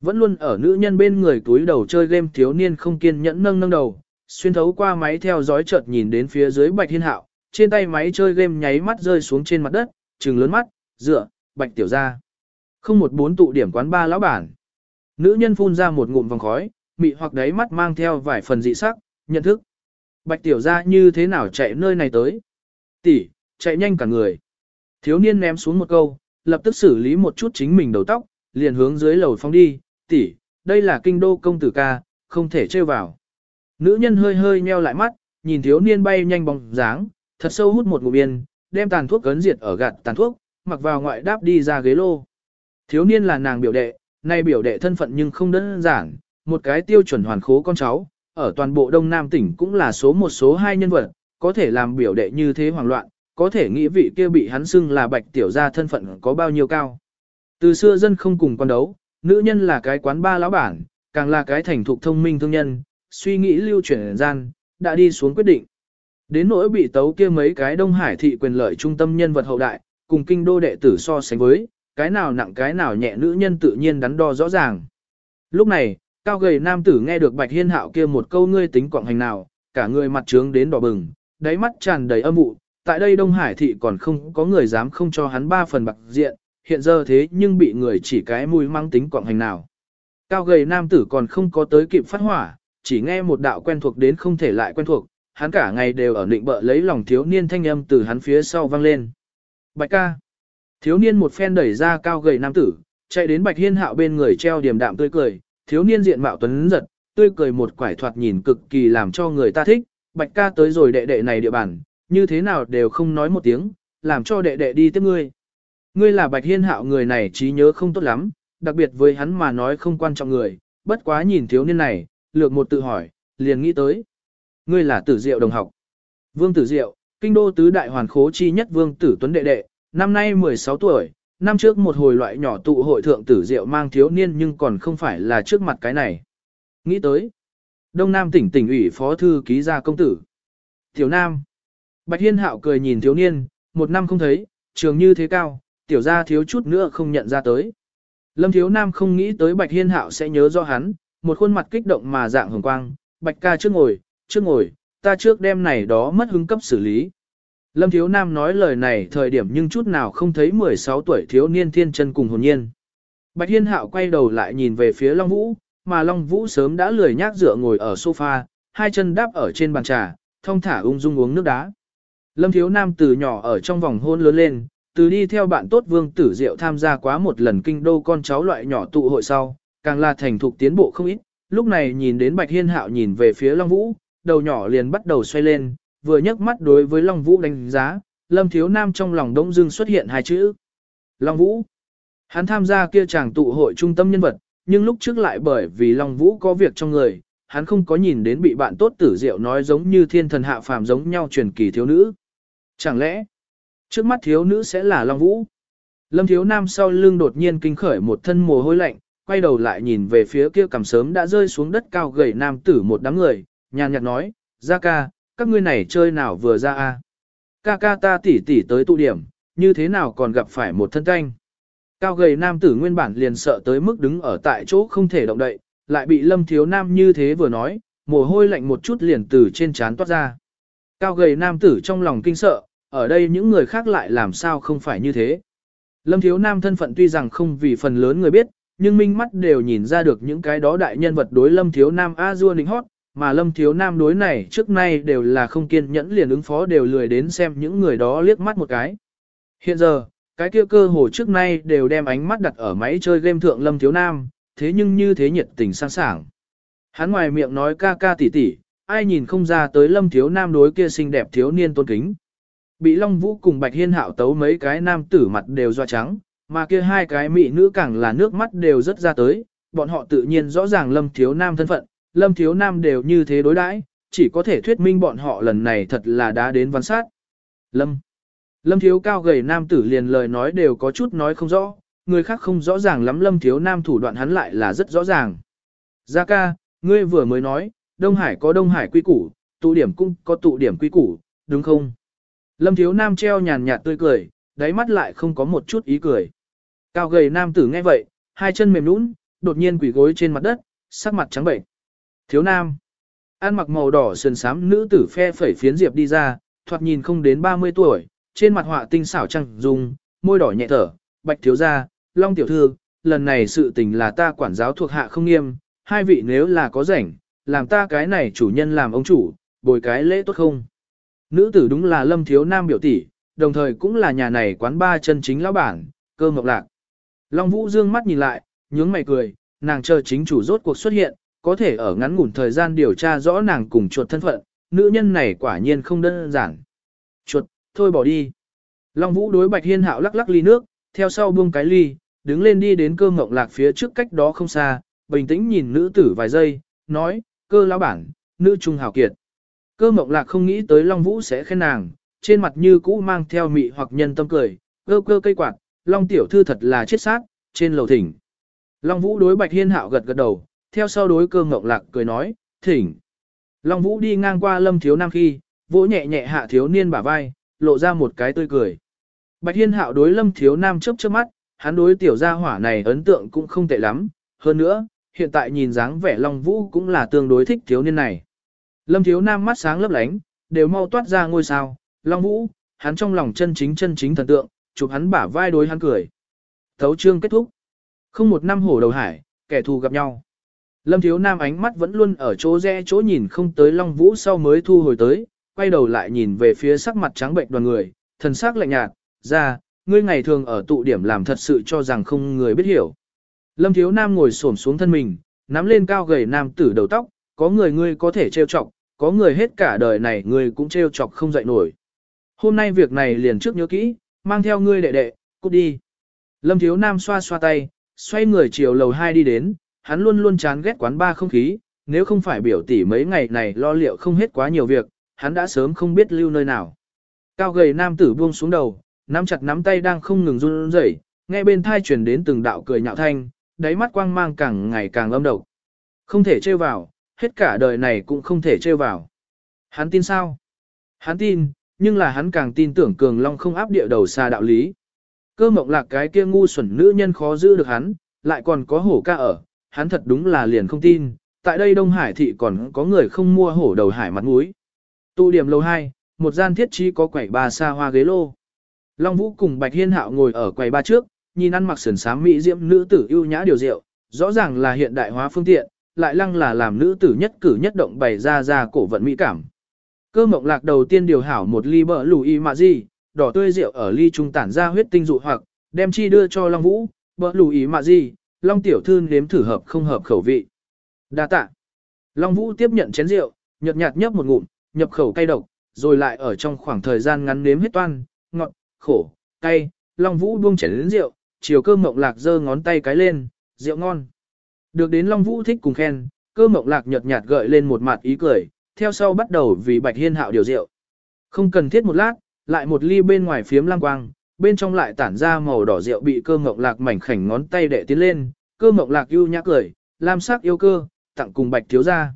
Vẫn luôn ở nữ nhân bên người túi đầu chơi game thiếu niên không kiên nhẫn nâng nâng đầu, xuyên thấu qua máy theo dõi chợt nhìn đến phía dưới Bạch Thiên Hạo, trên tay máy chơi game nháy mắt rơi xuống trên mặt đất, trừng lớn mắt, dựa, Bạch tiểu gia. Không một bốn tụ điểm quán ba lão bản. Nữ nhân phun ra một ngụm vòng khói, mị hoặc đáy mắt mang theo vài phần dị sắc, nhận thức. Bạch tiểu gia như thế nào chạy nơi này tới? Tỷ, chạy nhanh cả người. Thiếu niên ném xuống một câu, lập tức xử lý một chút chính mình đầu tóc, liền hướng dưới lầu phong đi, tỷ, đây là kinh đô công tử ca, không thể trêu vào. Nữ nhân hơi hơi nheo lại mắt, nhìn thiếu niên bay nhanh bóng dáng, thật sâu hút một ngụm yên, đem tàn thuốc cấn diệt ở gạt tàn thuốc, mặc vào ngoại đáp đi ra ghế lô. Thiếu niên là nàng biểu đệ, nay biểu đệ thân phận nhưng không đơn giản, một cái tiêu chuẩn hoàn khố con cháu, ở toàn bộ Đông Nam tỉnh cũng là số một số hai nhân vật, có thể làm biểu đệ như thế hoảng loạn, có thể nghĩ vị kia bị hắn xưng là bạch tiểu gia thân phận có bao nhiêu cao. Từ xưa dân không cùng quan đấu, nữ nhân là cái quán ba lão bản, càng là cái thành thục thông minh thương nhân, suy nghĩ lưu chuyển gian, đã đi xuống quyết định. Đến nỗi bị tấu kia mấy cái Đông Hải thị quyền lợi trung tâm nhân vật hậu đại, cùng kinh đô đệ tử so sánh với, cái nào nặng cái nào nhẹ nữ nhân tự nhiên đắn đo rõ ràng. Lúc này, cao gầy nam tử nghe được Bạch Hiên Hạo kia một câu ngươi tính quạng hành nào, cả người mặt trướng đến đỏ bừng, đáy mắt tràn đầy âm vụ, tại đây Đông Hải thị còn không có người dám không cho hắn ba phần bạc diện, hiện giờ thế nhưng bị người chỉ cái mùi mang tính quạng hành nào. Cao gầy nam tử còn không có tới kịp phát hỏa, chỉ nghe một đạo quen thuộc đến không thể lại quen thuộc, hắn cả ngày đều ở định bợ lấy lòng thiếu niên thanh âm từ hắn phía sau vang lên. Bạch ca. Thiếu niên một phen đẩy ra cao gầy nam tử, chạy đến bạch hiên hạo bên người treo điểm đạm tươi cười, thiếu niên diện mạo tuấn giật, tươi cười một quải thoạt nhìn cực kỳ làm cho người ta thích, bạch ca tới rồi đệ đệ này địa bàn, như thế nào đều không nói một tiếng, làm cho đệ đệ đi tiếp ngươi. Ngươi là bạch hiên hạo người này trí nhớ không tốt lắm, đặc biệt với hắn mà nói không quan trọng người, bất quá nhìn thiếu niên này, lược một tự hỏi, liền nghĩ tới. Ngươi là tử diệu đồng học. Vương tử diệu, kinh đô tứ đại hoàn khố chi nhất vương tử tuấn đệ đệ, năm nay 16 tuổi, năm trước một hồi loại nhỏ tụ hội thượng tử diệu mang thiếu niên nhưng còn không phải là trước mặt cái này. Nghĩ tới. Đông Nam tỉnh tỉnh ủy phó thư ký gia công tử. Tiểu Nam. Bạch Hiên Hạo cười nhìn thiếu niên, một năm không thấy, trường như thế cao, tiểu gia thiếu chút nữa không nhận ra tới. Lâm Thiếu Nam không nghĩ tới Bạch Hiên Hạo sẽ nhớ do hắn, một khuôn mặt kích động mà dạng hồng quang, Bạch ca trước ngồi, trước ngồi, ta trước đêm này đó mất hứng cấp xử lý. Lâm Thiếu Nam nói lời này thời điểm nhưng chút nào không thấy 16 tuổi thiếu niên thiên chân cùng hồn nhiên. Bạch Hiên Hạo quay đầu lại nhìn về phía Long Vũ, mà Long Vũ sớm đã lười nhác dựa ngồi ở sofa, hai chân đáp ở trên bàn trà, thông thả ung dung uống nước đá. Lâm Thiếu Nam từ nhỏ ở trong vòng hôn lớn lên, từ đi theo bạn tốt Vương Tử Diệu tham gia quá một lần kinh đô con cháu loại nhỏ tụ hội sau, càng là thành thục tiến bộ không ít. Lúc này nhìn đến Bạch Hiên Hạo nhìn về phía Long Vũ, đầu nhỏ liền bắt đầu xoay lên, vừa nhấc mắt đối với Long Vũ đánh giá, Lâm Thiếu Nam trong lòng đông dưng xuất hiện hai chữ. Long Vũ. Hắn tham gia kia chàng tụ hội trung tâm nhân vật, nhưng lúc trước lại bởi vì Long Vũ có việc trong người, hắn không có nhìn đến bị bạn tốt tử diệu nói giống như thiên thần hạ phàm giống nhau truyền kỳ thiếu nữ. Chẳng lẽ, trước mắt thiếu nữ sẽ là Long Vũ? Lâm Thiếu Nam sau lưng đột nhiên kinh khởi một thân mồ hôi lạnh, quay đầu lại nhìn về phía kia cằm sớm đã rơi xuống đất cao gầy nam tử một đám người, nhàn nhạt nói, ra ca, các ngươi này chơi nào vừa ra a? Ca ca ta tỉ tỉ tới tụ điểm, như thế nào còn gặp phải một thân canh? Cao gầy nam tử nguyên bản liền sợ tới mức đứng ở tại chỗ không thể động đậy, lại bị lâm thiếu nam như thế vừa nói, mồ hôi lạnh một chút liền từ trên trán toát ra. Cao gầy nam tử trong lòng kinh sợ, ở đây những người khác lại làm sao không phải như thế. Lâm thiếu nam thân phận tuy rằng không vì phần lớn người biết, nhưng minh mắt đều nhìn ra được những cái đó đại nhân vật đối lâm thiếu nam a dua nịnh hót, mà lâm thiếu nam đối này trước nay đều là không kiên nhẫn liền ứng phó đều lười đến xem những người đó liếc mắt một cái. Hiện giờ, cái kia cơ hồ trước nay đều đem ánh mắt đặt ở máy chơi game thượng lâm thiếu nam, thế nhưng như thế nhiệt tình sẵn sàng Hắn ngoài miệng nói ca ca tỉ tỉ, ai nhìn không ra tới lâm thiếu nam đối kia xinh đẹp thiếu niên tôn kính. Bị Long Vũ cùng Bạch Hiên hạo tấu mấy cái nam tử mặt đều doa trắng, mà kia hai cái mỹ nữ càng là nước mắt đều rất ra tới, bọn họ tự nhiên rõ ràng lâm thiếu nam thân phận, lâm thiếu nam đều như thế đối đãi, chỉ có thể thuyết minh bọn họ lần này thật là đã đến văn sát. Lâm Lâm thiếu cao gầy nam tử liền lời nói đều có chút nói không rõ, người khác không rõ ràng lắm lâm thiếu nam thủ đoạn hắn lại là rất rõ ràng. Gia ca, ngươi vừa mới nói, Đông Hải có Đông Hải quy củ, tụ điểm cũng có tụ điểm quy củ, đúng không? Lâm thiếu nam treo nhàn nhạt tươi cười, đáy mắt lại không có một chút ý cười. Cao gầy nam tử nghe vậy, hai chân mềm nũng, đột nhiên quỳ gối trên mặt đất, sắc mặt trắng bệnh. Thiếu nam, ăn mặc màu đỏ sườn xám nữ tử phe phẩy phiến diệp đi ra, thoạt nhìn không đến 30 tuổi, trên mặt họa tinh xảo trăng dùng, môi đỏ nhẹ thở, bạch thiếu gia, long tiểu thư, lần này sự tình là ta quản giáo thuộc hạ không nghiêm, hai vị nếu là có rảnh, làm ta cái này chủ nhân làm ông chủ, bồi cái lễ tốt không? Nữ tử đúng là lâm thiếu nam biểu tỷ, đồng thời cũng là nhà này quán ba chân chính lão bản, cơ mộc lạc. Long Vũ dương mắt nhìn lại, nhướng mày cười, nàng chờ chính chủ rốt cuộc xuất hiện, có thể ở ngắn ngủn thời gian điều tra rõ nàng cùng chuột thân phận, nữ nhân này quả nhiên không đơn giản. Chuột, thôi bỏ đi. Long Vũ đối Bạch Hiên Hạo lắc lắc ly nước, theo sau buông cái ly, đứng lên đi đến cơ ngộng lạc phía trước cách đó không xa, bình tĩnh nhìn nữ tử vài giây, nói, cơ lão bản, nữ trung hào kiệt. Cơ ngộng lạc không nghĩ tới Long Vũ sẽ khen nàng, trên mặt như cũ mang theo mị hoặc nhân tâm cười, cơ cơ cây quạt, Long tiểu thư thật là chết sát, trên lầu thỉnh. Long Vũ đối Bạch Hiên Hạo gật gật đầu, theo sau đối cơ ngộng lạc cười nói, thỉnh. Long Vũ đi ngang qua lâm thiếu nam khi, vỗ nhẹ nhẹ hạ thiếu niên bả vai, lộ ra một cái tươi cười. Bạch Hiên Hạo đối Lâm Thiếu Nam chớp chớp mắt, hắn đối tiểu gia hỏa này ấn tượng cũng không tệ lắm, hơn nữa, hiện tại nhìn dáng vẻ Long Vũ cũng là tương đối thích thiếu niên này. Lâm Thiếu Nam mắt sáng lấp lánh, đều mau toát ra ngôi sao, Long Vũ, hắn trong lòng chân chính chân chính thần tượng, chụp hắn bả vai đối hắn cười. Thấu chương kết thúc. Không một năm hổ đầu hải, kẻ thù gặp nhau. Lâm Thiếu Nam ánh mắt vẫn luôn ở chỗ rẽ chỗ nhìn không tới Long Vũ sau mới thu hồi tới, quay đầu lại nhìn về phía sắc mặt trắng bệnh đoàn người, thần sắc lạnh nhạt, ra, ngươi ngày thường ở tụ điểm làm thật sự cho rằng không người biết hiểu. Lâm Thiếu Nam ngồi xổm xuống thân mình, nắm lên cao gầy nam tử đầu tóc, có người ngươi có thể trêu chọc, có người hết cả đời này ngươi cũng trêu chọc không dậy nổi. Hôm nay việc này liền trước nhớ kỹ, mang theo ngươi đệ đệ, cút đi. Lâm Thiếu Nam xoa xoa tay, xoay người chiều lầu 2 đi đến, hắn luôn luôn chán ghét quán ba không khí, nếu không phải biểu tỷ mấy ngày này lo liệu không hết quá nhiều việc, hắn đã sớm không biết lưu nơi nào. Cao gầy nam tử buông xuống đầu, nắm chặt nắm tay đang không ngừng run rẩy, nghe bên thai truyền đến từng đạo cười nhạo thanh, đáy mắt quang mang càng ngày càng âm độc. Không thể trêu vào, hết cả đời này cũng không thể trêu vào. Hắn tin sao? Hắn tin, nhưng là hắn càng tin tưởng cường long không áp địa đầu xa đạo lý. Cơ mộng lạc cái kia ngu xuẩn nữ nhân khó giữ được hắn, lại còn có hổ ca ở, hắn thật đúng là liền không tin. Tại đây Đông Hải thị còn có người không mua hổ đầu hải mặt mũi. Tụ điểm lầu 2, một gian thiết trí có quẩy ba xa hoa ghế lô. Long Vũ cùng Bạch Hiên Hạo ngồi ở quầy ba trước, nhìn ăn mặc sườn sám mỹ diễm nữ tử ưu nhã điều rượu, rõ ràng là hiện đại hóa phương tiện, lại lăng là làm nữ tử nhất cử nhất động bày ra ra cổ vận mỹ cảm. Cơ mộng lạc đầu tiên điều hảo một ly bờ y mà gì, đỏ tươi rượu ở ly trung tản ra huyết tinh dụ hoặc, đem chi đưa cho Long Vũ, bờ y mà gì, Long tiểu thư nếm thử hợp không hợp khẩu vị. Đa tạ. Long Vũ tiếp nhận chén rượu, nhợt nhạt nhấp một ngụm, nhập khẩu cay độc, rồi lại ở trong khoảng thời gian ngắn nếm hết toan, ngọt, khổ, cay, Long Vũ buông chén đến rượu, chiều cơ mộng lạc giơ ngón tay cái lên, rượu ngon. Được đến Long Vũ thích cùng khen, cơ mộng lạc nhợt nhạt gợi lên một mặt ý cười, theo sau bắt đầu vì Bạch Hiên Hạo điều rượu. Không cần thiết một lát, lại một ly bên ngoài phiếm lang quang, bên trong lại tản ra màu đỏ rượu bị cơ mộng lạc mảnh khảnh ngón tay đệ tiến lên, cơ mộng lạc ưu nhã cười, lam sắc yêu cơ, tặng cùng Bạch thiếu gia.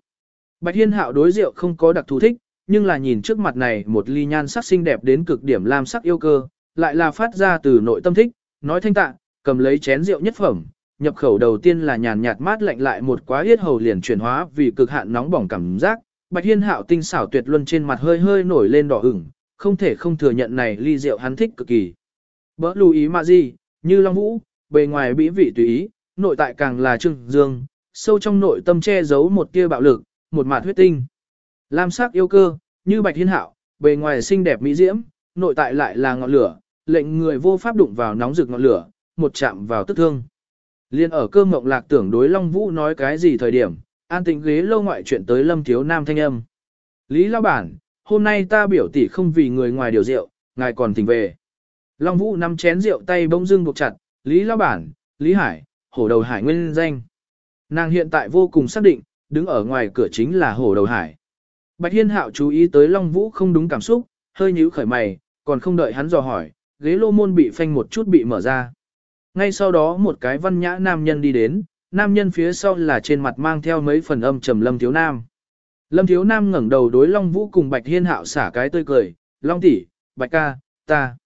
Bạch Hiên Hạo đối rượu không có đặc thù thích, nhưng là nhìn trước mặt này một ly nhan sắc xinh đẹp đến cực điểm lam sắc yêu cơ, lại là phát ra từ nội tâm thích, nói thanh tạ, cầm lấy chén rượu nhất phẩm, nhập khẩu đầu tiên là nhàn nhạt mát lạnh lại một quá yết hầu liền chuyển hóa vì cực hạn nóng bỏng cảm giác, Bạch Hiên Hạo tinh xảo tuyệt luân trên mặt hơi hơi nổi lên đỏ ửng, không thể không thừa nhận này ly rượu hắn thích cực kỳ. Bỡ lưu ý mà gì, như Long Vũ, bề ngoài bĩ vị tùy ý, nội tại càng là trưng dương, sâu trong nội tâm che giấu một tia bạo lực, một mạt huyết tinh. Lam sắc yêu cơ, như Bạch Hiên Hạo, bề ngoài xinh đẹp mỹ diễm, nội tại lại là ngọn lửa, lệnh người vô pháp đụng vào nóng rực ngọn lửa, một chạm vào tức thương. Liên ở cơ mộng lạc tưởng đối Long Vũ nói cái gì thời điểm, an tĩnh ghế lâu ngoại chuyện tới Lâm Thiếu Nam thanh âm. Lý Lao Bản, hôm nay ta biểu tỷ không vì người ngoài điều rượu, ngài còn tỉnh về. Long Vũ nắm chén rượu tay bỗng dưng buộc chặt, Lý Lão Bản, Lý Hải, hổ đầu hải nguyên danh. Nàng hiện tại vô cùng xác định, đứng ở ngoài cửa chính là hổ đầu hải. Bạch Hiên Hạo chú ý tới Long Vũ không đúng cảm xúc, hơi nhíu khởi mày, còn không đợi hắn dò hỏi, ghế lô môn bị phanh một chút bị mở ra. Ngay sau đó một cái văn nhã nam nhân đi đến, nam nhân phía sau là trên mặt mang theo mấy phần âm trầm Lâm Thiếu Nam. Lâm Thiếu Nam ngẩng đầu đối Long Vũ cùng Bạch Hiên Hạo xả cái tươi cười, Long tỷ, Bạch ca, ta.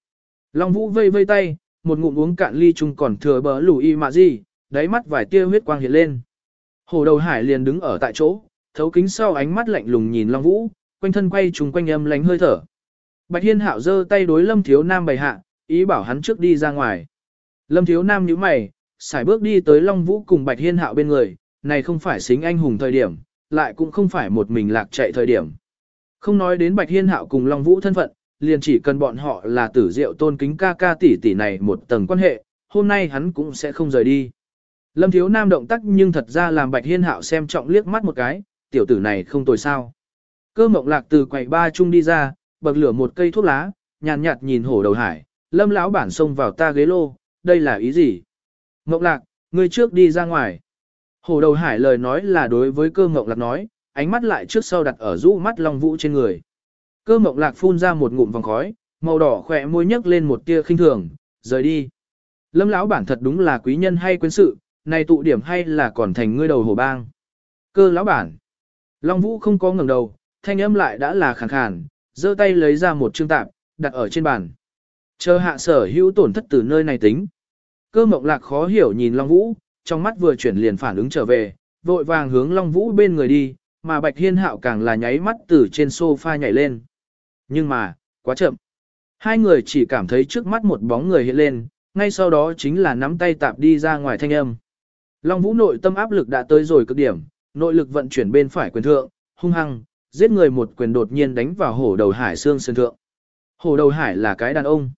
Long Vũ vây vây tay, một ngụm uống cạn ly chung còn thừa bờ lù y mà gì, đáy mắt vài tia huyết quang hiện lên. Hồ đầu hải liền đứng ở tại chỗ, thấu kính sau ánh mắt lạnh lùng nhìn Long Vũ, quanh thân quay trùng quanh âm lánh hơi thở. Bạch Hiên Hạo giơ tay đối Lâm Thiếu Nam bày hạ, ý bảo hắn trước đi ra ngoài. Lâm Thiếu Nam nhíu mày, xài bước đi tới Long Vũ cùng Bạch Hiên Hạo bên người, này không phải xính anh hùng thời điểm, lại cũng không phải một mình lạc chạy thời điểm. Không nói đến Bạch Hiên Hạo cùng Long Vũ thân phận, liền chỉ cần bọn họ là tử diệu tôn kính ca ca tỷ tỷ này một tầng quan hệ, hôm nay hắn cũng sẽ không rời đi. Lâm Thiếu Nam động tác nhưng thật ra làm Bạch Hiên Hạo xem trọng liếc mắt một cái, tiểu tử này không tồi sao. Cơ mộng lạc từ quầy ba chung đi ra, bậc lửa một cây thuốc lá, nhàn nhạt nhìn hổ đầu hải, lâm lão bản xông vào ta ghế lô, đây là ý gì? Mộng lạc, ngươi trước đi ra ngoài. Hổ đầu hải lời nói là đối với cơ mộng lạc nói, ánh mắt lại trước sau đặt ở rũ mắt long vũ trên người. Cơ mộng lạc phun ra một ngụm vòng khói, màu đỏ khỏe môi nhấc lên một tia khinh thường, rời đi. Lâm lão bản thật đúng là quý nhân hay quên sự, này tụ điểm hay là còn thành ngươi đầu hổ bang. Cơ lão bản. Long vũ không có ngẩng đầu, thanh âm lại đã là khàn khàn, giơ tay lấy ra một chương tạp, đặt ở trên bàn. Chờ hạ sở hữu tổn thất từ nơi này tính. Cơ mộng lạc khó hiểu nhìn Long Vũ, trong mắt vừa chuyển liền phản ứng trở về, vội vàng hướng Long Vũ bên người đi, mà Bạch Hiên Hạo càng là nháy mắt từ trên sofa nhảy lên. Nhưng mà, quá chậm. Hai người chỉ cảm thấy trước mắt một bóng người hiện lên, ngay sau đó chính là nắm tay tạp đi ra ngoài thanh âm. Long Vũ nội tâm áp lực đã tới rồi cực điểm, nội lực vận chuyển bên phải quyền thượng, hung hăng, giết người một quyền đột nhiên đánh vào hổ đầu hải xương sơn thượng. Hổ đầu hải là cái đàn ông.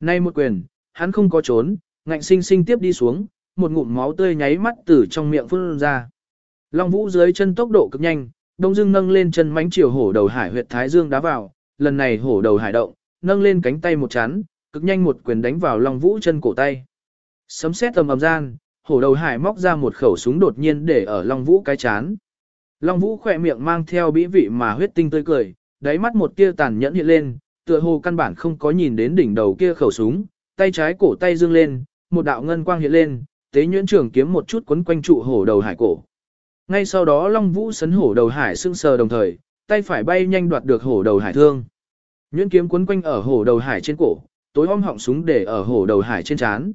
Nay một quyền, hắn không có trốn, ngạnh sinh sinh tiếp đi xuống, một ngụm máu tươi nháy mắt từ trong miệng phun ra. Long Vũ dưới chân tốc độ cực nhanh, đông Dương nâng lên chân mánh chiều hổ đầu hải huyệt thái dương đá vào, lần này hổ đầu hải động, nâng lên cánh tay một chán, cực nhanh một quyền đánh vào Long Vũ chân cổ tay. Sấm sét tầm ầm gian, hổ đầu hải móc ra một khẩu súng đột nhiên để ở Long Vũ cái chán. Long Vũ khỏe miệng mang theo bĩ vị mà huyết tinh tươi cười, đáy mắt một tia tàn nhẫn hiện lên, tựa hồ căn bản không có nhìn đến đỉnh đầu kia khẩu súng, tay trái cổ tay dương lên, một đạo ngân quang hiện lên, tế nhuyễn trường kiếm một chút quấn quanh trụ hổ đầu hải cổ. Ngay sau đó Long Vũ sấn hổ đầu hải sưng sờ đồng thời, tay phải bay nhanh đoạt được hổ đầu hải thương. Nhuyễn kiếm quấn quanh ở hổ đầu hải trên cổ, tối om họng súng để ở hổ đầu hải trên chán.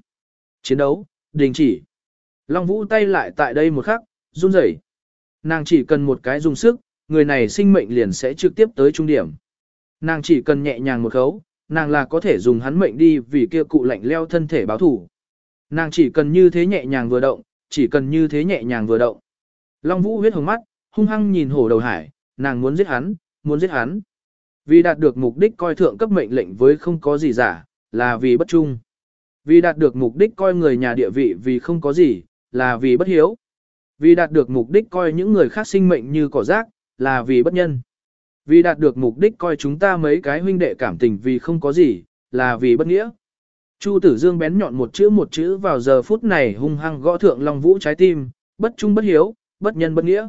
Chiến đấu, đình chỉ. Long Vũ tay lại tại đây một khắc, run rẩy. Nàng chỉ cần một cái dùng sức, người này sinh mệnh liền sẽ trực tiếp tới trung điểm. Nàng chỉ cần nhẹ nhàng một khấu, nàng là có thể dùng hắn mệnh đi vì kia cụ lạnh leo thân thể báo thủ. Nàng chỉ cần như thế nhẹ nhàng vừa động, chỉ cần như thế nhẹ nhàng vừa động. Long Vũ huyết hồng mắt, hung hăng nhìn hổ đầu hải, nàng muốn giết hắn, muốn giết hắn. Vì đạt được mục đích coi thượng cấp mệnh lệnh với không có gì giả, là vì bất trung. Vì đạt được mục đích coi người nhà địa vị vì không có gì, là vì bất hiếu. Vì đạt được mục đích coi những người khác sinh mệnh như cỏ rác, là vì bất nhân. Vì đạt được mục đích coi chúng ta mấy cái huynh đệ cảm tình vì không có gì, là vì bất nghĩa. Chu tử dương bén nhọn một chữ một chữ vào giờ phút này hung hăng gõ thượng Long Vũ trái tim, bất trung bất hiếu, bất nhân bất nghĩa.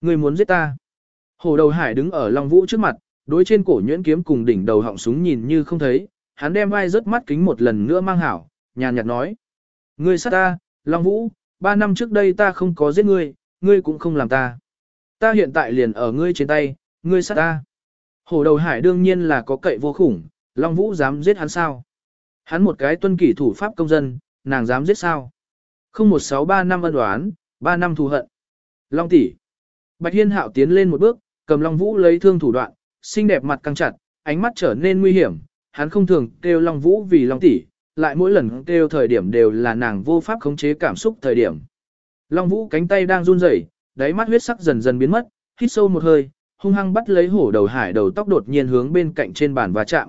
Người muốn giết ta. Hồ đầu hải đứng ở Long Vũ trước mặt, đối trên cổ nhuyễn kiếm cùng đỉnh đầu họng súng nhìn như không thấy, hắn đem vai rớt mắt kính một lần nữa mang hảo, nhàn nhạt nói. Ngươi sát ta, Long Vũ, ba năm trước đây ta không có giết ngươi, ngươi cũng không làm ta. Ta hiện tại liền ở ngươi trên tay, ngươi sát ta. Hổ đầu hải đương nhiên là có cậy vô khủng, Long Vũ dám giết hắn sao? Hắn một cái tuân kỷ thủ pháp công dân, nàng dám giết sao? Không một sáu ba năm ân đoán, ba năm thù hận. Long tỷ. Bạch Hiên Hạo tiến lên một bước, cầm Long Vũ lấy thương thủ đoạn, xinh đẹp mặt căng chặt, ánh mắt trở nên nguy hiểm. Hắn không thường kêu Long Vũ vì Long tỷ, lại mỗi lần kêu thời điểm đều là nàng vô pháp khống chế cảm xúc thời điểm. Long Vũ cánh tay đang run rẩy, đáy mắt huyết sắc dần dần biến mất, hít sâu một hơi, hung hăng bắt lấy hổ đầu hải đầu tóc đột nhiên hướng bên cạnh trên bàn và chạm.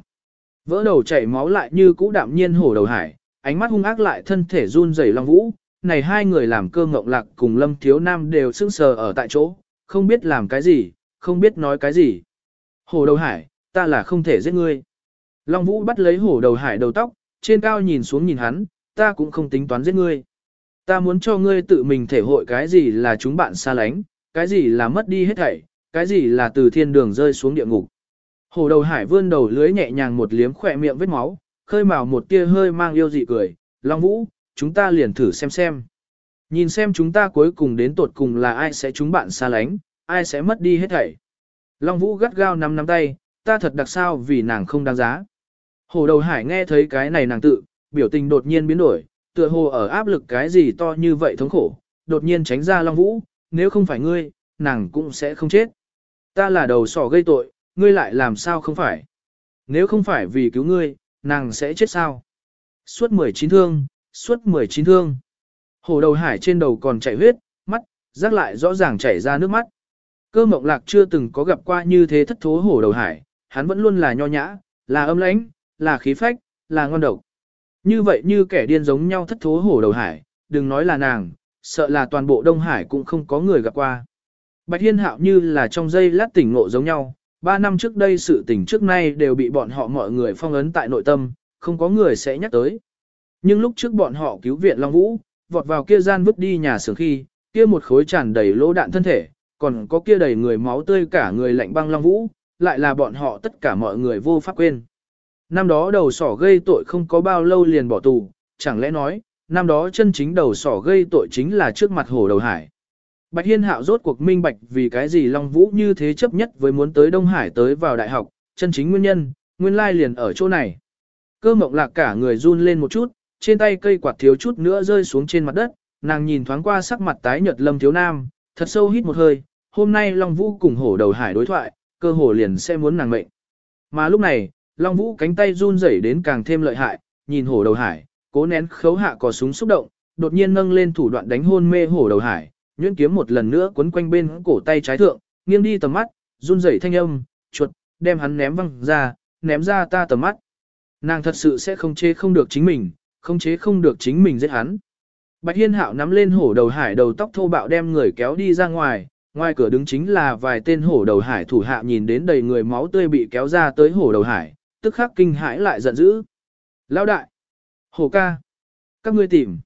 Vỡ đầu chảy máu lại như cũ đạm nhiên hổ đầu hải, ánh mắt hung ác lại thân thể run rẩy Long Vũ, này hai người làm cơ ngộng lạc cùng Lâm Thiếu Nam đều sững sờ ở tại chỗ, không biết làm cái gì, không biết nói cái gì. hồ đầu hải, ta là không thể giết ngươi. Long Vũ bắt lấy hổ đầu hải đầu tóc, trên cao nhìn xuống nhìn hắn, ta cũng không tính toán giết ngươi. Ta muốn cho ngươi tự mình thể hội cái gì là chúng bạn xa lánh, cái gì là mất đi hết thảy, cái gì là từ thiên đường rơi xuống địa ngục. Hổ đầu hải vươn đầu lưới nhẹ nhàng một liếm khỏe miệng vết máu, khơi mào một tia hơi mang yêu dị cười, Long Vũ, chúng ta liền thử xem xem. Nhìn xem chúng ta cuối cùng đến tột cùng là ai sẽ chúng bạn xa lánh, ai sẽ mất đi hết thảy. Long Vũ gắt gao nắm nắm tay, ta thật đặc sao vì nàng không đáng giá. Hồ đầu hải nghe thấy cái này nàng tự, biểu tình đột nhiên biến đổi, tựa hồ ở áp lực cái gì to như vậy thống khổ, đột nhiên tránh ra Long Vũ, nếu không phải ngươi, nàng cũng sẽ không chết. Ta là đầu sỏ gây tội, ngươi lại làm sao không phải. Nếu không phải vì cứu ngươi, nàng sẽ chết sao. Suốt 19 thương, suốt 19 thương. Hồ đầu hải trên đầu còn chảy huyết, mắt, rác lại rõ ràng chảy ra nước mắt. Cơ mộng lạc chưa từng có gặp qua như thế thất thố hổ đầu hải, hắn vẫn luôn là nho nhã, là âm lãnh, là khí phách, là ngon độc. Như vậy như kẻ điên giống nhau thất thố hổ đầu hải, đừng nói là nàng, sợ là toàn bộ Đông Hải cũng không có người gặp qua. Bạch Hiên Hạo như là trong giây lát tỉnh ngộ giống nhau, ba năm trước đây sự tình trước nay đều bị bọn họ mọi người phong ấn tại nội tâm, không có người sẽ nhắc tới. Nhưng lúc trước bọn họ cứu viện Long Vũ, vọt vào kia gian vứt đi nhà xưởng khi, kia một khối tràn đầy lỗ đạn thân thể, còn có kia đầy người máu tươi cả người lạnh băng Long Vũ, lại là bọn họ tất cả mọi người vô pháp quên. Năm đó đầu sỏ gây tội không có bao lâu liền bỏ tù, chẳng lẽ nói, năm đó chân chính đầu sỏ gây tội chính là trước mặt hồ đầu hải. Bạch Hiên Hạo rốt cuộc minh bạch vì cái gì Long Vũ như thế chấp nhất với muốn tới Đông Hải tới vào đại học, chân chính nguyên nhân, nguyên lai liền ở chỗ này. Cơ mộng lạc cả người run lên một chút, trên tay cây quạt thiếu chút nữa rơi xuống trên mặt đất, nàng nhìn thoáng qua sắc mặt tái nhợt Lâm Thiếu Nam, thật sâu hít một hơi, hôm nay Long Vũ cùng hổ đầu hải đối thoại, cơ hồ liền sẽ muốn nàng mệnh. Mà lúc này, Long Vũ cánh tay run rẩy đến càng thêm lợi hại, nhìn hổ đầu hải, cố nén khấu hạ cò súng xúc động, đột nhiên nâng lên thủ đoạn đánh hôn mê hổ đầu hải, nhuyễn kiếm một lần nữa quấn quanh bên cổ tay trái thượng, nghiêng đi tầm mắt, run rẩy thanh âm, chuột, đem hắn ném văng ra, ném ra ta tầm mắt. Nàng thật sự sẽ không chế không được chính mình, không chế không được chính mình giết hắn. Bạch Hiên Hạo nắm lên hổ đầu hải đầu tóc thô bạo đem người kéo đi ra ngoài, ngoài cửa đứng chính là vài tên hổ đầu hải thủ hạ nhìn đến đầy người máu tươi bị kéo ra tới hổ đầu hải, tức khắc kinh hãi lại giận dữ. Lão đại! Hổ ca! Các ngươi tìm!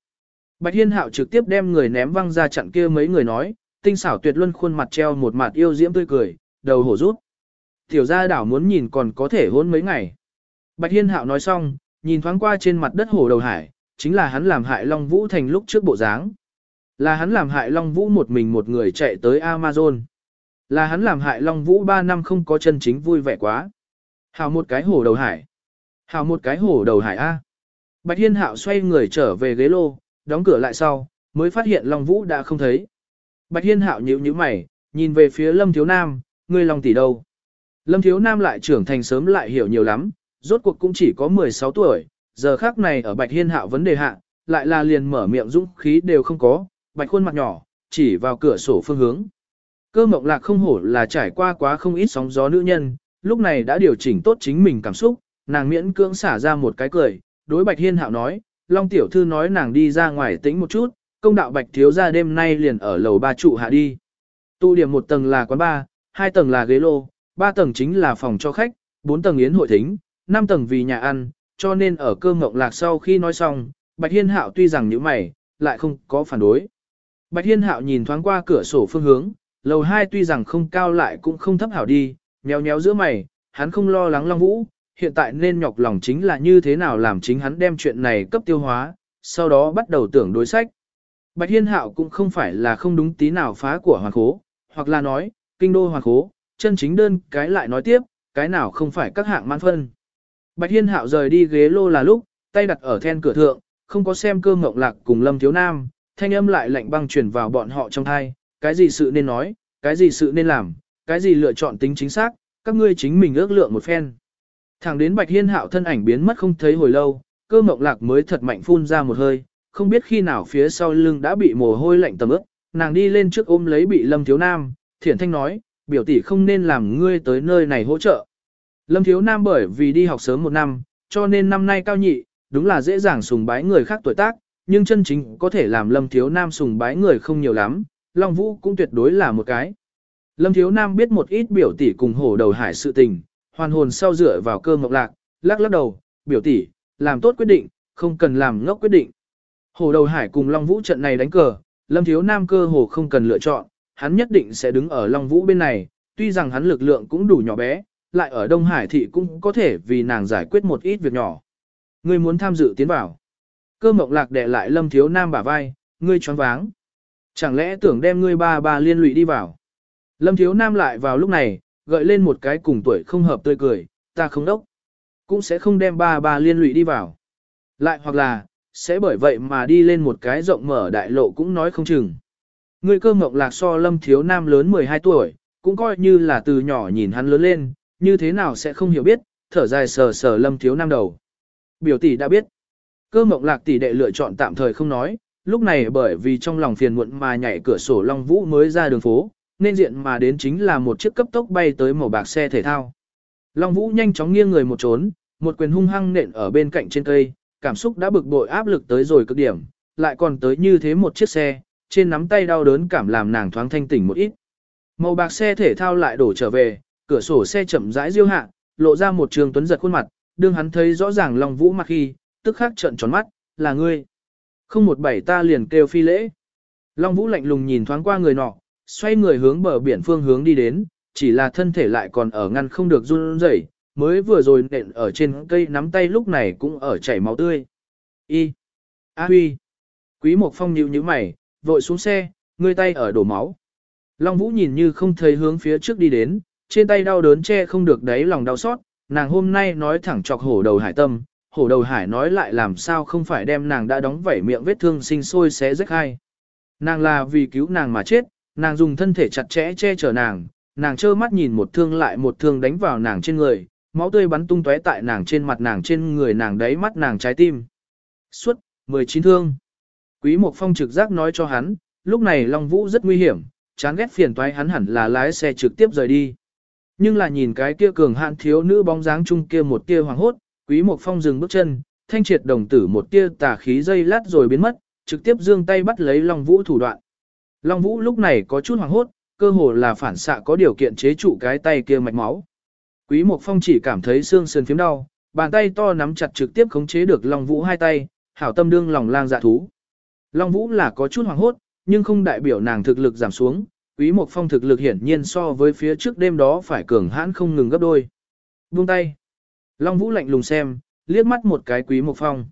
Bạch Hiên Hạo trực tiếp đem người ném văng ra chặn kia mấy người nói, tinh xảo tuyệt luân khuôn mặt treo một mặt yêu diễm tươi cười, đầu hổ rút. Tiểu gia đảo muốn nhìn còn có thể hôn mấy ngày. Bạch Hiên Hạo nói xong, nhìn thoáng qua trên mặt đất hổ đầu hải, chính là hắn làm hại Long Vũ thành lúc trước bộ dáng. Là hắn làm hại Long Vũ một mình một người chạy tới Amazon. Là hắn làm hại Long Vũ 3 năm không có chân chính vui vẻ quá. Hào một cái hổ đầu hải. Hào một cái hổ đầu hải A. Bạch Hiên Hạo xoay người trở về ghế lô, đóng cửa lại sau, mới phát hiện Long Vũ đã không thấy. Bạch Hiên Hạo nhíu nhíu mày, nhìn về phía Lâm Thiếu Nam, ngươi Long tỷ đâu? Lâm Thiếu Nam lại trưởng thành sớm lại hiểu nhiều lắm, rốt cuộc cũng chỉ có 16 tuổi, giờ khác này ở Bạch Hiên Hạo vấn đề hạ, lại là liền mở miệng dũng khí đều không có, bạch khuôn mặt nhỏ, chỉ vào cửa sổ phương hướng. Cơ mộng lạc không hổ là trải qua quá không ít sóng gió nữ nhân, lúc này đã điều chỉnh tốt chính mình cảm xúc, nàng miễn cưỡng xả ra một cái cười, đối Bạch Hiên Hạo nói, Long tiểu thư nói nàng đi ra ngoài tĩnh một chút, công đạo Bạch thiếu gia đêm nay liền ở lầu ba trụ hạ đi. tụ điểm một tầng là quán bar, hai tầng là ghế lô, ba tầng chính là phòng cho khách, bốn tầng yến hội thính, năm tầng vì nhà ăn, cho nên ở cơ mộng lạc sau khi nói xong, Bạch Hiên Hạo tuy rằng như mày, lại không có phản đối. Bạch Hiên Hạo nhìn thoáng qua cửa sổ phương hướng, lầu hai tuy rằng không cao lại cũng không thấp hảo đi, nhéo nhéo giữa mày, hắn không lo lắng Long Vũ, hiện tại nên nhọc lòng chính là như thế nào làm chính hắn đem chuyện này cấp tiêu hóa, sau đó bắt đầu tưởng đối sách. Bạch Hiên Hạo cũng không phải là không đúng tí nào phá của hoàng khố, hoặc là nói, kinh đô hoàng khố, chân chính đơn cái lại nói tiếp, cái nào không phải các hạng mãn phân. Bạch Hiên Hạo rời đi ghế lô là lúc, tay đặt ở then cửa thượng, không có xem cơ ngộng lạc cùng Lâm Thiếu Nam, thanh âm lại lạnh băng truyền vào bọn họ trong thai, cái gì sự nên nói, cái gì sự nên làm, cái gì lựa chọn tính chính xác, các ngươi chính mình ước lượng một phen. Thẳng đến Bạch Hiên Hạo thân ảnh biến mất không thấy hồi lâu, cơ mộng lạc mới thật mạnh phun ra một hơi, không biết khi nào phía sau lưng đã bị mồ hôi lạnh tầm ướt, nàng đi lên trước ôm lấy bị Lâm Thiếu Nam, thiển thanh nói, biểu tỷ không nên làm ngươi tới nơi này hỗ trợ. Lâm Thiếu Nam bởi vì đi học sớm một năm, cho nên năm nay cao nhị, đúng là dễ dàng sùng bái người khác tuổi tác, nhưng chân chính có thể làm Lâm Thiếu Nam sùng bái người không nhiều lắm, Long Vũ cũng tuyệt đối là một cái. Lâm Thiếu Nam biết một ít biểu tỷ cùng hổ đầu hải sự tình, hoàn hồn sau dựa vào cơ ngọc lạc, lắc lắc đầu, biểu tỷ, làm tốt quyết định, không cần làm ngốc quyết định. Hổ đầu hải cùng Long Vũ trận này đánh cờ, Lâm Thiếu Nam cơ hồ không cần lựa chọn, hắn nhất định sẽ đứng ở Long Vũ bên này, tuy rằng hắn lực lượng cũng đủ nhỏ bé, lại ở Đông Hải thị cũng có thể vì nàng giải quyết một ít việc nhỏ. Ngươi muốn tham dự tiến vào. Cơ mộng lạc đè lại lâm thiếu nam bả vai, ngươi choáng váng. Chẳng lẽ tưởng đem ngươi ba ba liên lụy đi vào. Lâm thiếu nam lại vào lúc này, gợi lên một cái cùng tuổi không hợp tươi cười, ta không đốc. Cũng sẽ không đem ba ba liên lụy đi vào. Lại hoặc là, sẽ bởi vậy mà đi lên một cái rộng mở đại lộ cũng nói không chừng. Ngươi cơ mộng lạc so lâm thiếu nam lớn 12 tuổi, cũng coi như là từ nhỏ nhìn hắn lớn lên, như thế nào sẽ không hiểu biết, thở dài sờ sờ lâm thiếu nam đầu. Biểu tỷ đã biết. Cơ mộng lạc tỷ đệ lựa chọn tạm thời không nói, lúc này bởi vì trong lòng phiền muộn mà nhảy cửa sổ Long Vũ mới ra đường phố, nên diện mà đến chính là một chiếc cấp tốc bay tới màu bạc xe thể thao. Long Vũ nhanh chóng nghiêng người một trốn, một quyền hung hăng nện ở bên cạnh trên cây, cảm xúc đã bực bội áp lực tới rồi cực điểm, lại còn tới như thế một chiếc xe, trên nắm tay đau đớn cảm làm nàng thoáng thanh tỉnh một ít. Màu bạc xe thể thao lại đổ trở về, cửa sổ xe chậm rãi diêu hạ, lộ ra một trường tuấn giật khuôn mặt, đương hắn thấy rõ ràng Long Vũ mặt khi, tức khắc trợn tròn mắt, là ngươi. Không một bảy ta liền kêu phi lễ. Long Vũ lạnh lùng nhìn thoáng qua người nọ, xoay người hướng bờ biển phương hướng đi đến, chỉ là thân thể lại còn ở ngăn không được run rẩy, mới vừa rồi nện ở trên cây nắm tay lúc này cũng ở chảy máu tươi. Y. A Huy. Quý Mộc Phong nhíu nhíu mày, vội xuống xe, ngươi tay ở đổ máu. Long Vũ nhìn như không thấy hướng phía trước đi đến, trên tay đau đớn che không được đáy lòng đau xót, nàng hôm nay nói thẳng chọc hổ đầu hải tâm, hổ đầu hải nói lại làm sao không phải đem nàng đã đóng vảy miệng vết thương sinh sôi xé rách hai. Nàng là vì cứu nàng mà chết, nàng dùng thân thể chặt chẽ che chở nàng, nàng trơ mắt nhìn một thương lại một thương đánh vào nàng trên người, máu tươi bắn tung tóe tại nàng trên mặt nàng trên người nàng đáy mắt nàng trái tim. Suốt, 19 thương. Quý Mộc Phong trực giác nói cho hắn, lúc này Long Vũ rất nguy hiểm, chán ghét phiền toái hắn hẳn là lái xe trực tiếp rời đi. Nhưng là nhìn cái kia cường hạn thiếu nữ bóng dáng chung kia một tia hoàng hốt, Quý Mộc Phong dừng bước chân, thanh triệt đồng tử một tia tà khí dây lát rồi biến mất, trực tiếp dương tay bắt lấy Long Vũ thủ đoạn. Long Vũ lúc này có chút hoàng hốt, cơ hồ là phản xạ có điều kiện chế trụ cái tay kia mạch máu. Quý Mộc Phong chỉ cảm thấy xương sườn phiếm đau, bàn tay to nắm chặt trực tiếp khống chế được Long Vũ hai tay, hảo tâm đương lòng lang dạ thú. Long Vũ là có chút hoàng hốt, nhưng không đại biểu nàng thực lực giảm xuống, Quý Mộc Phong thực lực hiển nhiên so với phía trước đêm đó phải cường hãn không ngừng gấp đôi. Buông tay. Long Vũ lạnh lùng xem, liếc mắt một cái Quý Mộc Phong.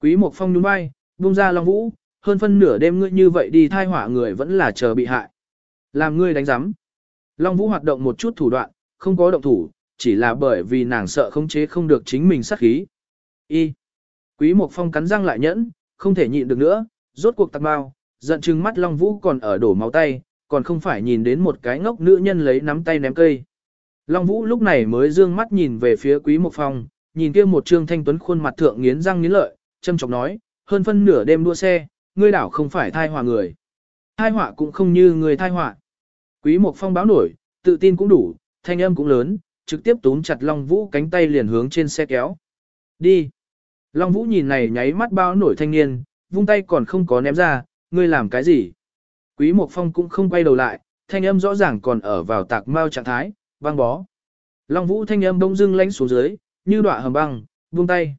Quý Mộc Phong nhún vai, buông ra Long Vũ, hơn phân nửa đêm ngươi như vậy đi thai hỏa người vẫn là chờ bị hại. Làm ngươi đánh giám. Long Vũ hoạt động một chút thủ đoạn, không có động thủ, chỉ là bởi vì nàng sợ khống chế không được chính mình sát khí. Y. Quý Mộc Phong cắn răng lại nhẫn, không thể nhịn được nữa, rốt cuộc tạc bao, giận chừng mắt Long Vũ còn ở đổ máu tay, còn không phải nhìn đến một cái ngốc nữ nhân lấy nắm tay ném cây. Long Vũ lúc này mới dương mắt nhìn về phía Quý Mộc Phong, nhìn kia một trương thanh tuấn khuôn mặt thượng nghiến răng nghiến lợi, châm chọc nói, hơn phân nửa đêm đua xe, ngươi đảo không phải thai hòa người. Thai họa cũng không như người thai họa. Quý Mộc Phong báo nổi, tự tin cũng đủ, thanh âm cũng lớn, trực tiếp túm chặt Long Vũ cánh tay liền hướng trên xe kéo. Đi. Long Vũ nhìn này nháy mắt bao nổi thanh niên, vung tay còn không có ném ra, ngươi làm cái gì? Quý Mộc Phong cũng không quay đầu lại, thanh âm rõ ràng còn ở vào tạc mau trạng thái, băng bó. Long Vũ thanh âm bỗng dưng lánh xuống dưới, như đọa hầm băng, buông tay.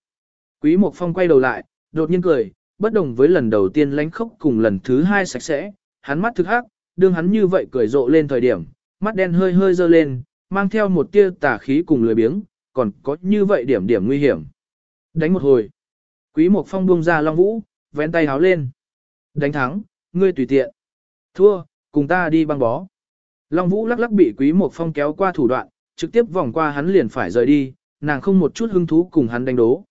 Quý Mộc Phong quay đầu lại, đột nhiên cười, bất đồng với lần đầu tiên lánh khốc cùng lần thứ hai sạch sẽ, hắn mắt thực hắc, đương hắn như vậy cười rộ lên thời điểm, mắt đen hơi hơi dơ lên, mang theo một tia tà khí cùng lười biếng, còn có như vậy điểm điểm nguy hiểm. Đánh một hồi. Quý Mộc Phong buông ra Long Vũ, vén tay háo lên. Đánh thắng, ngươi tùy tiện. Thua, cùng ta đi băng bó. Long Vũ lắc lắc bị Quý Mộc Phong kéo qua thủ đoạn, trực tiếp vòng qua hắn liền phải rời đi, nàng không một chút hứng thú cùng hắn đánh đố.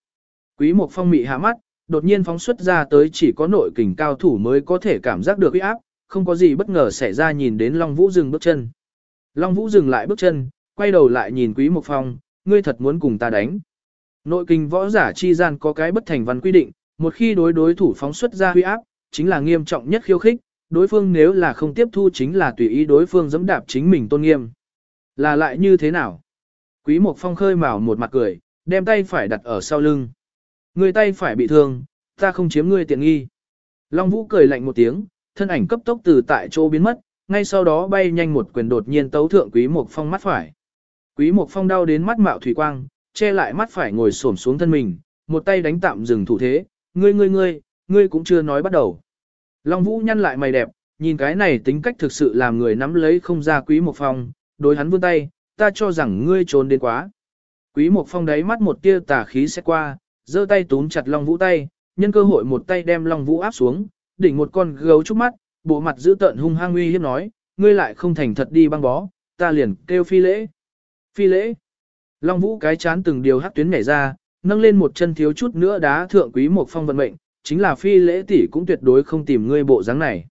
Quý Mộc Phong mị hạ mắt, đột nhiên phóng xuất ra tới chỉ có nội kình cao thủ mới có thể cảm giác được uy áp, không có gì bất ngờ xảy ra nhìn đến Long Vũ dừng bước chân. Long Vũ dừng lại bước chân, quay đầu lại nhìn Quý Mộc Phong, ngươi thật muốn cùng ta đánh. Nội kinh võ giả chi gian có cái bất thành văn quy định, một khi đối đối thủ phóng xuất ra huy áp, chính là nghiêm trọng nhất khiêu khích, đối phương nếu là không tiếp thu chính là tùy ý đối phương dẫm đạp chính mình tôn nghiêm. Là lại như thế nào? Quý Mộc Phong khơi mào một mặt cười, đem tay phải đặt ở sau lưng. Người tay phải bị thương, ta không chiếm ngươi tiện nghi. Long Vũ cười lạnh một tiếng, thân ảnh cấp tốc từ tại chỗ biến mất, ngay sau đó bay nhanh một quyền đột nhiên tấu thượng Quý Mộc Phong mắt phải. Quý Mộc Phong đau đến mắt mạo thủy quang, che lại mắt phải ngồi xổm xuống thân mình, một tay đánh tạm dừng thủ thế, ngươi ngươi ngươi, ngươi cũng chưa nói bắt đầu. Long Vũ nhăn lại mày đẹp, nhìn cái này tính cách thực sự làm người nắm lấy không ra Quý Mộc Phong, đối hắn vươn tay, ta cho rằng ngươi trốn đến quá. Quý Mộc Phong đáy mắt một tia tà khí sẽ qua, giơ tay túm chặt Long Vũ tay, nhân cơ hội một tay đem Long Vũ áp xuống, đỉnh một con gấu trúc mắt, bộ mặt giữ tợn hung hăng uy hiếp nói, ngươi lại không thành thật đi băng bó, ta liền kêu phi lễ. Phi lễ. Long Vũ cái chán từng điều hắc tuyến nhảy ra, nâng lên một chân thiếu chút nữa đá thượng Quý Mộc Phong vận mệnh, chính là phi lễ tỷ cũng tuyệt đối không tìm ngươi bộ dáng này.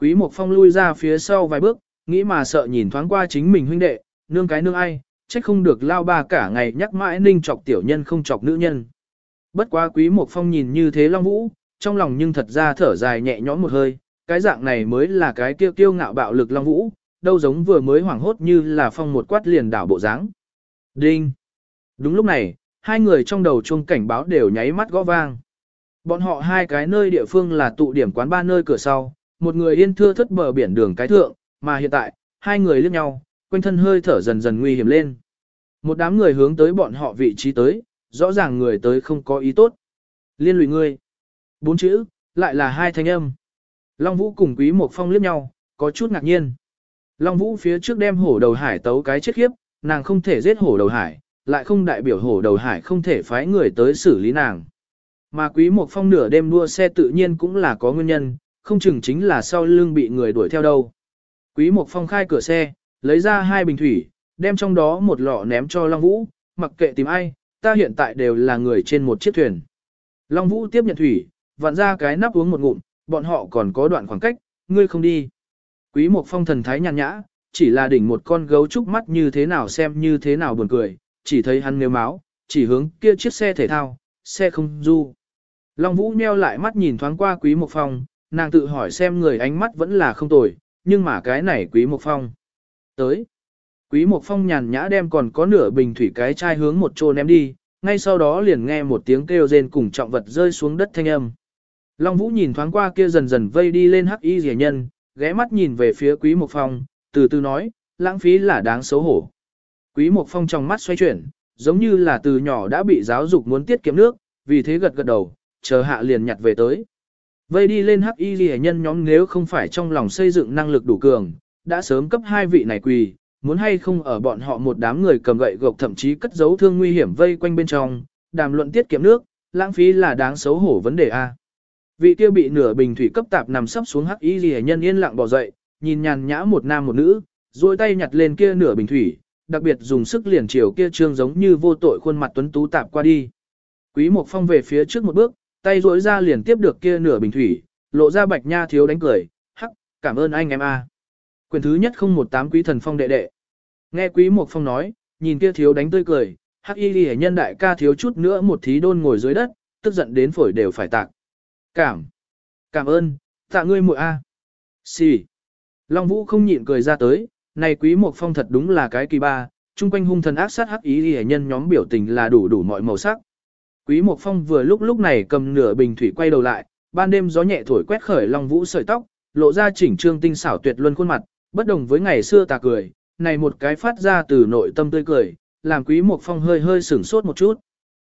Quý Mộc Phong lui ra phía sau vài bước, nghĩ mà sợ nhìn thoáng qua chính mình huynh đệ, nương cái nương ai, trách không được lao ba cả ngày nhắc mãi ninh chọc tiểu nhân không chọc nữ nhân. Bất quá Quý Mộc Phong nhìn như thế Long Vũ, trong lòng nhưng thật ra thở dài nhẹ nhõm một hơi, cái dạng này mới là cái kiêu kiêu ngạo bạo lực Long Vũ, đâu giống vừa mới hoảng hốt như là phong một quát liền đảo bộ dáng. Đinh! Đúng lúc này, hai người trong đầu chuông cảnh báo đều nháy mắt gõ vang. Bọn họ hai cái nơi địa phương là tụ điểm quán ba nơi cửa sau, một người yên thưa thất bờ biển đường cái thượng, mà hiện tại, hai người liếc nhau, quanh thân hơi thở dần dần nguy hiểm lên. Một đám người hướng tới bọn họ vị trí tới, rõ ràng người tới không có ý tốt. Liên lụy ngươi. Bốn chữ, lại là hai thanh âm. Long Vũ cùng Quý Mộc Phong liếc nhau, có chút ngạc nhiên. Long Vũ phía trước đem hổ đầu hải tấu cái chết khiếp, nàng không thể giết hổ đầu hải, lại không đại biểu hổ đầu hải không thể phái người tới xử lý nàng. Mà Quý một Phong nửa đêm đua xe tự nhiên cũng là có nguyên nhân, không chừng chính là sau lưng bị người đuổi theo đâu. Quý một Phong khai cửa xe, lấy ra hai bình thủy, đem trong đó một lọ ném cho Long Vũ, mặc kệ tìm ai, ta hiện tại đều là người trên một chiếc thuyền. Long Vũ tiếp nhận thủy, vặn ra cái nắp uống một ngụm, bọn họ còn có đoạn khoảng cách, ngươi không đi. Quý Mộc Phong thần thái nhàn nhã, chỉ là đỉnh một con gấu trúc mắt như thế nào xem như thế nào buồn cười, chỉ thấy hắn nếu máu, chỉ hướng kia chiếc xe thể thao, xe không du. Long Vũ nheo lại mắt nhìn thoáng qua Quý Mộc Phong, nàng tự hỏi xem người ánh mắt vẫn là không tồi, nhưng mà cái này Quý Mộc Phong. Tới. Quý Mộc Phong nhàn nhã đem còn có nửa bình thủy cái chai hướng một chỗ ném đi, ngay sau đó liền nghe một tiếng kêu rên cùng trọng vật rơi xuống đất thanh âm. Long Vũ nhìn thoáng qua kia dần dần vây đi lên hắc y rẻ nhân, ghé mắt nhìn về phía Quý Mộc Phong, từ từ nói, lãng phí là đáng xấu hổ. Quý Mộc Phong trong mắt xoay chuyển, giống như là từ nhỏ đã bị giáo dục muốn tiết kiệm nước, vì thế gật gật đầu, chờ hạ liền nhặt về tới. Vây đi lên hắc y ghi nhân nhóm nếu không phải trong lòng xây dựng năng lực đủ cường, đã sớm cấp hai vị này quỳ, muốn hay không ở bọn họ một đám người cầm gậy gộc thậm chí cất giấu thương nguy hiểm vây quanh bên trong, đàm luận tiết kiệm nước, lãng phí là đáng xấu hổ vấn đề A. Vị kia bị nửa bình thủy cấp tạp nằm sấp xuống hắc y ghi nhân yên lặng bỏ dậy, nhìn nhàn nhã một nam một nữ, duỗi tay nhặt lên kia nửa bình thủy, đặc biệt dùng sức liền chiều kia trương giống như vô tội khuôn mặt tuấn tú tạp qua đi. Quý Mộc Phong về phía trước một bước, tay rỗi ra liền tiếp được kia nửa bình thủy, lộ ra bạch nha thiếu đánh cười, hắc, cảm ơn anh em a. Quyền thứ nhất không một tám quý thần phong đệ đệ. Nghe quý một Phong nói, nhìn kia thiếu đánh tươi cười, hắc y ghi nhân đại ca thiếu chút nữa một thí đôn ngồi dưới đất, tức giận đến phổi đều phải tạc. Cảm. Cảm ơn, tạ ngươi muội a. Xì. Long Vũ không nhịn cười ra tới, này quý một phong thật đúng là cái kỳ ba, chung quanh hung thần ác sát hắc ý hề nhân nhóm biểu tình là đủ đủ mọi màu sắc. Quý Mộc Phong vừa lúc lúc này cầm nửa bình thủy quay đầu lại, ban đêm gió nhẹ thổi quét khởi Long Vũ sợi tóc, lộ ra chỉnh trương tinh xảo tuyệt luân khuôn mặt, bất đồng với ngày xưa tà cười, này một cái phát ra từ nội tâm tươi cười, làm Quý Mộc Phong hơi hơi sửng sốt một chút.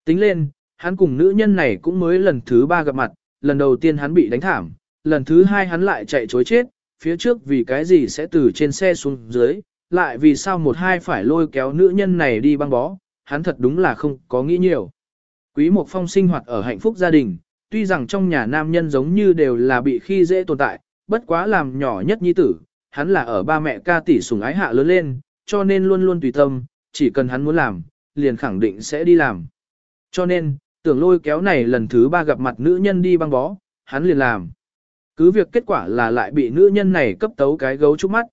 Tính lên, hắn cùng nữ nhân này cũng mới lần thứ ba gặp mặt, lần đầu tiên hắn bị đánh thảm, lần thứ hai hắn lại chạy chối chết, phía trước vì cái gì sẽ từ trên xe xuống dưới, lại vì sao một hai phải lôi kéo nữ nhân này đi băng bó, hắn thật đúng là không có nghĩ nhiều. Quý Mộc Phong sinh hoạt ở hạnh phúc gia đình, tuy rằng trong nhà nam nhân giống như đều là bị khi dễ tồn tại, bất quá làm nhỏ nhất nhi tử, hắn là ở ba mẹ ca tỷ sủng ái hạ lớn lên, cho nên luôn luôn tùy tâm, chỉ cần hắn muốn làm, liền khẳng định sẽ đi làm. Cho nên, tưởng lôi kéo này lần thứ ba gặp mặt nữ nhân đi băng bó, hắn liền làm. Cứ việc kết quả là lại bị nữ nhân này cấp tấu cái gấu trúc mắt.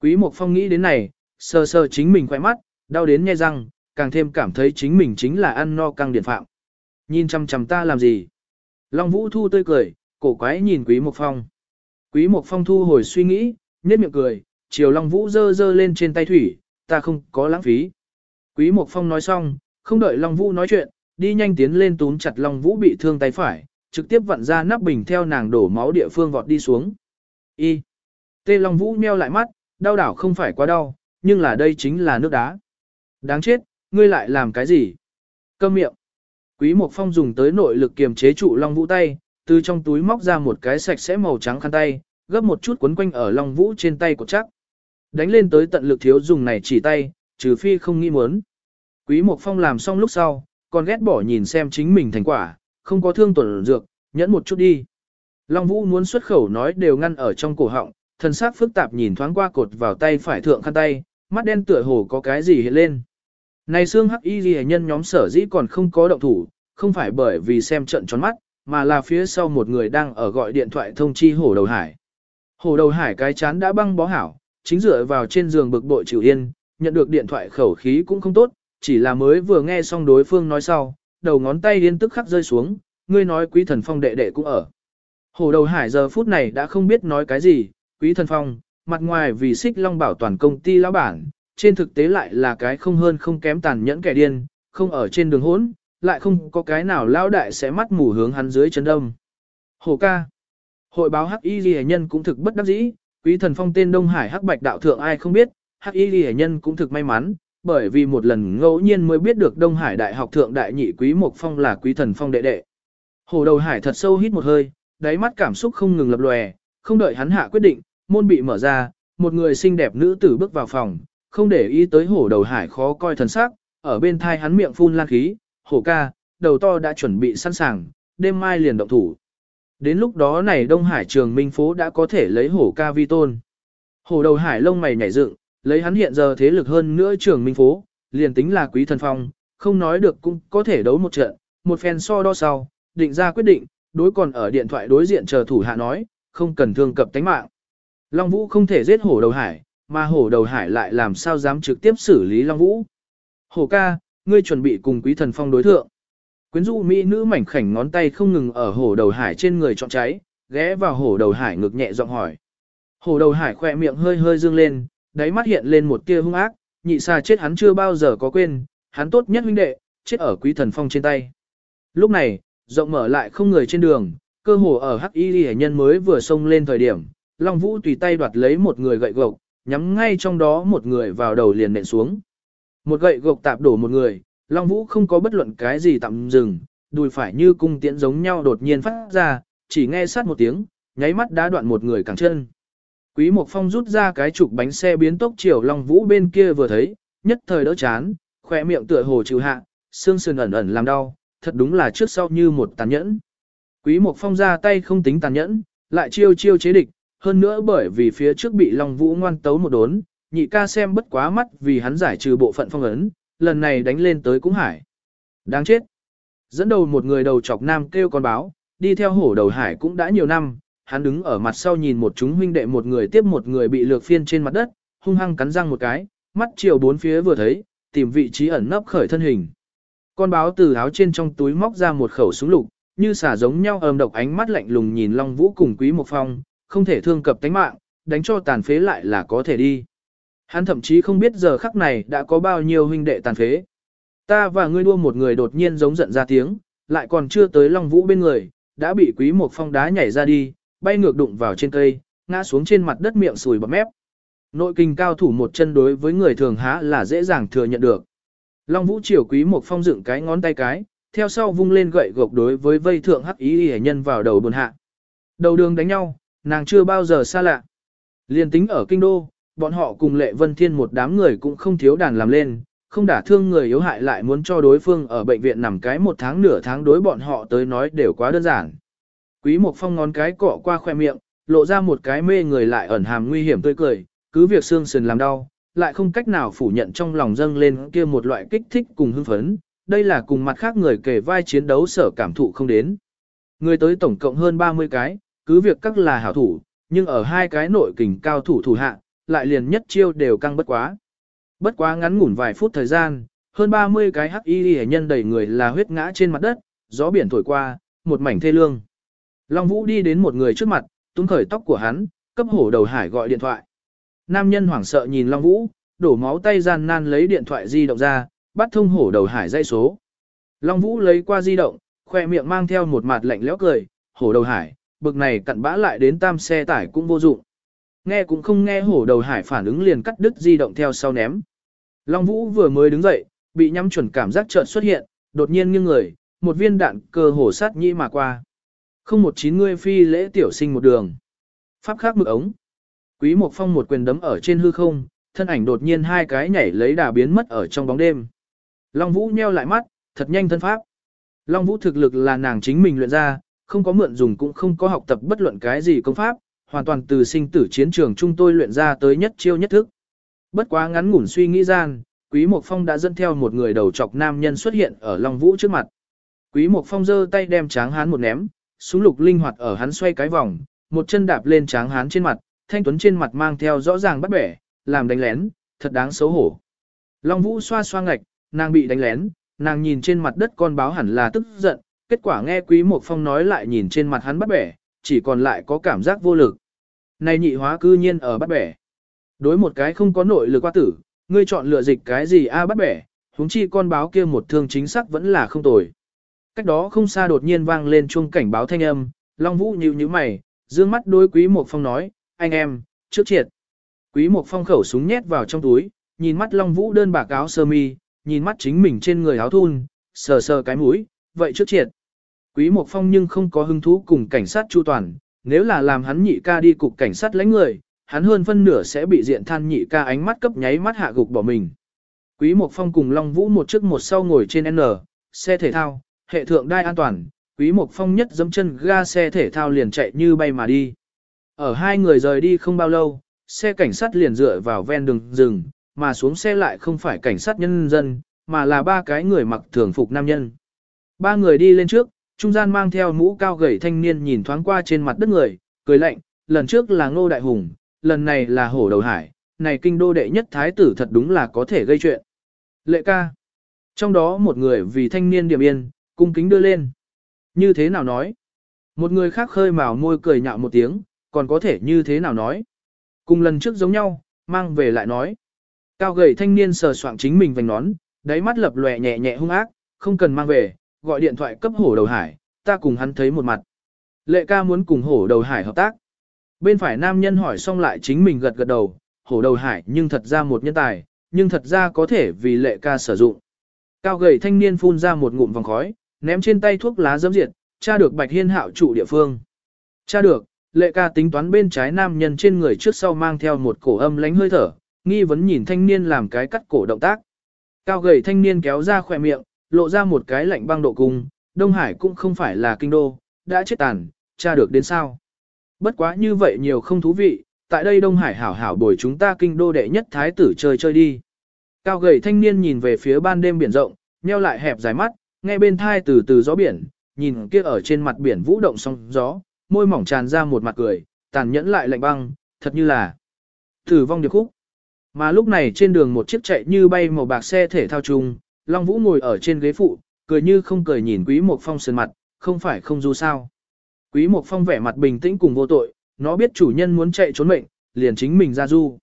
Quý Mộc Phong nghĩ đến này, sờ sờ chính mình khỏe mắt, đau đến nghe răng, càng thêm cảm thấy chính mình chính là ăn no căng điện phạm. Nhìn chăm chăm ta làm gì? Long Vũ Thu tươi cười, cổ quái nhìn Quý Mộc Phong. Quý Mộc Phong thu hồi suy nghĩ, nhếch miệng cười, chiều Long Vũ dơ dơ lên trên tay thủy, ta không có lãng phí. Quý Mộc Phong nói xong, không đợi Long Vũ nói chuyện, đi nhanh tiến lên túm chặt Long Vũ bị thương tay phải, trực tiếp vặn ra nắp bình theo nàng đổ máu địa phương vọt đi xuống. Y. Tê Long Vũ meo lại mắt, đau đảo không phải quá đau, nhưng là đây chính là nước đá. Đáng chết, ngươi lại làm cái gì? Câm miệng. Quý Mộc Phong dùng tới nội lực kiềm chế trụ Long Vũ tay, từ trong túi móc ra một cái sạch sẽ màu trắng khăn tay, gấp một chút quấn quanh ở Long Vũ trên tay của chắc. Đánh lên tới tận lực thiếu dùng này chỉ tay, trừ phi không nghĩ muốn. Quý Mộc Phong làm xong lúc sau, còn ghét bỏ nhìn xem chính mình thành quả, không có thương tổn dược, nhẫn một chút đi. Long Vũ muốn xuất khẩu nói đều ngăn ở trong cổ họng, thân xác phức tạp nhìn thoáng qua cột vào tay phải thượng khăn tay, mắt đen tựa hồ có cái gì hiện lên. Này xương hắc y ghi nhân nhóm sở dĩ còn không có động thủ, không phải bởi vì xem trận tròn mắt, mà là phía sau một người đang ở gọi điện thoại thông chi hổ đầu hải. Hổ đầu hải cái chán đã băng bó hảo, chính dựa vào trên giường bực bội chịu yên, nhận được điện thoại khẩu khí cũng không tốt, chỉ là mới vừa nghe xong đối phương nói sau, đầu ngón tay liên tức khắc rơi xuống, ngươi nói quý thần phong đệ đệ cũng ở. Hổ đầu hải giờ phút này đã không biết nói cái gì, quý thần phong, mặt ngoài vì xích long bảo toàn công ty lão bản, trên thực tế lại là cái không hơn không kém tàn nhẫn kẻ điên, không ở trên đường hỗn, lại không có cái nào lão đại sẽ mắt mù hướng hắn dưới chân đông. hồ ca. Hội báo Hắc Y Liễu Nhân cũng thực bất đắc dĩ, quý thần phong tên Đông Hải Hắc Bạch đạo thượng ai không biết, Hắc Y Liễu Nhân cũng thực may mắn, bởi vì một lần ngẫu nhiên mới biết được Đông Hải Đại học thượng đại nhị quý Mộc Phong là quý thần phong đệ đệ. Hồ đầu hải thật sâu hít một hơi, đáy mắt cảm xúc không ngừng lập lòe, không đợi hắn hạ quyết định, môn bị mở ra, một người xinh đẹp nữ tử bước vào phòng, không để ý tới hồ đầu hải khó coi thần sắc, ở bên thai hắn miệng phun lan khí, hổ ca, đầu to đã chuẩn bị sẵn sàng, đêm mai liền động thủ. Đến lúc đó này Đông Hải trường minh phố đã có thể lấy hổ ca vi tôn. Hổ đầu hải lông mày nhảy dựng, lấy hắn hiện giờ thế lực hơn nữa trường minh phố, liền tính là quý thần phong, không nói được cũng có thể đấu một trận, một phen so đo sau, định ra quyết định, đối còn ở điện thoại đối diện chờ thủ hạ nói, không cần thương cập tánh mạng. Long Vũ không thể giết hổ đầu hải, mà hổ đầu hải lại làm sao dám trực tiếp xử lý Long Vũ. Hổ ca, ngươi chuẩn bị cùng quý thần phong đối thượng. Quyến rũ mỹ nữ mảnh khảnh ngón tay không ngừng ở hổ đầu hải trên người chọn cháy, ghé vào hổ đầu hải ngực nhẹ giọng hỏi. Hổ đầu hải khỏe miệng hơi hơi dương lên, đáy mắt hiện lên một tia hung ác, nhị xa chết hắn chưa bao giờ có quên, hắn tốt nhất huynh đệ, chết ở quý thần phong trên tay. Lúc này, rộng mở lại không người trên đường, cơ hồ ở hắc y hệ nhân mới vừa xông lên thời điểm, Long Vũ tùy tay đoạt lấy một người gậy gộc, nhắm ngay trong đó một người vào đầu liền nện xuống. Một gậy gộc tạp đổ một người, Long Vũ không có bất luận cái gì tạm dừng, đùi phải như cung tiễn giống nhau đột nhiên phát ra, chỉ nghe sát một tiếng, nháy mắt đã đoạn một người cẳng chân. Quý Mộc Phong rút ra cái trục bánh xe biến tốc chiều Long Vũ bên kia vừa thấy, nhất thời đỡ chán, khỏe miệng tựa hồ chịu hạ, xương sườn ẩn ẩn làm đau, thật đúng là trước sau như một tàn nhẫn. Quý Mộc Phong ra tay không tính tàn nhẫn, lại chiêu chiêu chế địch, hơn nữa bởi vì phía trước bị Long Vũ ngoan tấu một đốn, nhị ca xem bất quá mắt vì hắn giải trừ bộ phận phong ấn, lần này đánh lên tới cũng hải. Đáng chết. Dẫn đầu một người đầu chọc nam kêu con báo, đi theo hổ đầu hải cũng đã nhiều năm, hắn đứng ở mặt sau nhìn một chúng huynh đệ một người tiếp một người bị lược phiên trên mặt đất, hung hăng cắn răng một cái, mắt chiều bốn phía vừa thấy, tìm vị trí ẩn nấp khởi thân hình. Con báo từ áo trên trong túi móc ra một khẩu súng lục, như xả giống nhau ầm độc ánh mắt lạnh lùng nhìn Long Vũ cùng Quý Mộc Phong, không thể thương cập tánh mạng, đánh cho tàn phế lại là có thể đi. Hắn thậm chí không biết giờ khắc này đã có bao nhiêu huynh đệ tàn phế. Ta và ngươi đua một người đột nhiên giống giận ra tiếng, lại còn chưa tới Long Vũ bên người, đã bị Quý Mộc Phong đá nhảy ra đi, bay ngược đụng vào trên cây, ngã xuống trên mặt đất miệng sùi bọt mép. Nội kinh cao thủ một chân đối với người thường há là dễ dàng thừa nhận được. Long Vũ chiều Quý Mộc Phong dựng cái ngón tay cái, theo sau vung lên gậy gộc đối với vây thượng hắc ý hệ nhân vào đầu buồn hạ. Đầu đường đánh nhau, nàng chưa bao giờ xa lạ. Liên tính ở kinh đô, bọn họ cùng lệ vân thiên một đám người cũng không thiếu đàn làm lên, không đả thương người yếu hại lại muốn cho đối phương ở bệnh viện nằm cái một tháng nửa tháng đối bọn họ tới nói đều quá đơn giản. Quý Mộc Phong ngón cái cọ qua khoe miệng, lộ ra một cái mê người lại ẩn hàm nguy hiểm tươi cười, cứ việc xương sườn làm đau, lại không cách nào phủ nhận trong lòng dâng lên kia một loại kích thích cùng hưng phấn, đây là cùng mặt khác người kể vai chiến đấu sở cảm thụ không đến. Người tới tổng cộng hơn 30 cái, cứ việc các là hảo thủ, nhưng ở hai cái nội kình cao thủ thủ hạ, lại liền nhất chiêu đều căng bất quá. Bất quá ngắn ngủn vài phút thời gian, hơn 30 cái hắc y hệ nhân đầy người là huyết ngã trên mặt đất, gió biển thổi qua, một mảnh thê lương. Long Vũ đi đến một người trước mặt, túm khởi tóc của hắn, cấp hổ đầu hải gọi điện thoại. Nam nhân hoảng sợ nhìn Long Vũ, đổ máu tay gian nan lấy điện thoại di động ra, bắt thông hổ đầu hải dây số. Long Vũ lấy qua di động, khoe miệng mang theo một mặt lạnh lẽo cười, hổ đầu hải, bực này cặn bã lại đến tam xe tải cũng vô dụng. Nghe cũng không nghe hổ đầu hải phản ứng liền cắt đứt di động theo sau ném. Long Vũ vừa mới đứng dậy, bị nhắm chuẩn cảm giác chợt xuất hiện, đột nhiên nghiêng người, một viên đạn cơ hổ sát nhĩ mà qua. Không một chín ngươi phi lễ tiểu sinh một đường. Pháp khác mực ống. Quý Mộc Phong một quyền đấm ở trên hư không, thân ảnh đột nhiên hai cái nhảy lấy đà biến mất ở trong bóng đêm. Long Vũ nheo lại mắt, thật nhanh thân pháp. Long Vũ thực lực là nàng chính mình luyện ra, không có mượn dùng cũng không có học tập bất luận cái gì công pháp, hoàn toàn từ sinh tử chiến trường chúng tôi luyện ra tới nhất chiêu nhất thức. Bất quá ngắn ngủn suy nghĩ gian, Quý Mộc Phong đã dẫn theo một người đầu trọc nam nhân xuất hiện ở Long Vũ trước mặt. Quý Mộc Phong giơ tay đem tráng hán một ném, súng lục linh hoạt ở hắn xoay cái vòng, một chân đạp lên tráng hán trên mặt, thanh tuấn trên mặt mang theo rõ ràng bắt bẻ, làm đánh lén, thật đáng xấu hổ. Long Vũ xoa xoa ngạch, nàng bị đánh lén, nàng nhìn trên mặt đất con báo hẳn là tức giận, kết quả nghe Quý Mộc Phong nói lại nhìn trên mặt hắn bắt bẻ, chỉ còn lại có cảm giác vô lực. Này nhị hóa cư nhiên ở bắt bẻ. Đối một cái không có nội lực qua tử, ngươi chọn lựa dịch cái gì a à bắt bẻ, huống chi con báo kia một thương chính xác vẫn là không tồi. Cách đó không xa đột nhiên vang lên chuông cảnh báo thanh âm, Long Vũ nhíu nhíu mày, dương mắt đối Quý Mộc Phong nói, anh em, trước triệt. Quý Mộc Phong khẩu súng nhét vào trong túi, nhìn mắt Long Vũ đơn bạc áo sơ mi, nhìn mắt chính mình trên người áo thun, sờ sờ cái mũi, vậy trước triệt. Quý Mộc Phong nhưng không có hứng thú cùng cảnh sát chu toàn, nếu là làm hắn nhị ca đi cục cảnh sát lãnh người, hắn hơn phân nửa sẽ bị diện than nhị ca ánh mắt cấp nháy mắt hạ gục bỏ mình. Quý Mộc Phong cùng Long Vũ một trước một sau ngồi trên N, xe thể thao, hệ thượng đai an toàn, Quý Mộc Phong nhất dẫm chân ga xe thể thao liền chạy như bay mà đi. Ở hai người rời đi không bao lâu, xe cảnh sát liền dựa vào ven đường rừng, mà xuống xe lại không phải cảnh sát nhân dân, mà là ba cái người mặc thường phục nam nhân. Ba người đi lên trước, trung gian mang theo mũ cao gầy thanh niên nhìn thoáng qua trên mặt đất người, cười lạnh, lần trước là Ngô Đại Hùng, lần này là Hổ Đầu Hải, này kinh đô đệ nhất thái tử thật đúng là có thể gây chuyện. Lệ ca, Trong đó một người vì thanh niên điểm yên, cung kính đưa lên. Như thế nào nói? Một người khác khơi mào môi cười nhạo một tiếng, còn có thể như thế nào nói? Cùng lần trước giống nhau, mang về lại nói. Cao gầy thanh niên sờ soạng chính mình vành nón, đáy mắt lập lòe nhẹ nhẹ hung ác, không cần mang về, gọi điện thoại cấp hổ đầu hải, ta cùng hắn thấy một mặt. Lệ ca muốn cùng hổ đầu hải hợp tác. Bên phải nam nhân hỏi xong lại chính mình gật gật đầu, hổ đầu hải nhưng thật ra một nhân tài, nhưng thật ra có thể vì lệ ca sử dụng. Cao gầy thanh niên phun ra một ngụm vòng khói, ném trên tay thuốc lá dấm diệt, tra được bạch hiên hạo trụ địa phương. Tra được, lệ ca tính toán bên trái nam nhân trên người trước sau mang theo một cổ âm lánh hơi thở, nghi vấn nhìn thanh niên làm cái cắt cổ động tác. Cao gầy thanh niên kéo ra khỏe miệng, lộ ra một cái lạnh băng độ cung, Đông Hải cũng không phải là kinh đô, đã chết tàn, tra được đến sao. Bất quá như vậy nhiều không thú vị, tại đây Đông Hải hảo hảo bồi chúng ta kinh đô đệ nhất thái tử chơi chơi đi. Cao gầy thanh niên nhìn về phía ban đêm biển rộng, nheo lại hẹp dài mắt, nghe bên thai từ từ gió biển, nhìn kia ở trên mặt biển vũ động sóng gió, môi mỏng tràn ra một mặt cười, tàn nhẫn lại lạnh băng, thật như là tử vong điệp khúc. Mà lúc này trên đường một chiếc chạy như bay màu bạc xe thể thao chung, Long Vũ ngồi ở trên ghế phụ, cười như không cười nhìn Quý Mộc Phong sườn mặt, không phải không du sao. Quý Mộc Phong vẻ mặt bình tĩnh cùng vô tội, nó biết chủ nhân muốn chạy trốn mệnh, liền chính mình ra du.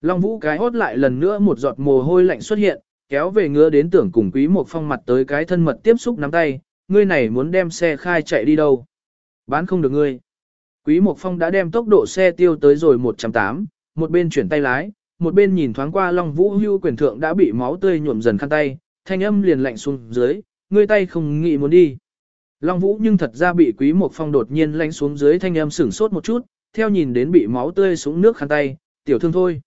Long Vũ cái hốt lại lần nữa một giọt mồ hôi lạnh xuất hiện, kéo về ngứa đến tưởng cùng Quý Mộc Phong mặt tới cái thân mật tiếp xúc nắm tay, ngươi này muốn đem xe khai chạy đi đâu? Bán không được ngươi. Quý Mộc Phong đã đem tốc độ xe tiêu tới rồi 108, một bên chuyển tay lái, một bên nhìn thoáng qua Long Vũ Hưu quyền thượng đã bị máu tươi nhuộm dần khăn tay, thanh âm liền lạnh xuống dưới, ngươi tay không nghĩ muốn đi. Long Vũ nhưng thật ra bị Quý Mộc Phong đột nhiên lạnh xuống dưới thanh âm sửng sốt một chút, theo nhìn đến bị máu tươi xuống nước khăn tay, tiểu thương thôi.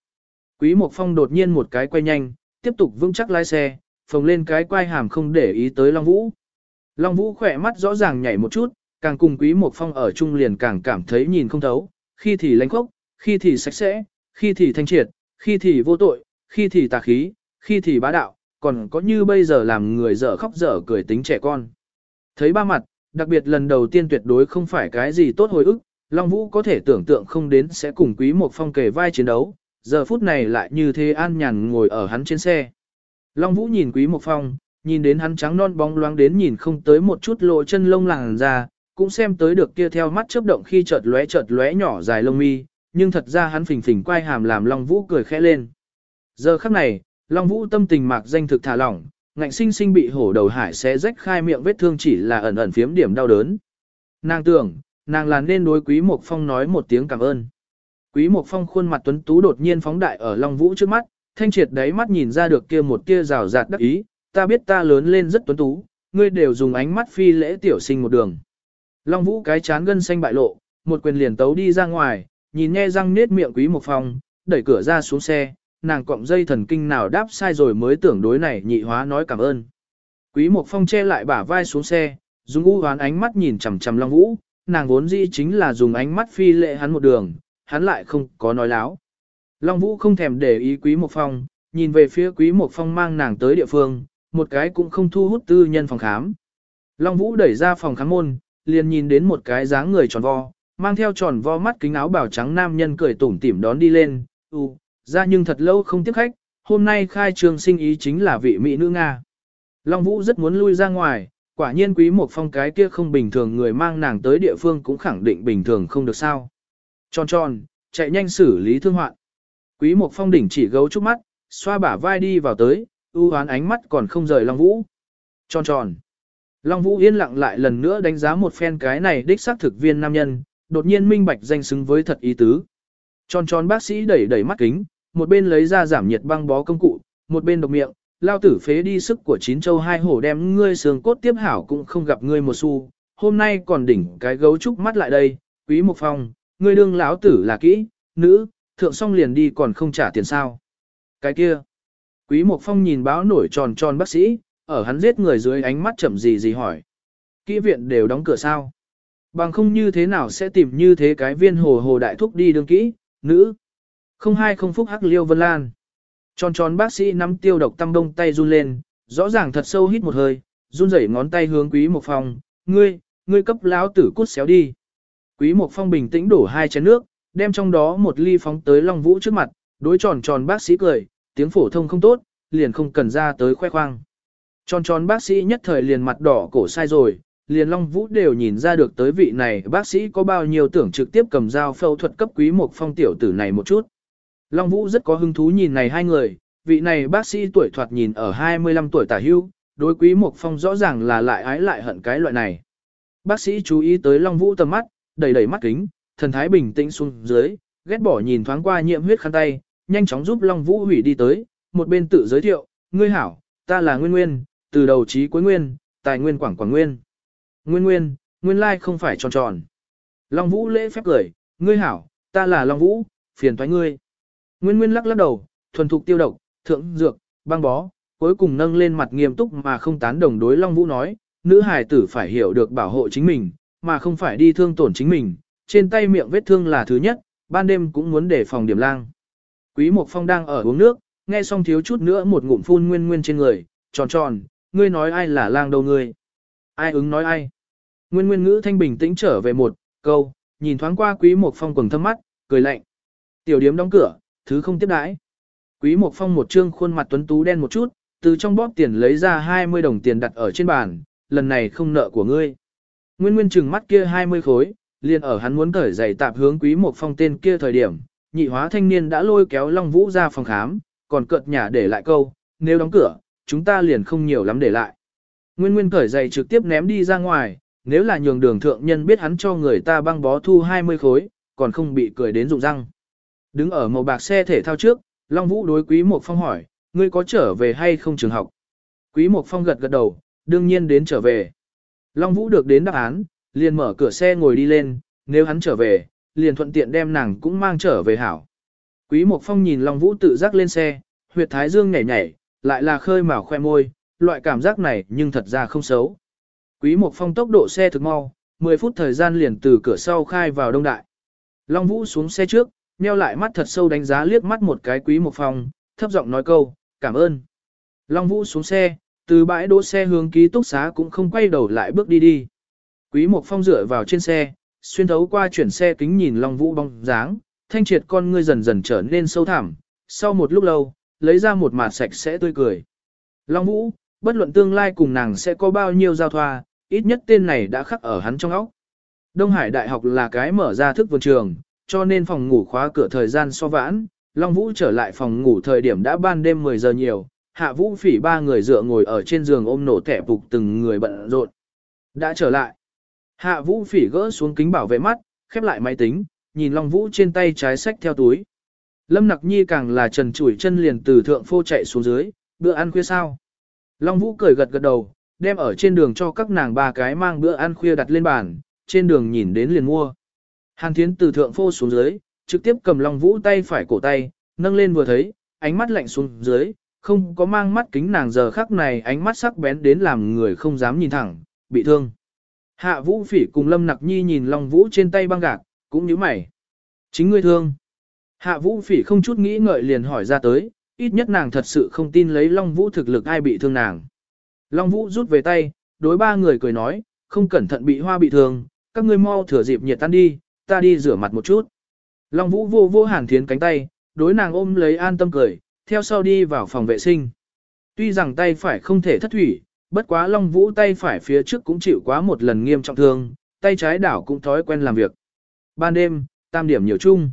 Quý Mộc Phong đột nhiên một cái quay nhanh, tiếp tục vững chắc lái xe, phồng lên cái quay hàm không để ý tới Long Vũ. Long Vũ khỏe mắt rõ ràng nhảy một chút, càng cùng Quý Mộc Phong ở chung liền càng cảm thấy nhìn không thấu, khi thì lánh khốc, khi thì sạch sẽ, khi thì thanh triệt, khi thì vô tội, khi thì tà khí, khi thì bá đạo, còn có như bây giờ làm người dở khóc dở cười tính trẻ con. Thấy ba mặt, đặc biệt lần đầu tiên tuyệt đối không phải cái gì tốt hồi ức, Long Vũ có thể tưởng tượng không đến sẽ cùng Quý Mộc Phong kề vai chiến đấu, giờ phút này lại như thế an nhàn ngồi ở hắn trên xe. Long Vũ nhìn Quý Mộc Phong, nhìn đến hắn trắng non bóng loáng đến nhìn không tới một chút lộ chân lông làng ra, cũng xem tới được kia theo mắt chớp động khi chợt lóe chợt lóe nhỏ dài lông mi, nhưng thật ra hắn phình phình quay hàm làm Long Vũ cười khẽ lên. Giờ khắc này, Long Vũ tâm tình mạc danh thực thả lỏng, ngạnh sinh sinh bị hổ đầu hải xé rách khai miệng vết thương chỉ là ẩn ẩn phiếm điểm đau đớn. Nàng tưởng, nàng là nên đối Quý Mộc Phong nói một tiếng cảm ơn. Quý Mộc Phong khuôn mặt tuấn tú đột nhiên phóng đại ở Long Vũ trước mắt, thanh triệt đáy mắt nhìn ra được kia một tia rào rạt đắc ý, ta biết ta lớn lên rất tuấn tú, ngươi đều dùng ánh mắt phi lễ tiểu sinh một đường. Long Vũ cái chán gân xanh bại lộ, một quyền liền tấu đi ra ngoài, nhìn nghe răng nết miệng Quý Mộc Phong, đẩy cửa ra xuống xe, nàng cọng dây thần kinh nào đáp sai rồi mới tưởng đối này nhị hóa nói cảm ơn. Quý Mộc Phong che lại bả vai xuống xe, dùng u hoán ánh mắt nhìn chằm chằm Long Vũ, nàng vốn dĩ chính là dùng ánh mắt phi lệ hắn một đường, hắn lại không có nói láo. Long Vũ không thèm để ý Quý Mộc Phong, nhìn về phía Quý Mộc Phong mang nàng tới địa phương, một cái cũng không thu hút tư nhân phòng khám. Long Vũ đẩy ra phòng khám môn, liền nhìn đến một cái dáng người tròn vo, mang theo tròn vo mắt kính áo bảo trắng nam nhân cười tủm tỉm đón đi lên, u, ra nhưng thật lâu không tiếp khách, hôm nay khai trường sinh ý chính là vị mỹ nữ Nga. Long Vũ rất muốn lui ra ngoài, quả nhiên quý một phong cái kia không bình thường người mang nàng tới địa phương cũng khẳng định bình thường không được sao. Tròn tròn, chạy nhanh xử lý thương hoạn. Quý một phong đỉnh chỉ gấu trúc mắt, xoa bả vai đi vào tới, ưu hoán ánh mắt còn không rời Long Vũ. Tròn tròn. Long Vũ yên lặng lại lần nữa đánh giá một phen cái này đích xác thực viên nam nhân, đột nhiên minh bạch danh xứng với thật ý tứ. Tròn tròn bác sĩ đẩy đẩy mắt kính, một bên lấy ra giảm nhiệt băng bó công cụ, một bên độc miệng, lao tử phế đi sức của chín châu hai hổ đem ngươi sườn cốt tiếp hảo cũng không gặp ngươi một xu, hôm nay còn đỉnh cái gấu trúc mắt lại đây, quý một phong, ngươi đương lão tử là kỹ, nữ, thượng xong liền đi còn không trả tiền sao. Cái kia, quý một phong nhìn báo nổi tròn tròn bác sĩ, ở hắn giết người dưới ánh mắt chậm gì gì hỏi. Kỹ viện đều đóng cửa sao? Bằng không như thế nào sẽ tìm như thế cái viên hồ hồ đại thúc đi đương kỹ, nữ. Không hai không phúc hắc liêu vân lan. Tròn tròn bác sĩ nắm tiêu độc tăm đông tay run lên, rõ ràng thật sâu hít một hơi, run rẩy ngón tay hướng quý một phong, ngươi, ngươi cấp lão tử cút xéo đi. Quý một phong bình tĩnh đổ hai chén nước, đem trong đó một ly phóng tới Long Vũ trước mặt, đối tròn tròn bác sĩ cười, tiếng phổ thông không tốt, liền không cần ra tới khoe khoang. Tròn tròn bác sĩ nhất thời liền mặt đỏ cổ sai rồi, liền Long Vũ đều nhìn ra được tới vị này bác sĩ có bao nhiêu tưởng trực tiếp cầm dao phẫu thuật cấp quý một phong tiểu tử này một chút. Long Vũ rất có hứng thú nhìn này hai người, vị này bác sĩ tuổi thoạt nhìn ở 25 tuổi tả hưu, đối quý một phong rõ ràng là lại ái lại hận cái loại này. Bác sĩ chú ý tới Long Vũ tầm mắt, đầy đầy mắt kính, thần thái bình tĩnh xuống dưới, ghét bỏ nhìn thoáng qua nhiễm huyết khăn tay, nhanh chóng giúp Long Vũ hủy đi tới, một bên tự giới thiệu, ngươi hảo, ta là Nguyên Nguyên, từ đầu chí cuối Nguyên, tài nguyên quảng quảng Nguyên. Nguyên Nguyên, Nguyên lai không phải tròn tròn. Long Vũ lễ phép cười, ngươi hảo, ta là Long Vũ, phiền thoái ngươi. Nguyên Nguyên lắc lắc đầu, thuần thục tiêu độc, thượng dược, băng bó, cuối cùng nâng lên mặt nghiêm túc mà không tán đồng đối Long Vũ nói, nữ hài tử phải hiểu được bảo hộ chính mình, mà không phải đi thương tổn chính mình, trên tay miệng vết thương là thứ nhất, ban đêm cũng muốn để phòng điểm lang. Quý Mộc Phong đang ở uống nước, nghe xong thiếu chút nữa một ngụm phun nguyên nguyên trên người, tròn tròn, ngươi nói ai là lang đâu ngươi? Ai ứng nói ai? Nguyên nguyên ngữ thanh bình tĩnh trở về một câu, nhìn thoáng qua Quý Mộc Phong quầng thâm mắt, cười lạnh. Tiểu điếm đóng cửa, thứ không tiếp đãi. Quý Mộc Phong một trương khuôn mặt tuấn tú đen một chút, từ trong bóp tiền lấy ra 20 đồng tiền đặt ở trên bàn, lần này không nợ của ngươi. Nguyên Nguyên trừng mắt kia 20 khối, liền ở hắn muốn cởi giày tạp hướng Quý Mộc Phong tên kia thời điểm, nhị hóa thanh niên đã lôi kéo Long Vũ ra phòng khám, còn cợt nhà để lại câu, nếu đóng cửa, chúng ta liền không nhiều lắm để lại. Nguyên Nguyên cởi giày trực tiếp ném đi ra ngoài, nếu là nhường đường thượng nhân biết hắn cho người ta băng bó thu 20 khối, còn không bị cười đến rụng răng. Đứng ở màu bạc xe thể thao trước, Long Vũ đối Quý Mộc Phong hỏi, ngươi có trở về hay không trường học? Quý Mộc Phong gật gật đầu, đương nhiên đến trở về. Long Vũ được đến đáp án, liền mở cửa xe ngồi đi lên, nếu hắn trở về, liền thuận tiện đem nàng cũng mang trở về hảo. Quý Mộc Phong nhìn Long Vũ tự giác lên xe, huyệt thái dương nhảy nhảy, lại là khơi mào khoe môi, loại cảm giác này nhưng thật ra không xấu. Quý Mộc Phong tốc độ xe thực mau, 10 phút thời gian liền từ cửa sau khai vào đông đại. Long Vũ xuống xe trước, nheo lại mắt thật sâu đánh giá liếc mắt một cái Quý Mộc Phong, thấp giọng nói câu, cảm ơn. Long Vũ xuống xe, từ bãi đỗ xe hướng ký túc xá cũng không quay đầu lại bước đi đi. Quý Mộc Phong dựa vào trên xe, xuyên thấu qua chuyển xe kính nhìn Long Vũ bóng dáng, thanh triệt con ngươi dần dần trở nên sâu thẳm, sau một lúc lâu, lấy ra một mặt sạch sẽ tươi cười. Long Vũ, bất luận tương lai cùng nàng sẽ có bao nhiêu giao thoa, ít nhất tên này đã khắc ở hắn trong óc. Đông Hải Đại học là cái mở ra thức vườn trường, cho nên phòng ngủ khóa cửa thời gian so vãn, Long Vũ trở lại phòng ngủ thời điểm đã ban đêm 10 giờ nhiều, Hạ Vũ phỉ ba người dựa ngồi ở trên giường ôm nổ tẻ phục từng người bận rộn. Đã trở lại. Hạ Vũ phỉ gỡ xuống kính bảo vệ mắt, khép lại máy tính, nhìn Long Vũ trên tay trái sách theo túi. Lâm Nặc Nhi càng là trần chủi chân liền từ thượng phô chạy xuống dưới, bữa ăn khuya sao. Long Vũ cười gật gật đầu, đem ở trên đường cho các nàng ba cái mang bữa ăn khuya đặt lên bàn, trên đường nhìn đến liền mua. Hàn Thiến từ thượng phô xuống dưới, trực tiếp cầm Long Vũ tay phải cổ tay, nâng lên vừa thấy, ánh mắt lạnh xuống dưới, không có mang mắt kính nàng giờ khắc này ánh mắt sắc bén đến làm người không dám nhìn thẳng, bị thương. Hạ Vũ Phỉ cùng Lâm Nặc Nhi nhìn Long Vũ trên tay băng gạc, cũng nhíu mày. Chính ngươi thương. Hạ Vũ Phỉ không chút nghĩ ngợi liền hỏi ra tới, ít nhất nàng thật sự không tin lấy Long Vũ thực lực ai bị thương nàng. Long Vũ rút về tay, đối ba người cười nói, không cẩn thận bị hoa bị thương, các ngươi mau thừa dịp nhiệt tan đi, ta đi rửa mặt một chút. Long Vũ vô vô hàn thiến cánh tay, đối nàng ôm lấy an tâm cười, theo sau đi vào phòng vệ sinh. Tuy rằng tay phải không thể thất thủy, bất quá Long Vũ tay phải phía trước cũng chịu quá một lần nghiêm trọng thương, tay trái đảo cũng thói quen làm việc. Ban đêm, tam điểm nhiều chung.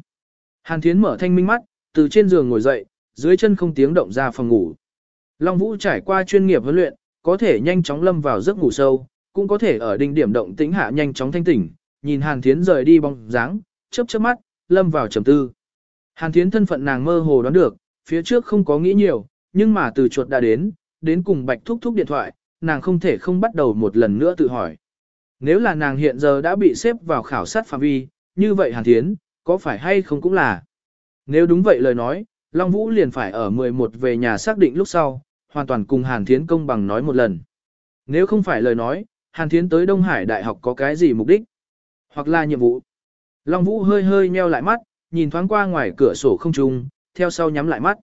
Hàn Thiến mở thanh minh mắt, từ trên giường ngồi dậy, dưới chân không tiếng động ra phòng ngủ. Long Vũ trải qua chuyên nghiệp huấn luyện, có thể nhanh chóng lâm vào giấc ngủ sâu, cũng có thể ở đỉnh điểm động tĩnh hạ nhanh chóng thanh tỉnh, nhìn Hàn Thiến rời đi bóng dáng, chớp chớp mắt, lâm vào trầm tư. Hàn Thiến thân phận nàng mơ hồ đoán được, phía trước không có nghĩ nhiều, nhưng mà từ chuột đã đến, đến cùng Bạch Thúc Thúc điện thoại, nàng không thể không bắt đầu một lần nữa tự hỏi. Nếu là nàng hiện giờ đã bị xếp vào khảo sát phạm vi, như vậy Hàn Thiến, có phải hay không cũng là. Nếu đúng vậy lời nói, Long Vũ liền phải ở 11 về nhà xác định lúc sau, hoàn toàn cùng Hàn Thiến công bằng nói một lần. Nếu không phải lời nói, Hàn Thiến tới Đông Hải Đại học có cái gì mục đích? Hoặc là nhiệm vụ? Long Vũ hơi hơi nheo lại mắt, nhìn thoáng qua ngoài cửa sổ không trung, theo sau nhắm lại mắt.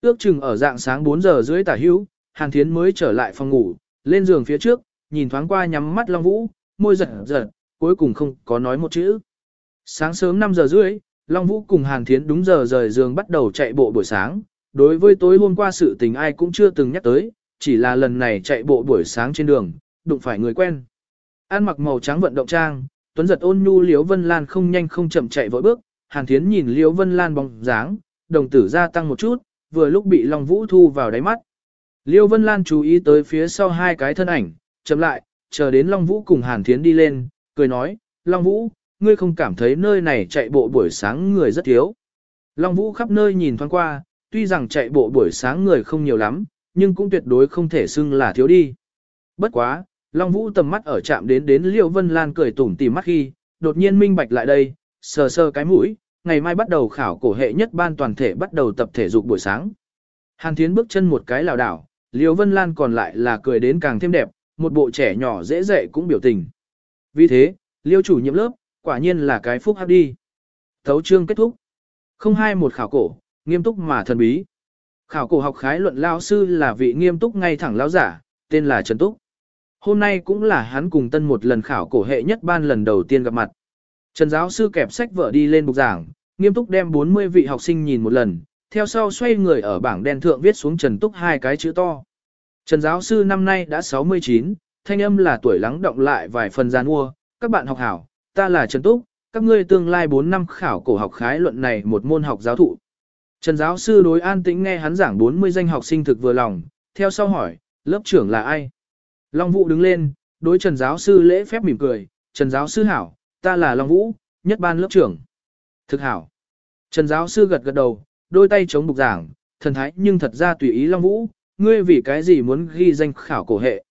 Ước chừng ở dạng sáng 4 giờ dưới tả hữu, Hàn Thiến mới trở lại phòng ngủ, lên giường phía trước, nhìn thoáng qua nhắm mắt Long Vũ, môi giật giật, cuối cùng không có nói một chữ. Sáng sớm 5 giờ rưỡi, Long Vũ cùng Hàn Thiến đúng giờ rời giường bắt đầu chạy bộ buổi sáng. Đối với tối hôm qua sự tình ai cũng chưa từng nhắc tới, chỉ là lần này chạy bộ buổi sáng trên đường, đụng phải người quen. Ăn mặc màu trắng vận động trang, Tuấn giật ôn nhu Liễu Vân Lan không nhanh không chậm chạy vội bước, Hàn Thiến nhìn Liễu Vân Lan bóng dáng, đồng tử gia tăng một chút, vừa lúc bị Long Vũ thu vào đáy mắt. Liễu Vân Lan chú ý tới phía sau hai cái thân ảnh, chậm lại, chờ đến Long Vũ cùng Hàn Thiến đi lên, cười nói, Long Vũ, ngươi không cảm thấy nơi này chạy bộ buổi sáng người rất thiếu. Long Vũ khắp nơi nhìn thoáng qua, tuy rằng chạy bộ buổi sáng người không nhiều lắm, nhưng cũng tuyệt đối không thể xưng là thiếu đi. Bất quá, Long Vũ tầm mắt ở chạm đến đến Liễu Vân Lan cười tủm tỉm mắt khi, đột nhiên minh bạch lại đây, sờ sờ cái mũi, ngày mai bắt đầu khảo cổ hệ nhất ban toàn thể bắt đầu tập thể dục buổi sáng. Hàn Thiến bước chân một cái lảo đảo, Liễu Vân Lan còn lại là cười đến càng thêm đẹp, một bộ trẻ nhỏ dễ dạy cũng biểu tình. Vì thế, Liêu chủ nhiệm lớp, quả nhiên là cái phúc hấp đi. Thấu chương kết thúc. Không hai một khảo cổ, nghiêm túc mà thần bí. Khảo cổ học khái luận lao sư là vị nghiêm túc ngay thẳng lão giả, tên là Trần Túc. Hôm nay cũng là hắn cùng tân một lần khảo cổ hệ nhất ban lần đầu tiên gặp mặt. Trần giáo sư kẹp sách vợ đi lên bục giảng, nghiêm túc đem 40 vị học sinh nhìn một lần, theo sau xoay người ở bảng đen thượng viết xuống Trần Túc hai cái chữ to. Trần giáo sư năm nay đã 69, thanh âm là tuổi lắng động lại vài phần gian mua, các bạn học hảo, ta là Trần Túc, các ngươi tương lai 4 năm khảo cổ học khái luận này một môn học giáo thụ. Trần giáo sư đối an tĩnh nghe hắn giảng 40 danh học sinh thực vừa lòng, theo sau hỏi, lớp trưởng là ai? Long Vũ đứng lên, đối Trần giáo sư lễ phép mỉm cười, Trần giáo sư hảo, ta là Long Vũ, nhất ban lớp trưởng. Thực hảo. Trần giáo sư gật gật đầu, đôi tay chống bục giảng, thần thái nhưng thật ra tùy ý Long Vũ, ngươi vì cái gì muốn ghi danh khảo cổ hệ.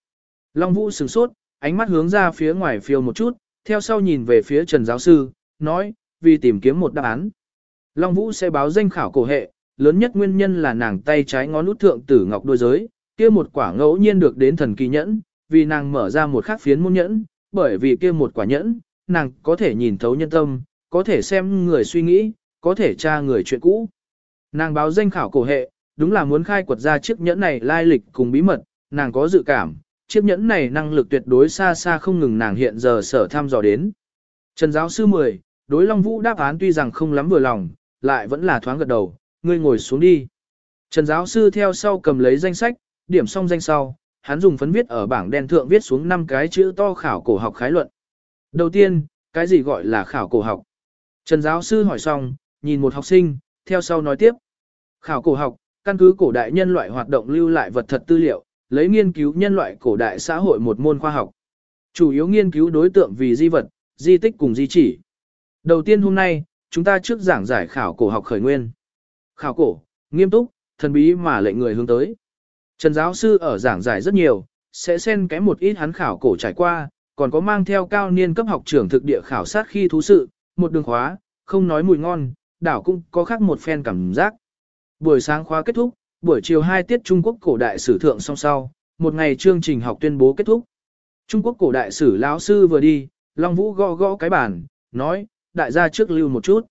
Long Vũ sửng sốt, ánh mắt hướng ra phía ngoài phiêu một chút, theo sau nhìn về phía Trần giáo sư, nói, vì tìm kiếm một đáp án. Long Vũ sẽ báo danh khảo cổ hệ, lớn nhất nguyên nhân là nàng tay trái ngón út thượng tử ngọc đôi giới, kia một quả ngẫu nhiên được đến thần kỳ nhẫn, vì nàng mở ra một khắc phiến môn nhẫn, bởi vì kia một quả nhẫn, nàng có thể nhìn thấu nhân tâm, có thể xem người suy nghĩ, có thể tra người chuyện cũ. Nàng báo danh khảo cổ hệ, đúng là muốn khai quật ra chiếc nhẫn này lai lịch cùng bí mật, nàng có dự cảm, chiếc nhẫn này năng lực tuyệt đối xa xa không ngừng nàng hiện giờ sở tham dò đến. Trần giáo sư 10, đối Long Vũ đáp án tuy rằng không lắm vừa lòng, lại vẫn là thoáng gật đầu, ngươi ngồi xuống đi. Trần giáo sư theo sau cầm lấy danh sách, điểm xong danh sau, hắn dùng phấn viết ở bảng đen thượng viết xuống 5 cái chữ to khảo cổ học khái luận. Đầu tiên, cái gì gọi là khảo cổ học? Trần giáo sư hỏi xong, nhìn một học sinh, theo sau nói tiếp. Khảo cổ học, căn cứ cổ đại nhân loại hoạt động lưu lại vật thật tư liệu, lấy nghiên cứu nhân loại cổ đại xã hội một môn khoa học. Chủ yếu nghiên cứu đối tượng vì di vật, di tích cùng di chỉ. Đầu tiên hôm nay, chúng ta trước giảng giải khảo cổ học khởi nguyên. Khảo cổ, nghiêm túc, thần bí mà lệnh người hướng tới. Trần giáo sư ở giảng giải rất nhiều, sẽ xen kẽ một ít hắn khảo cổ trải qua, còn có mang theo cao niên cấp học trưởng thực địa khảo sát khi thú sự, một đường khóa, không nói mùi ngon, đảo cũng có khác một phen cảm giác. Buổi sáng khóa kết thúc, buổi chiều hai tiết Trung Quốc cổ đại sử thượng song sau, một ngày chương trình học tuyên bố kết thúc. Trung Quốc cổ đại sử lão sư vừa đi, Long Vũ gõ gõ cái bàn, nói, đại gia trước lưu một chút.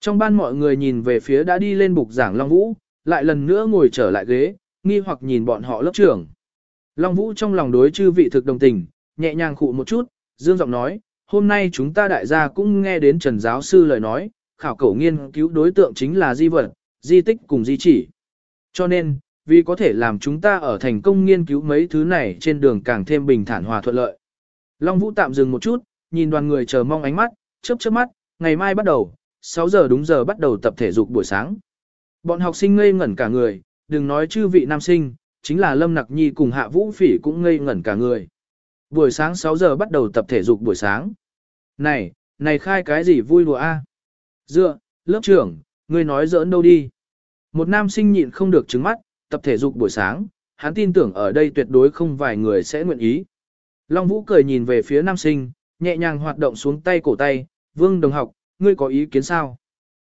Trong ban mọi người nhìn về phía đã đi lên bục giảng Long Vũ, lại lần nữa ngồi trở lại ghế, nghi hoặc nhìn bọn họ lớp trưởng. Long Vũ trong lòng đối chư vị thực đồng tình, nhẹ nhàng khụ một chút, dương giọng nói, hôm nay chúng ta đại gia cũng nghe đến Trần Giáo Sư lời nói, khảo cổ nghiên cứu đối tượng chính là di vật, di tích cùng di chỉ. Cho nên, vì có thể làm chúng ta ở thành công nghiên cứu mấy thứ này trên đường càng thêm bình thản hòa thuận lợi. Long Vũ tạm dừng một chút, nhìn đoàn người chờ mong ánh mắt, chớp chớp mắt, ngày mai bắt đầu, 6 giờ đúng giờ bắt đầu tập thể dục buổi sáng. Bọn học sinh ngây ngẩn cả người, đừng nói chư vị nam sinh, chính là Lâm Nặc Nhi cùng Hạ Vũ Phỉ cũng ngây ngẩn cả người. Buổi sáng 6 giờ bắt đầu tập thể dục buổi sáng. Này, này khai cái gì vui đùa a? Dựa, lớp trưởng, ngươi nói giỡn đâu đi. Một nam sinh nhịn không được trứng mắt, tập thể dục buổi sáng, hắn tin tưởng ở đây tuyệt đối không vài người sẽ nguyện ý. Long Vũ cười nhìn về phía nam sinh, nhẹ nhàng hoạt động xuống tay cổ tay, vương đồng học, ngươi có ý kiến sao?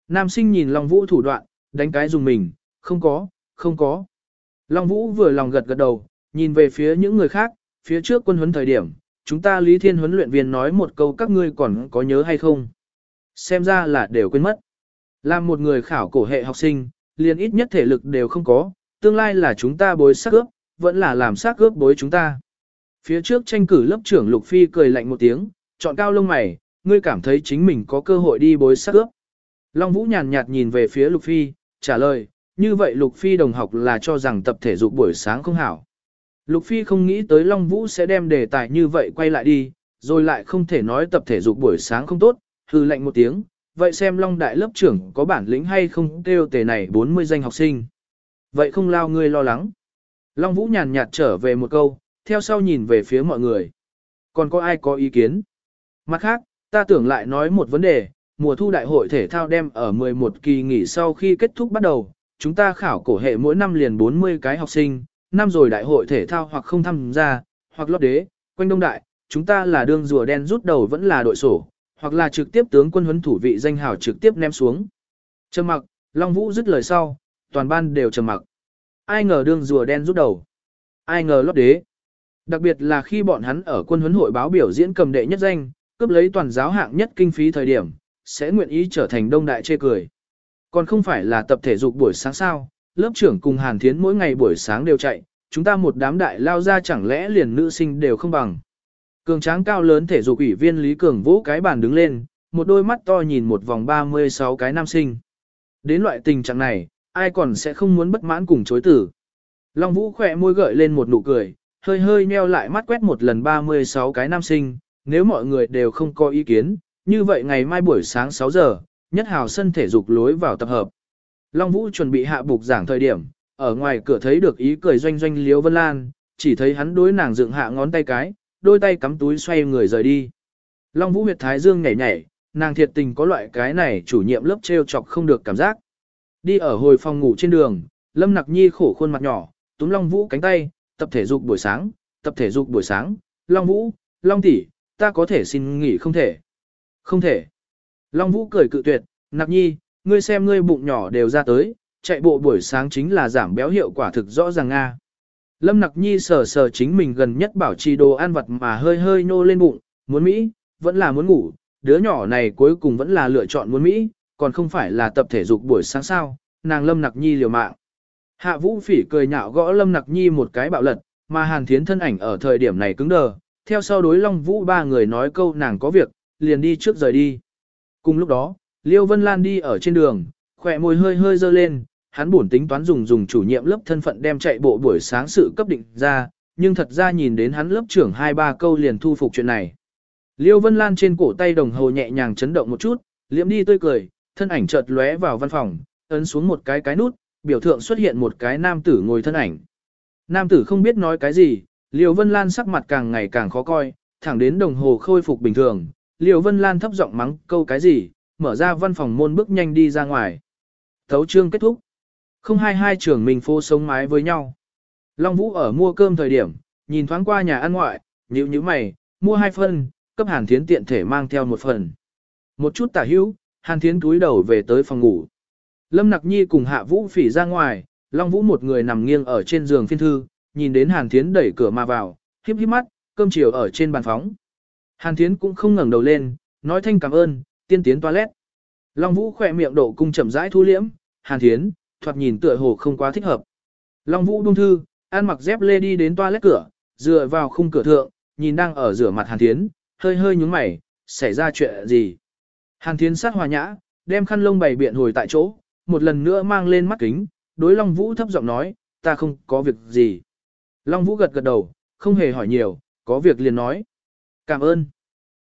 Nam sinh nhìn Long Vũ thủ đoạn, đánh cái dùng mình, không có, không có. Long Vũ vừa lòng gật gật đầu, nhìn về phía những người khác, phía trước quân huấn thời điểm, chúng ta Lý Thiên huấn luyện viên nói một câu các ngươi còn có nhớ hay không? Xem ra là đều quên mất. Làm một người khảo cổ hệ học sinh, liền ít nhất thể lực đều không có, tương lai là chúng ta bối xác ướp, vẫn là làm xác ướp bối chúng ta. Phía trước tranh cử lớp trưởng Lục Phi cười lạnh một tiếng, chọn cao lông mày, ngươi cảm thấy chính mình có cơ hội đi bối xác ướp. Long Vũ nhàn nhạt nhìn về phía Lục Phi, trả lời, như vậy Lục Phi đồng học là cho rằng tập thể dục buổi sáng không hảo. Lục Phi không nghĩ tới Long Vũ sẽ đem đề tài như vậy quay lại đi, rồi lại không thể nói tập thể dục buổi sáng không tốt, hư lệnh một tiếng, vậy xem Long Đại lớp trưởng có bản lĩnh hay không kêu tề này 40 danh học sinh. Vậy không lao ngươi lo lắng. Long Vũ nhàn nhạt trở về một câu, theo sau nhìn về phía mọi người. Còn có ai có ý kiến? Mặt khác, ta tưởng lại nói một vấn đề, mùa thu đại hội thể thao đem ở 11 kỳ nghỉ sau khi kết thúc bắt đầu, chúng ta khảo cổ hệ mỗi năm liền 40 cái học sinh, năm rồi đại hội thể thao hoặc không tham gia, hoặc lót đế, quanh đông đại, chúng ta là đương rùa đen rút đầu vẫn là đội sổ, hoặc là trực tiếp tướng quân huấn thủ vị danh hào trực tiếp ném xuống. Trầm mặc, Long Vũ dứt lời sau, toàn ban đều trầm mặc. Ai ngờ đương rùa đen rút đầu. Ai ngờ lót đế. Đặc biệt là khi bọn hắn ở quân huấn hội báo biểu diễn cầm đệ nhất danh, cướp lấy toàn giáo hạng nhất kinh phí thời điểm, sẽ nguyện ý trở thành đông đại chê cười. Còn không phải là tập thể dục buổi sáng sao, lớp trưởng cùng Hàn Thiến mỗi ngày buổi sáng đều chạy, chúng ta một đám đại lao ra chẳng lẽ liền nữ sinh đều không bằng. Cường tráng cao lớn thể dục ủy viên Lý Cường vỗ cái bàn đứng lên, một đôi mắt to nhìn một vòng 36 cái nam sinh. Đến loại tình trạng này, ai còn sẽ không muốn bất mãn cùng chối tử. Long Vũ khỏe môi gợi lên một nụ cười, hơi hơi nheo lại mắt quét một lần 36 cái nam sinh, nếu mọi người đều không có ý kiến, như vậy ngày mai buổi sáng 6 giờ, nhất hào sân thể dục lối vào tập hợp. Long Vũ chuẩn bị hạ bục giảng thời điểm, ở ngoài cửa thấy được ý cười doanh doanh Liễu Vân Lan, chỉ thấy hắn đối nàng dựng hạ ngón tay cái, đôi tay cắm túi xoay người rời đi. Long Vũ huyệt thái dương nhảy nhảy, nàng thiệt tình có loại cái này chủ nhiệm lớp treo chọc không được cảm giác. Đi ở hồi phòng ngủ trên đường, Lâm Nặc Nhi khổ khuôn mặt nhỏ, túm Long Vũ cánh tay, tập thể dục buổi sáng, tập thể dục buổi sáng, Long Vũ, Long tỷ, ta có thể xin nghỉ không thể. Không thể. Long Vũ cười cự tuyệt, Nặc Nhi, ngươi xem ngươi bụng nhỏ đều ra tới, chạy bộ buổi sáng chính là giảm béo hiệu quả thực rõ ràng nga. Lâm Nặc Nhi sờ sờ chính mình gần nhất bảo trì đồ ăn vật mà hơi hơi nô lên bụng, muốn Mỹ, vẫn là muốn ngủ, đứa nhỏ này cuối cùng vẫn là lựa chọn muốn Mỹ, còn không phải là tập thể dục buổi sáng sao, nàng Lâm Nặc Nhi liều mạng. Hạ Vũ Phỉ cười nhạo gõ Lâm Nặc Nhi một cái bạo lật, mà Hàn Thiến thân ảnh ở thời điểm này cứng đờ, theo sau đối Long Vũ ba người nói câu nàng có việc, liền đi trước rời đi. Cùng lúc đó, Liêu Vân Lan đi ở trên đường, khỏe môi hơi hơi dơ lên, hắn buồn tính toán dùng dùng chủ nhiệm lớp thân phận đem chạy bộ buổi sáng sự cấp định ra, nhưng thật ra nhìn đến hắn lớp trưởng hai ba câu liền thu phục chuyện này. Liêu Vân Lan trên cổ tay đồng hồ nhẹ nhàng chấn động một chút, liễm đi tươi cười, thân ảnh chợt lóe vào văn phòng, ấn xuống một cái cái nút, biểu thượng xuất hiện một cái nam tử ngồi thân ảnh. Nam tử không biết nói cái gì, Liêu Vân Lan sắc mặt càng ngày càng khó coi, thẳng đến đồng hồ khôi phục bình thường, Liêu Vân Lan thấp giọng mắng câu cái gì, mở ra văn phòng môn bước nhanh đi ra ngoài. Thấu trương kết thúc. Không hai hai trưởng mình phô sống mái với nhau. Long Vũ ở mua cơm thời điểm, nhìn thoáng qua nhà ăn ngoại, nhíu nhíu mày, mua hai phần, cấp Hàn Thiến tiện thể mang theo một phần. Một chút tả hữu, Hàn Thiến túi đầu về tới phòng ngủ. Lâm Nặc Nhi cùng Hạ Vũ phỉ ra ngoài, Long Vũ một người nằm nghiêng ở trên giường phiên thư, nhìn đến Hàn Thiến đẩy cửa mà vào, híp híp mắt, cơm chiều ở trên bàn phóng. Hàn Thiến cũng không ngẩng đầu lên, nói thanh cảm ơn, tiên tiến toilet. Long Vũ khỏe miệng độ cung chậm rãi thu liễm, Hàn Thiến, thoạt nhìn tựa hồ không quá thích hợp. Long Vũ buông thư, ăn mặc dép lê đi đến toilet cửa, dựa vào khung cửa thượng, nhìn đang ở rửa mặt Hàn Thiến, hơi hơi nhúng mày, xảy ra chuyện gì. Hàn Thiến sát hòa nhã, đem khăn lông bày biện hồi tại chỗ, một lần nữa mang lên mắt kính, đối Long Vũ thấp giọng nói, ta không có việc gì. Long Vũ gật gật đầu, không hề hỏi nhiều, có việc liền nói. Cảm ơn.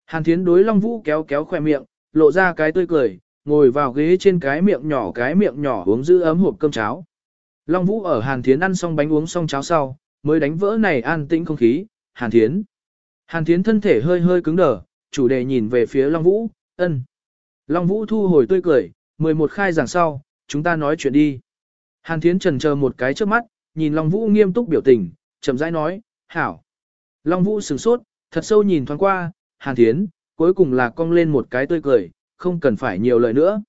Hàn Thiến đối Long Vũ kéo kéo khoe miệng, lộ ra cái tươi cười, ngồi vào ghế trên cái miệng nhỏ cái miệng nhỏ uống giữ ấm hộp cơm cháo. Long Vũ ở Hàn Thiến ăn xong bánh uống xong cháo sau, mới đánh vỡ này an tĩnh không khí, Hàn Thiến. Hàn Thiến thân thể hơi hơi cứng đờ, chủ đề nhìn về phía Long Vũ, ân. Long Vũ thu hồi tươi cười, 11 khai giảng sau, chúng ta nói chuyện đi. Hàn Thiến trần chờ một cái trước mắt, nhìn Long Vũ nghiêm túc biểu tình, chậm rãi nói, hảo. Long Vũ sửng sốt, thật sâu nhìn thoáng qua, Hàn Thiến, cuối cùng là cong lên một cái tươi cười, không cần phải nhiều lời nữa.